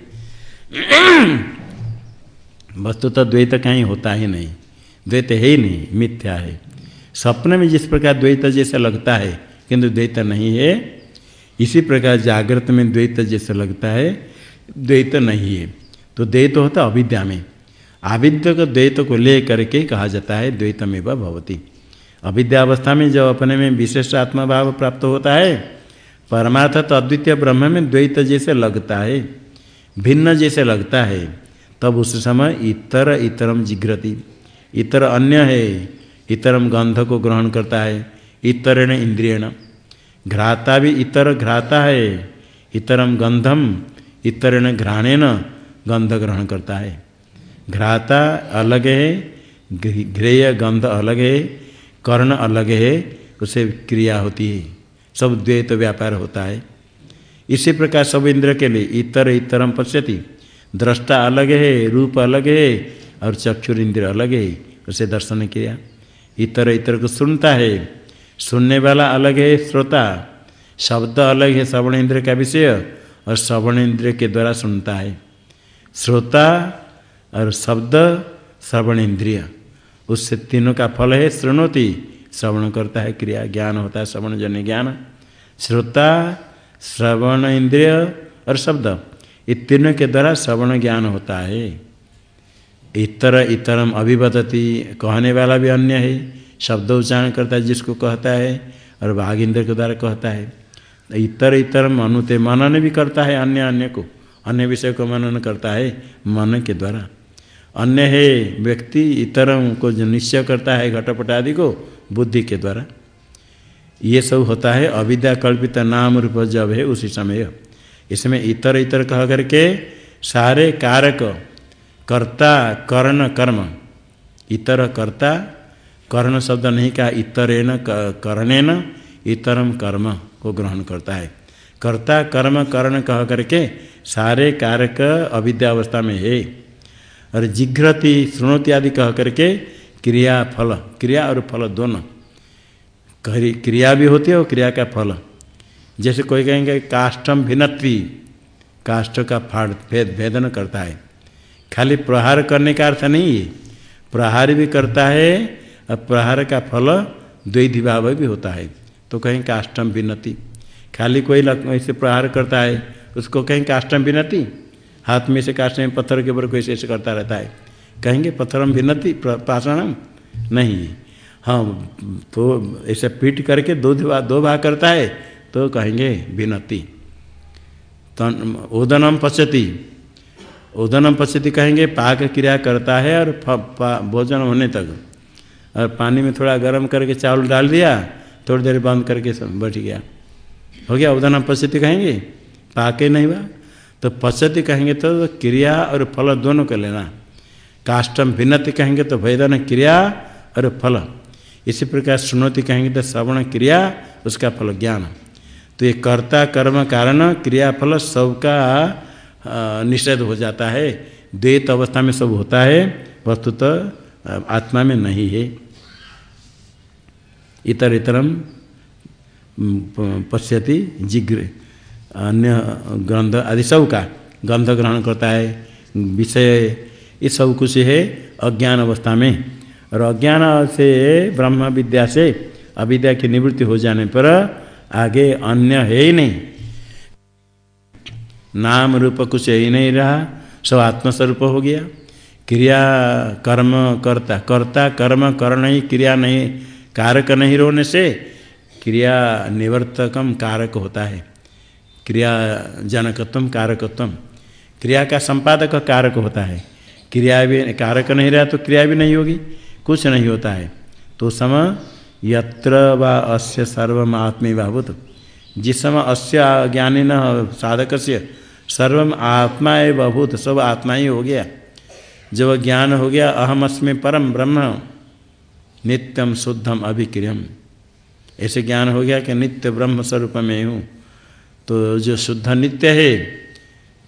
वस्तु तो द्वैत कहीं होता ही नहीं। द्वैत है ही नहीं, मिथ्या है। स्वप्न में जिस प्रकार द्वैत जैसा लगता है, किंतु द्वैत नहीं है। इसी प्रकार जागृत में द्वैत जैसा लगता है, द्वैत नहीं है। तो द्वैत होता अविद्या में। आविद्य को द्वैत को ले करके कहा जाता है, द्वैतमेव भवती। अविद्यावस्था में जब अपने में विशिष्ट आत्मा भाव प्राप्त होता है, परमार्थ तो अद्वितीय ब्रह्म में द्वैत जैसे लगता है, भिन्न जैसे लगता है, तब उस समय इतर इतरम जिग्रति इतर अन्य है, इतरम गंध को ग्रहण करता है, इतरण इंद्रियण। घ्राता भी इतर घ्राता है, इतरम गंधम, इतरण घ्राणेन गंध ग्रहण करता है। घ्राता अलग है घ्रेय गंध अलग है कर्ण अलग है, उसे क्रिया होती है। सब द्वैत व्यापार होता है। इसी प्रकार सब इंद्र के लिए इतर इतरम पश्यति। दृष्टा अलग है, रूप अलग है, और चक्षुर इंद्र अलग है, उसे दर्शन किया। इतर इतर को सुनता है, सुनने वाला अलग है श्रोता। शब्द अलग है श्रवण इंद्र का विषय, और श्रवण इंद्र के द्वारा सुनता है। श्रोता और शब्द श्रवण इंद्रिय। उससे तीनों का फल है श्रृणोति। श्रवण करता है, क्रिया ज्ञान होता है श्रवण जन्य ज्ञान। श्रोता, श्रवण इंद्रिय और शब्द, ये तीनों के द्वारा श्रवण ज्ञान होता है। इतर इतरम अभिवदती, कहने वाला भी अन्य है। शब्द उच्चारण करता है, जिसको कहता है, और भाग इंद्र के द्वारा कहता है। इतर इतरम अनुते मनन भी करता है, अन्य अन्य को, अन्य विषय को मनन करता है, मन के द्वारा। अन्य है व्यक्ति इतरम को जो निश्चय करता है घटपट आदि को बुद्धि के द्वारा। ये सब होता है अविद्या कल्पित नाम रूप जब है उसी समय। इसमें इतर इतर कह करके सारे कारक, कर्ता, कर्ण, कर्म। इतर कर्ता, कर्ण शब्द नहीं कहा इतरेन कर्णेन, इतरम कर्म को ग्रहण करता है। कर्ता, कर्म, कर्ण कह करके सारे कारक अविद्यावस्था में है। और जिघ्रति, श्रृणोति आदि कह करके क्रिया फल, क्रिया और फल दोनों। क्रिया भी होती है और क्रिया का फल। जैसे कोई कहेंगे, काष्ठम भिन्नत्वी। काष्ठ का फाड़, भेद, भेदन करता है। खाली प्रहार करने का अर्थ नहीं है। प्रहार भी करता है और प्रहार का फल द्वैधि भाव भी होता है। तो कहीं काष्टम विनति खाली कोई ऐसे प्रहार करता है, उसको कहीं काष्टम विनति हाथ में से काटने में पत्थर के ऊपर कोई ऐसे करता रहता है। कहेंगे, पत्थरम विनति पाषाणम नहीं। हाँ तो ऐसे पीट करके दो दो भाग करता है तो कहेंगे तन, ओदनम पश्यति। ओदनम पश्यति कहेंगे, पाक क्रिया करता है और भोजन होने तक। और पानी में थोड़ा गर्म करके चावल डाल दिया, थोड़ी देर बंद करके बैठ गया। हो गया अवधान पश्यति कहेंगे, पाके नहीं हुआ। तो पश्यति कहेंगे तो क्रिया और फल दोनों का लेना। काष्टम भिन्नति कहेंगे तो भेदन क्रिया और फल। इसी प्रकार सुनौती कहेंगे तो श्रवण क्रिया, उसका फल ज्ञान। तो ये कर्ता कर्म कारण क्रिया फल सबका निषेध हो जाता है। द्वैत अवस्था में सब होता है वस्तुतः तो आत्मा में नहीं है। इतर इतरम पश्यति, जिग्र। अन्य गंध आदि सब का गंध ग्रहण करता है। विषय ये सब कुछ है अज्ञान अवस्था में। और अज्ञान से ब्रह्म विद्या से अविद्या की निवृत्ति हो जाने पर आगे अन्य है ही नहीं। नाम रूप कुछ ही नहीं रहा, सब आत्मस्वरूप हो गया। क्रिया कर्म करता, कर्ता कर्म करण ही क्रिया नहीं, कारक नहीं रोने से क्रिया निवर्तकम कारक होता है। क्रिया जनकत्व कारकत्व। क्रिया का संपादक कारक होता है। क्रिया भी कारक नहीं रहा तो क्रिया भी नहीं होगी, कुछ नहीं होता है। तो समय यत्र व अस्य सर्वम आत्मी भावुत जिस समय अस्य ज्ञानी न साधक से सर्वम आत्मा एवं भूत सब आत्मा ही हो गया। जब ज्ञान हो गया, अहम अस्मि परम ब्रह्म नित्यम शुद्धम अभिक्रियम। ऐसे ज्ञान हो गया कि नित्य ब्रह्म स्वरूप में हूँ। तो जो शुद्ध नित्य है,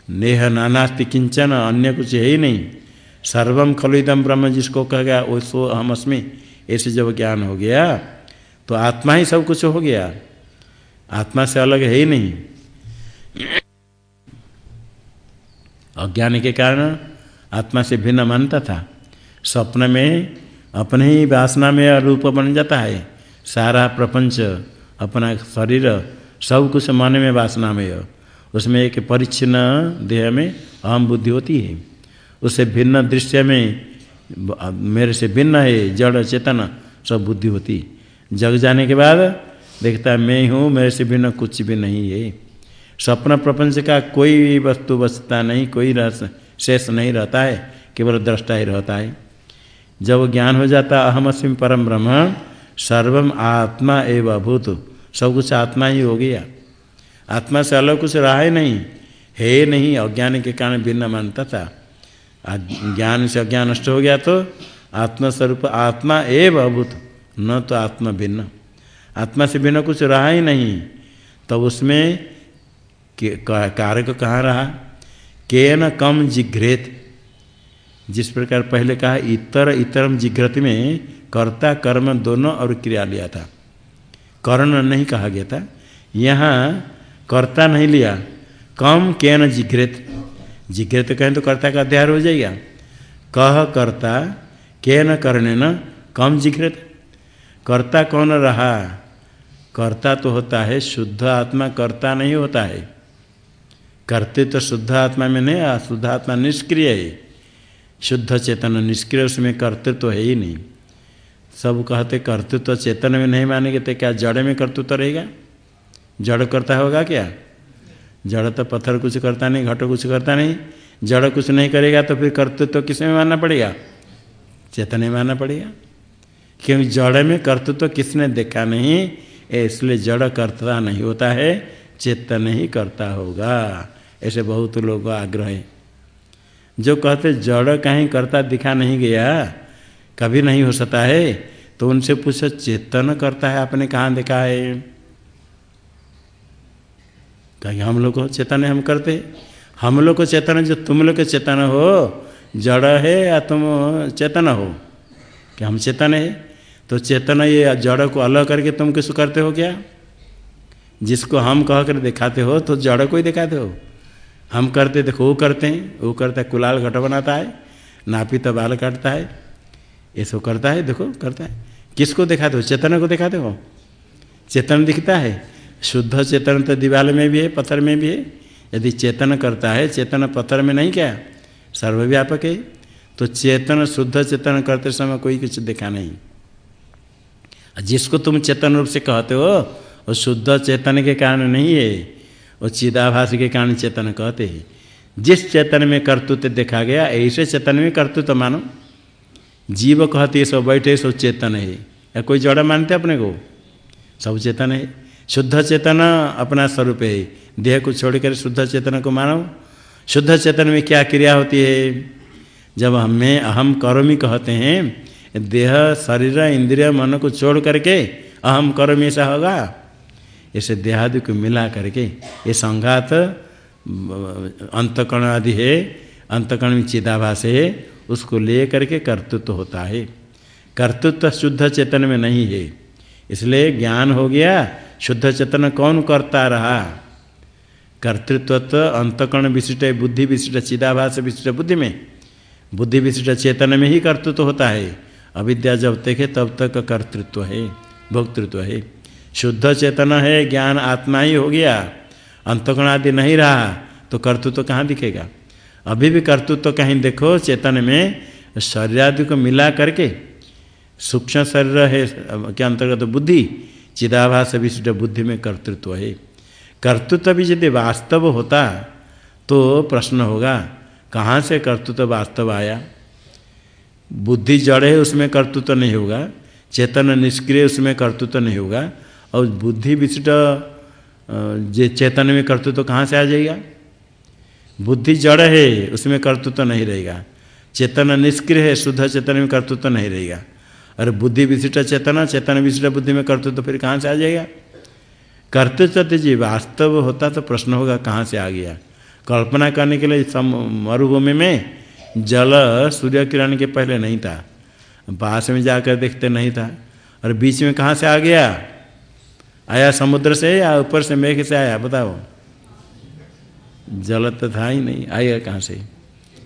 नेह नानास्ति किंचन, अन्य कुछ है ही नहीं। सर्वम खलुदम ब्रह्म जिसको कह गया, वो सो अहम अस्मि। ऐसे जब ज्ञान हो गया तो आत्मा ही सब कुछ हो गया। आत्मा से अलग है ही नहीं। अज्ञान के कारण आत्मा से भिन्न मानता था। स्वप्न में अपने ही वासना में रूप बन जाता है। सारा प्रपंच, अपना शरीर सब कुछ मन में वासना में उसमें एक परिच्छिन्न देह में अहम बुद्धि होती है। उससे भिन्न दृश्य में, मेरे से भिन्न है, जड़, चेतन, सब बुद्धि होती। जग जाने के बाद देखता है, मैं हूँ, मेरे से भिन्न कुछ भी नहीं है। स्वप्न प्रपंच का कोई वस्तु बचता नहीं, कोई शेष नहीं रहता है, केवल दृष्टा ही रहता है। जब ज्ञान हो जाता, अहम अस्म परम ब्रह्म, सर्वम आत्मा एवं अभूत। सब कुछ आत्मा ही हो गया। आत्मा से अलग कुछ रहा ही नहीं। है नहीं, अज्ञान के कारण भिन्न मानता था। ज्ञान से अज्ञान नष्ट हो गया तो आत्मस्वरूप आत्मा एवं अभूत, न तो आत्मा भिन्न। आत्मा से भिन्न कुछ रहा ही नहीं। तो उसमें कारक कहाँ रहा? के न कम जिघ्रेत। जिस प्रकार पहले कहा, इतर इतरम जिघ्रत में कर्ता कर्म दोनों और क्रिया लिया था। कर्ण नहीं कहा गया था। यहाँ कर्ता नहीं लिया। कम के न जिघ्रेत। जिघ्रेत कहें तो कर्ता का अध्याय हो जाएगा। कह कर्ता न करने न कम जिघ्रेत। कर्ता कौन रहा? कर्ता तो होता है शुद्ध आत्मा, कर्ता नहीं होता है। करते तो शुद्ध आत्मा में नहीं शुद्ध आत्मा निष्क्रिय है। शुद्ध चेतन निष्क्रिय, उसमें कर्तृत्व तो है ही नहीं। सब कहते कर्तृत्व तो चेतन में नहीं मानेंगे तो क्या जड़ में कर्तृत्व तो रहेगा? जड़ करता होगा क्या? जड़ तो पत्थर कुछ करता नहीं, घटो कुछ करता नहीं। जड़ कुछ नहीं करेगा तो फिर कर्तृत्व तो किसमें मानना पड़ेगा? चेतन में मानना पड़ेगा। क्योंकि जड़ में कर्तृत्व तो किसने देखा नहीं? इसलिए जड़ कर्ता नहीं होता है, चेतन ही करता होगा। ऐसे बहुत लोगों आग्रह है। जो कहते, जड़ कहीं करता दिखा नहीं गया कभी नहीं हो सकता है। तो उनसे पूछो, चेतन करता है आपने कहाँ देखा है? कहीं हम लोग को चेतन हम करते। हम लोग को चेतन जो तुम लोग के चेतन हो। जड़ है या तुम चेतन हो? क्या हम चेतन है? तो चेतन ये जड़ को अलग करके तुम किस करते हो क्या? जिसको हम कह कर दिखाते हो तो जड़ को ही दिखाते हो। हम करते, देखो, वो करते हैं। वो करता है, कुलाल घट बनाता है, नापी तो बाल काटता है। ये सब करता है, देखो, करता है। किसको दिखाते हो? चेतन को दिखाते हो? चेतन दिखता है। शुद्ध चेतन तो दीवाल में भी है, पत्थर में भी है। यदि चेतन करता है, चेतन पत्थर में नहीं क्या? सर्वव्यापक है। तो चेतन, शुद्ध चेतन करते समय कोई कुछ देखा नहीं। जिसको तुम चेतन रूप से कहते हो, वो शुद्ध चेतन के कारण नहीं है। वो चिदाभास के कारण चेतन कहते हैं। जिस चेतन में कर्तृत्व देखा गया, ऐसे चेतन में कर्तृत्व मानो। जीव कहते सो बैठे सो चेतन है। या कोई जड़ मानते अपने को? सब चेतन है। शुद्ध चेतन अपना स्वरूप है। देह को छोड़कर शुद्ध चेतन को मानो शुद्ध चेतन में क्या क्रिया होती है? जब हमें अहम करोमी कहते हैं, देह, शरीर, इंद्रिय, मन को छोड़ करके अहम करोमी ऐसा होगा? ऐसे देहादि को मिला करके ये संघात अंतकण आदि है। अंतकण में चिदाभास है। उसको ले करके कर्तृत्व होता है। कर्तृत्व शुद्ध चेतन में नहीं है। इसलिए ज्ञान हो गया, शुद्ध चेतन कौन करता रहा? कर्तृत्व तो अंतकण विशिष्ट, बुद्धि विशिष्ट, चिदाभास विशिष्ट बुद्धि में। बुद्धि विशिष्ट चेतन में ही कर्तृत्व होता है। अविद्या जब तक है तब तक कर्तृत्व है, भोक्तृत्व है। शुद्ध चेतन है, ज्ञान आत्मा ही हो गया। अंतकण आदि नहीं रहा तो कर्तृत्व तो कहाँ दिखेगा? अभी भी कर्तृत्व तो कहीं देखो, चेतन में शरीर आदि को मिला करके सूक्ष्म शरीर है के अंतर्गत बुद्धि, चिदाभास विशिष्ट बुद्धि में कर्तृत्व है। कर्तृत्व भी यदि वास्तव होता तो प्रश्न होगा, कहाँ से कर्तृत्व वास्तव आया? बुद्धि जड़ है उसमें कर्तृत्व नहीं होगा, चेतन निष्क्रिय उसमें कर्तृत्व नहीं होगा, और बुद्धि विशिष्ट जे चेतन में कर्तृत्व कहाँ से आ जाएगा? बुद्धि जड़ है, उसमें कर्तृत्व तो नहीं रहेगा। चेतन निष्क्रिय है, शुद्ध चेतन में कर्तृत्व तो नहीं रहेगा। और बुद्धि विशिष्ट चेतना, चेतन विशिष्ट बुद्धि में कर्तृत्व तो फिर कहाँ से आ जाएगा? कर्तृत्व जी, वास्तव होता तो प्रश्न होगा कहाँ से आ गया? कल्पना करने के लिए मरुभूमि में जल, सूर्य किरण के पहले नहीं था। पास में जाकर देखते नहीं था। और बीच में कहाँ से आ गया? आया समुद्र से या ऊपर से मेघ से आया? बताओ। जल तो था ही नहीं, आएगा कहाँ से?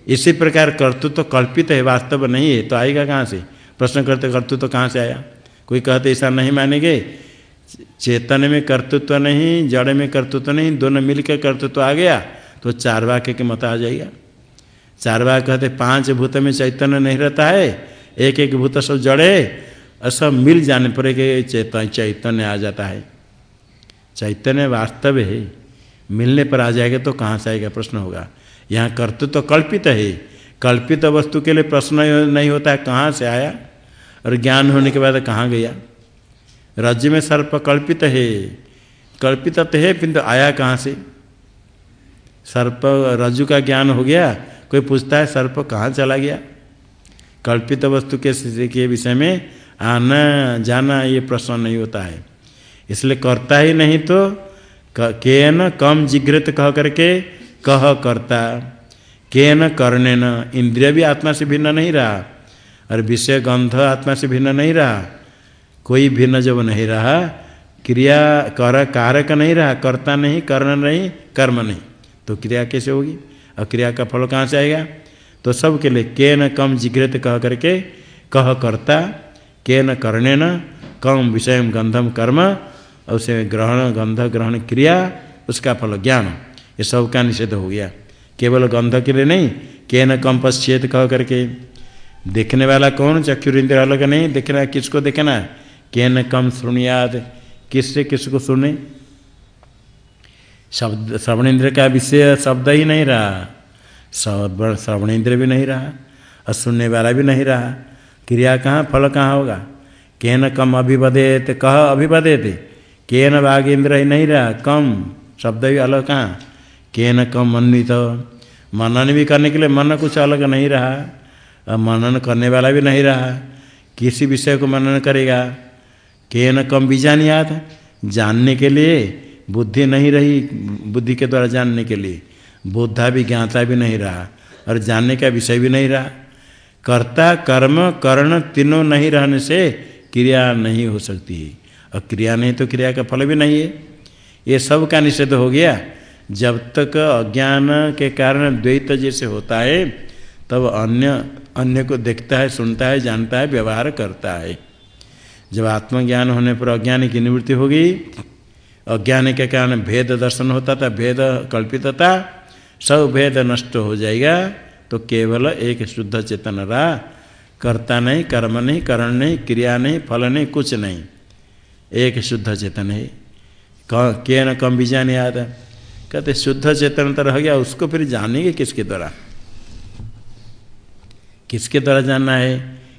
इसी प्रकार कर्तृत्व तो कल्पित है, वास्तव नहीं है तो आएगा कहाँ से? प्रश्न करते, कर्तृत्व तो कहाँ से आया? कोई कहते ऐसा नहीं मानेंगे? चेतन में कर्तृत्व नहीं, जड़ में कर्तृत्व नहीं, दोनों मिलकर कर्तृत्व आ गया तो चार वाक्य के मत आ जाएगा। चार वाक्य कहते, पाँच भूत में चैतन्य नहीं रहता है, एक एक भूत सब जड़े, और सब मिल जाने पर चैतन्य आ जाता है। चैतन्य वास्तव है। मिलने पर आ जाएगा तो कहाँ से आएगा? प्रश्न होगा। यहाँ कर्तृत्व तो कल्पित है। कल्पित वस्तु के लिए प्रश्न नहीं होता है कहाँ से आया और ज्ञान होने के बाद कहाँ गया। राज्य में सर्प कल्पित है। कल्पित तो है किंतु आया कहाँ से? सर्प, रज्जु का ज्ञान हो गया, कोई पूछता है सर्प कहाँ चला गया? कल्पित वस्तु के के विषय में आना जाना ये प्रश्न नहीं होता है। इसलिए करता ही नहीं तो के न कम जिग्रत कह करके कह करता। के न करने न इंद्रिय भी आत्मा से भिन्न नहीं रहा, और विषय गंध आत्मा से भिन्न नहीं रहा। कोई भिन्न जब नहीं रहा, क्रिया कर कारक नहीं रहा, करता नहीं, कर्ण नहीं, कर्म नहीं तो क्रिया कैसे होगी? और क्रिया का फल कहाँ से आएगा? तो सब के लिए के न कम जिग्रत कह करके कह करता। के न करने न कम विषय गंधम कर्म और उसे ग्रहण, गंध ग्रहण क्रिया, उसका फल ज्ञान। ये सब का निषेध हो गया। केवल गंध के लिए नहीं के न कम पश्चेत कह करके। देखने वाला कौन? चक्षुर इंद्र अलग नहीं, देखना किसको देखना के न कम सुनियाद, किससे किसको सुने? शब्द श्रवण इंद्र का विषय शब्द ही नहीं रहा। श्रवण इंद्र भी नहीं रहा, और सुनने वाला भी नहीं रहा। क्रिया कहाँ, फल कहाँ होगा? के न कम अभिवदेत कह अभिवदेत के न बाघेन्द्र ही नहीं रहा? कम। शब्द भी अलग कहाँ? के न कम अन्वित मनन भी करने के लिए मन कुछ अलग नहीं रहा। अब मनन करने वाला भी नहीं रहा। किसी विषय को मनन करेगा। के न कम बीजानियात जानने के लिए। बुद्धि नहीं रही बुद्धि के द्वारा जानने के लिए। बुद्धा भी, ज्ञाता भी नहीं रहा। और जानने का विषय भी नहीं रहा। कर्ता, कर्म, कर्ण तीनों नहीं रहने से क्रिया नहीं हो सकती। है और क्रिया नहीं तो क्रिया का फल भी नहीं है। ये सब का निषेध हो गया। जब तक अज्ञान के कारण द्वैत जैसे होता है, तब अन्य अन्य को देखता है, सुनता है, जानता है, व्यवहार करता है। जब आत्मज्ञान होने पर अज्ञान की निवृत्ति होगी अज्ञान के कारण भेद दर्शन होता था, भेद कल्पित था, सब भेद नष्ट हो जाएगा तो केवल एक शुद्ध चेतन रहा। कर्ता नहीं, कर्म नहीं, करण नहीं, क्रिया नहीं, फल नहीं, कुछ नहीं। एक शुद्ध चेतन है। के न कम भी जाने आता कहते, शुद्ध चेतन तो रह गया, उसको फिर जानेंगे किसके द्वारा? किसके द्वारा जानना है?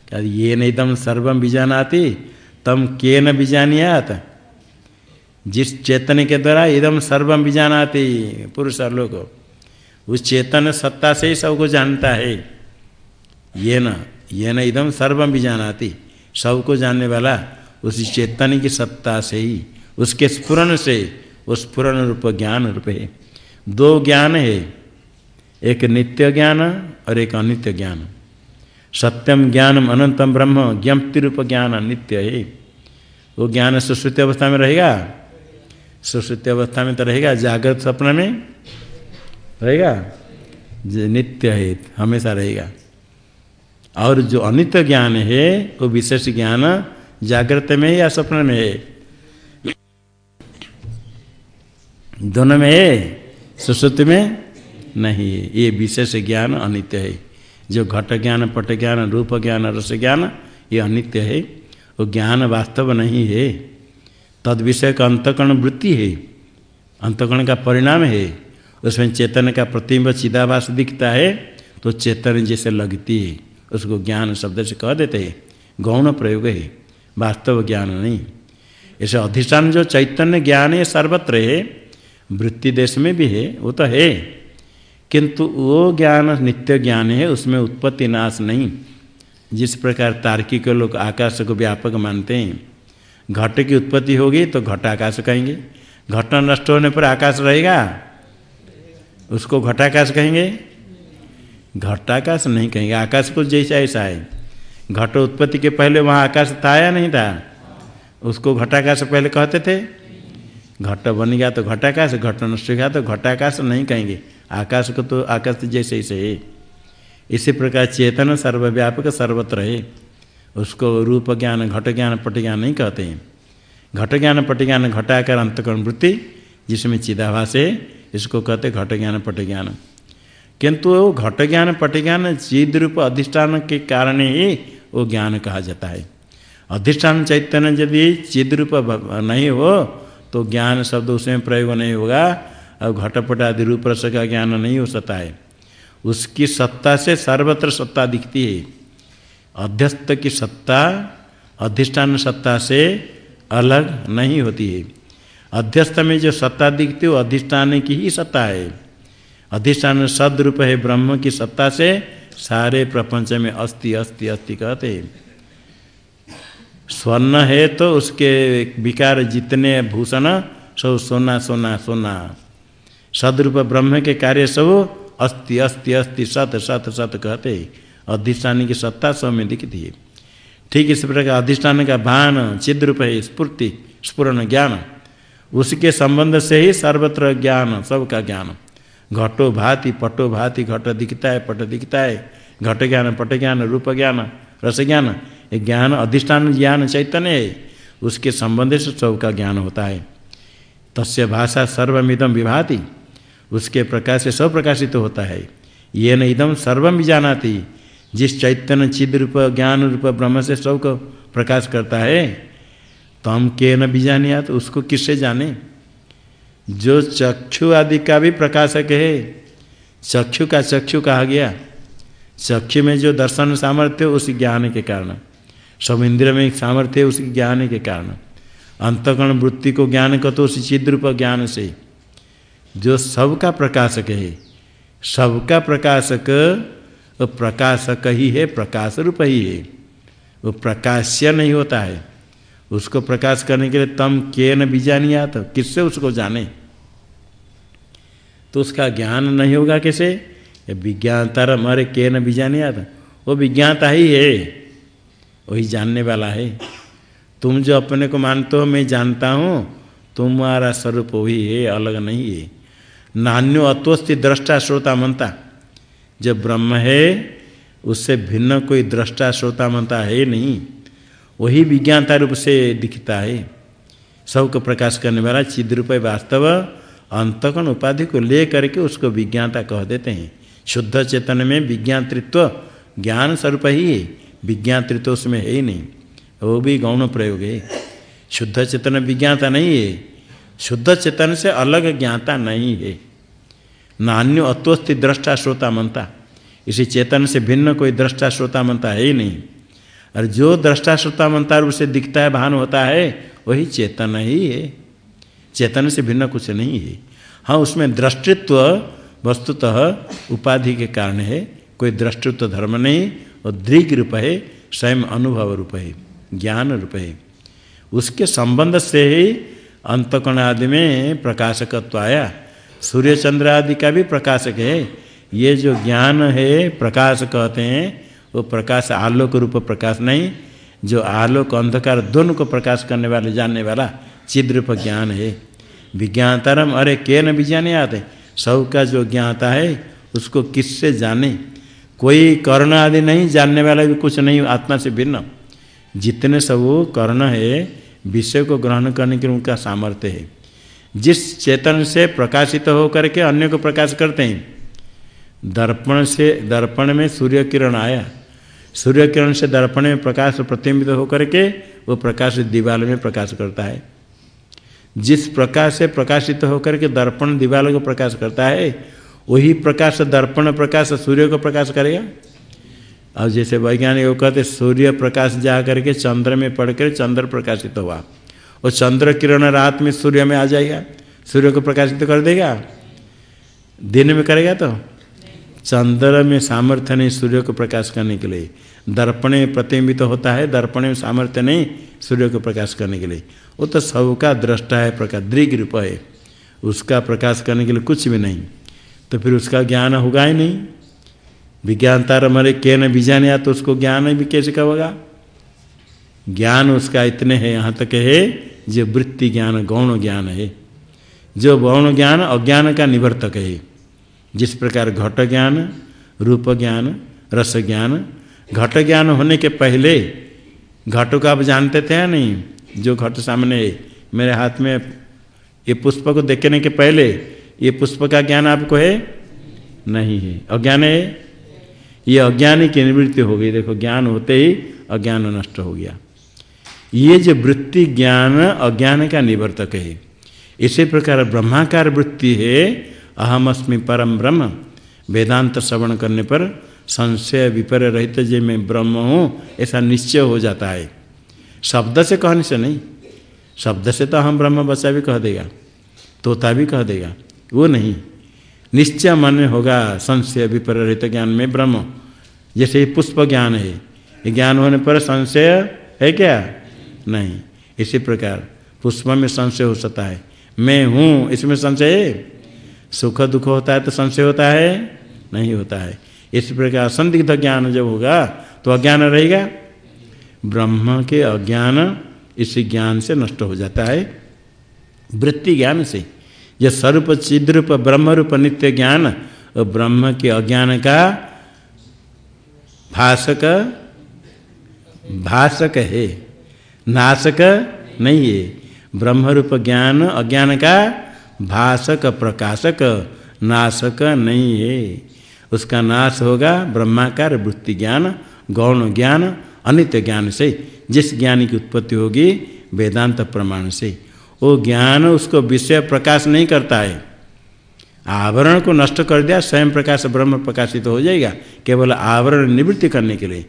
क्या ये नहीं तम सर्वम बीजानाती तम के न बीजानियात जिस चेतन के द्वारा एकदम सर्वम भी जानाते पुरुष लोग, उस चेतन सत्ता से ही सबको जानता है। ये न ये न इदम सर्वम भी जानाती सबको जानने वाला उस चेतन की सत्ता से ही, उसके स्फुरन से उस स्फुरन रूप ज्ञान रूप है। दो ज्ञान है, एक नित्य ज्ञान और एक अनित्य ज्ञान। सत्यम ज्ञानम अनंतम ब्रह्म, ज्ञप्ति रूप ज्ञान नित्य है। वो ज्ञान सुश्रुति अवस्था में रहेगा? सुश्रुति अवस्था में तो रहेगा, जागृत स्वप्न में रहेगा? नित्य है, हमेशा रहेगा। और जो अनित्य ज्ञान है, वो विशेष ज्ञान जागृत में या स्वप्न में? है दोनों में है, सुश्रुति में नहीं है। ये विशेष ज्ञान अनित्य है। जो घट ज्ञान, पट ज्ञान, रूप ज्ञान, रस ज्ञान, ये अनित्य है। वो ज्ञान वास्तव नहीं है। तद विषय का अंतकरण वृत्ति है। अंतकरण का परिणाम है। उसमें चेतन का प्रतिम्ब चिदाभास दिखता है। तो चेतन जैसे लगती है। उसको ज्ञान शब्द से कह देते हैं। गौण प्रयोग है। वास्तव ज्ञान नहीं। ऐसे अधिष्ठान जो चैतन्य ज्ञान है, सर्वत्र है, वृत्ति देश में भी है, वो तो है। किंतु वो ज्ञान, नित्य ज्ञान है, उसमें उत्पत्ति नाश नहीं। जिस प्रकार तार्किक लोग आकाश को व्यापक मानते हैं, घट की उत्पत्ति होगी तो घट आकाश कहेंगे। घट नष्ट होने पर आकाश रहेगा, उसको घटाकाश कहेंगे। घटाकाश नहीं कहेंगे, आकाश को जैसा ऐसा है। घट उत्पत्ति के पहले वहाँ आकाश था या नहीं था? उसको घटाकाश पहले कहते थे। घट बन गया तो घटाकाश, घट नष्ट गया तो घटाकाश नहीं कहेंगे। आकाश को तो आकाश तो जैसे ऐसे है। इसी प्रकार चेतन सर्वव्यापक सर्वत्र है। उसको रूप ज्ञान, घट ज्ञान, पट ज्ञान नहीं कहते हैं। घट ज्ञान, पट ज्ञान, घटाकर अंतकरण वृत्ति, जिसमें चिदाभास है, इसको कहते घट ज्ञान, पट ज्ञान। किंतु वो घट ज्ञान, पट ज्ञान चिद रूप अधिष्ठान के कारण ही वो ज्ञान कहा जाता है। अधिष्ठान चैतन्य यदि चिद रूप नहीं हो तो ज्ञान शब्द उसमें प्रयोग नहीं होगा, और घटपट आदि रूप रस का ज्ञान नहीं हो सकता है। उसकी सत्ता से सर्वत्र सत्ता दिखती है। अध्यस्त की सत्ता, अधिष्ठान सत्ता से अलग नहीं होती है। अध्यस्त में जो सत्ता दिखती है, वो अधिष्ठान की ही सत्ता है। अधिष्ठान सदरूप है ब्रह्म की सत्ता से सारे प्रपंच में अस्थि अस्थि अस्थि कहते स्वर्ण है तो उसके विकार जितने भूषण सब सोना सोना सोना। सदरूप ब्रह्म के कार्य सब अस्थि अस्थि अस्थि, सत सत सत कहते अधिष्ठान की सत्ता सब में दिखती है। ठीक इस प्रकार अधिष्ठान का भान, चिद्रूप है, स्फूर्ति, स्फुरन ज्ञान। उसके संबंध से ही सर्वत्र ज्ञान, सबका ज्ञान। घटो भाति, पटो भाति, घट दिखता है पट दिखता है घट ज्ञान, पट ज्ञान, रूप ज्ञान, रस ज्ञान, ये ज्ञान अधिष्ठान ज्ञान चैतन्य है। उसके संबंध से सबका ज्ञान होता है। तस्य भाषा सर्वमिदम विभाति, उसके प्रकाश से सब प्रकाशित तो होता है। ये न इदम सर्वम जानाती जिस चैतन्य चिद रूप ज्ञान रूप ब्रह्म से सबको प्रकाश करता है तो हम के न तो उसको किससे जाने? जो चक्षु आदि का भी प्रकाशक है, चक्षु का चक्षु कहा गया। चक्षु में जो दर्शन सामर्थ्य उस ज्ञान के कारण। सब इंद्र में सामर्थ्य है, उस ज्ञान के कारण। अंतकरण वृत्ति को ज्ञान को तो उस चिद्रूप ज्ञान से। जो सबका प्रकाशक है, सबका प्रकाशक प्रकाशक ही है, प्रकाश रूप ही है। वो प्रकाश्य नहीं होता है। उसको प्रकाश करने के लिए तम के न बीजानिया तो किससे उसको जाने? तो उसका ज्ञान नहीं होगा कैसे? विज्ञानता हमारे के न बीजानिया था वो विज्ञाता ही है, वही जानने वाला है। तुम जो अपने को मानते हो, मैं जानता हूँ, तुम्हारा स्वरूप वही है, अलग नहीं है। नान्यो अत्वस्थि दृष्टा श्रोता मनता जब ब्रह्म है, उससे भिन्न कोई दृष्टा श्रोता मनता है नहीं। वही विज्ञानता रूप से दिखता है। सबको प्रकाश करने वाला चिद रूप वास्तव अंतकण उपाधि को ले करके उसको विज्ञानता कह देते हैं। शुद्ध चेतन में विज्ञातृत्व ज्ञान स्वरूप ही है। विज्ञातृत्व उसमें है ही नहीं। वो भी गौण प्रयोग है। शुद्ध चेतन विज्ञाता नहीं है। शुद्ध चेतन से अलग ज्ञाता नहीं है। नान्यो अत्वस्थि दृष्टा श्रोता मनता इसी चेतन से भिन्न कोई दृष्टा श्रोता मनता है ही नहीं। और जो दृष्टा श्रोता मनता रूप से दिखता है, भान होता है, वही चेतन ही है। चेतन से भिन्न कुछ नहीं है। हाँ उसमें दृष्टित्व वस्तुतः उपाधि के कारण है। कोई दृष्टित्व धर्म नहीं और दृग रूप है, स्वयं अनुभव रूप है, ज्ञान रूप है। उसके संबंध से ही अंतकण आदि में प्रकाशकत्व आया। सूर्य चंद्र आदि का भी प्रकाशक है। ये जो ज्ञान है, प्रकाश कहते हैं वो प्रकाश आलोक रूप प्रकाश नहीं, जो आलोक अंधकार दोनों को प्रकाश करने वाले, जानने वाला चिद्रूप ज्ञान है। विज्ञातारम अरे के न विज्ञान आते? सब का जो ज्ञाता है, उसको किससे जाने? कोई कर्ण आदि नहीं, जानने वाला भी कुछ नहीं, आत्मा से भिन्न। जितने सब कर्ण है, विषय को ग्रहण करने के उनका सामर्थ्य है। जिस चेतन से प्रकाशित होकर के अन्य को प्रकाश करते हैं, दर्पण से, दर्पण में सूर्य किरण आया सूर्य किरण से दर्पण में प्रकाश प्रतिबिंबित होकर के वो प्रकाश दीवाल में प्रकाश करता है। जिस प्रकाश से प्रकाशित होकर के दर्पण दीवाल को प्रकाश करता है, वही प्रकाश दर्पण प्रकाश सूर्य को प्रकाश करेगा। और जैसे वैज्ञानिक वो कहते सूर्य प्रकाश जा करके चंद्र में पड़कर चंद्र प्रकाशित हुआ और चंद्र किरण रात में सूर्य में आ जाएगा, सूर्य को प्रकाशित कर देगा। दिन में करेगा तो? चंद्र में सामर्थ्य नहीं सूर्य को प्रकाश करने के लिए। दर्पण प्रतिबिंबित तो होता है, दर्पण में सामर्थ्य नहीं सूर्य को प्रकाश करने के लिए। वो तो सबका दृष्टा है, प्रकाश दृग रूप है। उसका प्रकाश करने के लिए कुछ भी नहीं। तो फिर उसका ज्ञान होगा ही नहीं। विज्ञान तार मरे के न बीजाने तो उसको ज्ञान भी कैसे होगा ज्ञान उसका इतने है, यहाँ तक है, जो वृत्ति ज्ञान, गौण ज्ञान है। जो गौण ज्ञान, अज्ञान का निवर्तक है। जिस प्रकार घट ज्ञान, रूप ज्ञान, रस ज्ञान, घट ज्ञान होने के पहले घट को आप जानते थे या नहीं? जो घट सामने है मेरे हाथ में, ये पुष्प को देखने के पहले, ये पुष्प का ज्ञान आपको है? नहीं है। अज्ञान है? ये अज्ञान की निवृत्ति हो गई। देखो, ज्ञान होते ही अज्ञान नष्ट हो गया। ये जो वृत्ति ज्ञान, अज्ञान का निवर्तक है, इसी प्रकार ब्रह्माकार वृत्ति है अहमअस्मि परम ब्रह्म। वेदांत श्रवण करने पर संशय विपर्य रहित जे मैं ब्रह्म हूँ, ऐसा निश्चय हो जाता है। शब्द से कहने से नहीं। शब्द से तो हम ब्रह्म बच्चा भी कह देगा, तोता भी कह देगा, वो नहीं। निश्चय मन में होगा संशय विपर्य रहित ज्ञान में ब्रह्म। जैसे ये पुष्प ज्ञान है, ये ज्ञान होने पर संशय है क्या? नहीं। इसी प्रकार पुष्प में संशय हो सकता है। मैं हूँ, इसमें संशय है? सुख दुख होता है तो संशय होता है, नहीं होता है। इस प्रकार संदिग्ध ज्ञान जब होगा तो अज्ञान रहेगा। ब्रह्म के अज्ञान इस ज्ञान से नष्ट हो जाता है। वृत्ति ज्ञान से। यह स्वरूप, चिद्रूप ब्रह्म रूप नित्य ज्ञान, और ब्रह्म के अज्ञान का भाषक भाषक है। नाशक नहीं है। ब्रह्म रूप ज्ञान, अज्ञान का भाषक प्रकाशक, नाशक नहीं है। उसका नाश होगा ब्रह्माकार वृत्ति ज्ञान गौण ज्ञान, अनित्य ज्ञान से। जिस ज्ञान की उत्पत्ति होगी, वेदांत प्रमाण से। वो ज्ञान उसको विषय प्रकाश नहीं करता है। आवरण को नष्ट कर दिया, स्वयं प्रकाश, ब्रह्म प्रकाशित तो हो जाएगा। केवल आवरण निवृत्ति करने के लिए।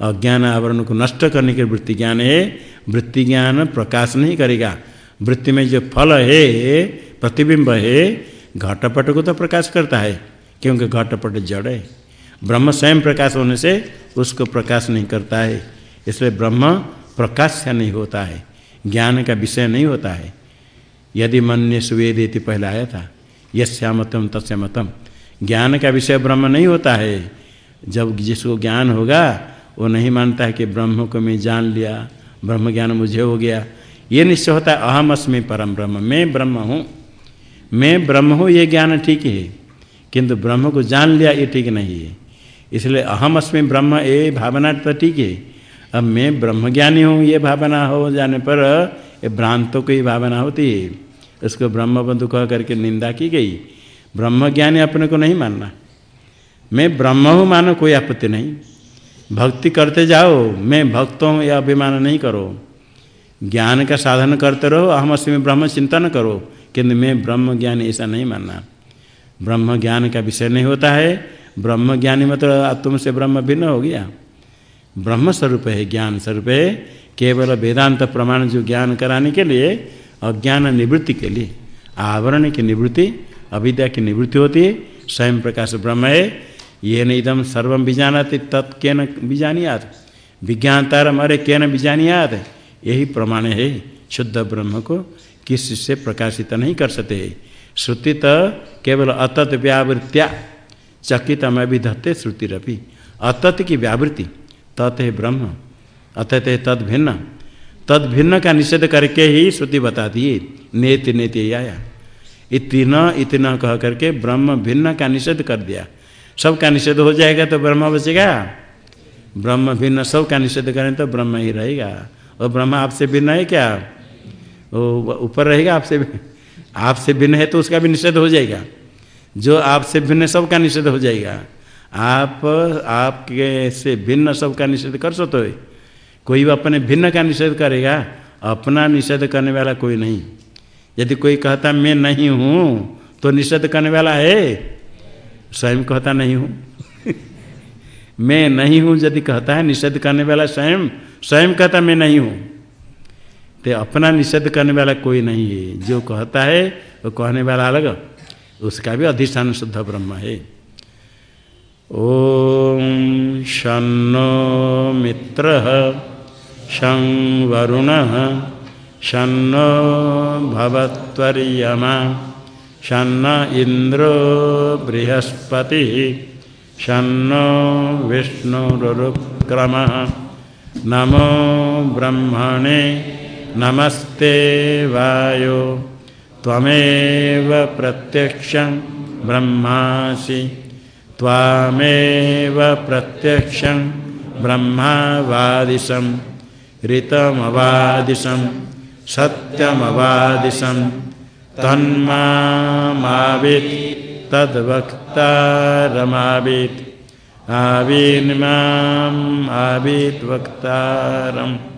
अज्ञान आवरण को नष्ट करने के वृत्ति ज्ञान है। वृत्ति ज्ञान प्रकाश नहीं करेगा। वृत्ति में जो फल है प्रतिबिंब है, घटपट को तो प्रकाश करता है, क्योंकि घटपट जड़ है। ब्रह्म स्वयं प्रकाश होने से उसको प्रकाश नहीं करता है, इसलिए ब्रह्म प्रकाश का नहीं होता है, ज्ञान का विषय नहीं होता है। यदि मन सुवेद इति पहले आया था यश्यामतम तस्यामतम, ज्ञान का विषय ब्रह्म नहीं होता है। जब जिसको ज्ञान होगा, वो नहीं मानता है कि ब्रह्म को मैं जान लिया ब्रह्म ज्ञान मुझे हो गया। ये निश्चय होता है अहम अस्मि परम ब्रह्म, मैं ब्रह्म हूँ। मैं ब्रह्म हूँ, ये ज्ञान ठीक है। किंतु ब्रह्म को जान लिया, ये ठीक नहीं है। इसलिए अहम अस्मि ब्रह्म, ये भावना तो ठीक है। अब मैं ब्रह्म ज्ञानी हूँ, ये भावना हो जाने पर, ये भ्रांतों की भावना होती है। उसको ब्रह्म बंधु कह करके निंदा की गई। ब्रह्म ज्ञानी अपने को नहीं मानना। मैं ब्रह्म हूँ, मानो कोई आपत्ति नहीं। भक्ति करते जाओ, मैं भक्त हूँ यह अभिमान नहीं करो। ज्ञान का साधन करते रहो, अहम अस्मि ब्रह्म चिंतन करो। किंतु मैं ब्रह्म ज्ञान ऐसा नहीं मानना। ब्रह्म ज्ञान का विषय नहीं होता है। ब्रह्म ज्ञानी मतलब तुम से ब्रह्म भिन्न हो गया। ब्रह्म स्वरूप है ज्ञान स्वरूप है, केवल वेदांत प्रमाण जो ज्ञान कराने के लिए अज्ञान निवृत्ति के लिए। आवरण की निवृत्ति, अविद्या की निवृत्ति होती है, स्वयं प्रकाश ब्रह्म है। ये नहीं दम सर्वम बीजानाते तत्के न विज्ञान तारम अरे के न यही प्रमाण है, शुद्ध ब्रह्म को किस से प्रकाशित नहीं कर सकते। श्रुति तो केवल अतत व्यावृत्या। चकित में भी धत्ते श्रुतिरपी। अतत की व्यावृत्ति, तत् है ब्रह्म, अतत है तद भिन्न। तद भिन्न का निषेध करके ही श्रुति बताती है नेत नेत आया। इतना इतना कह करके ब्रह्म भिन्न का निषेध कर दिया। सब का निषेध हो जाएगा तो ब्रह्म बचेगा। ब्रह्म भिन्न, सब का निषेध करें तो ब्रह्म ही रहेगा। और ब्रह्म आपसे भिन्न है क्या? ऊपर रहेगा आपसे आपसे भिन्न है तो उसका भी निषेध हो जाएगा। जो आपसे भिन्न सब का निषेध हो जाएगा। आप, आपके से भिन्न, सबका निषेध कर सकते हो कोई भी अपने भिन्न का निषेध करेगा, अपना निषेध करने वाला कोई नहीं। यदि कोई कहता, मैं नहीं हूँ तो निषेध करने वाला है। स्वयं कहता, नहीं हूँ। मैं नहीं हूँ, यदि कहता है, निषेध करने वाला स्वयं। स्वयं कहता, मैं नहीं हूँ। तो अपना निषेध करने वाला कोई नहीं है। जो कहता है, वो कहने वाला अलग, उसका भी अधिष्ठान शुद्ध ब्रह्म है। ओम शनो मित्र, शं वरुण शनो भवत्वर्यमा, शन्न इंद्रो बृहस्पति शनो विष्णुरुक्रम। नमो ब्रह्मणे नमस्ते वायो। त्वमेव प्रत्यक्ष ब्रह्मासि। त्वामेव प्रत्यक्ष ब्रह्मावादिशं ऋतमवादिशं सत्यमवादिशं तन्मावित् तद्वक्तारमावित्। आवीन्माम् आवित् वक्तारम्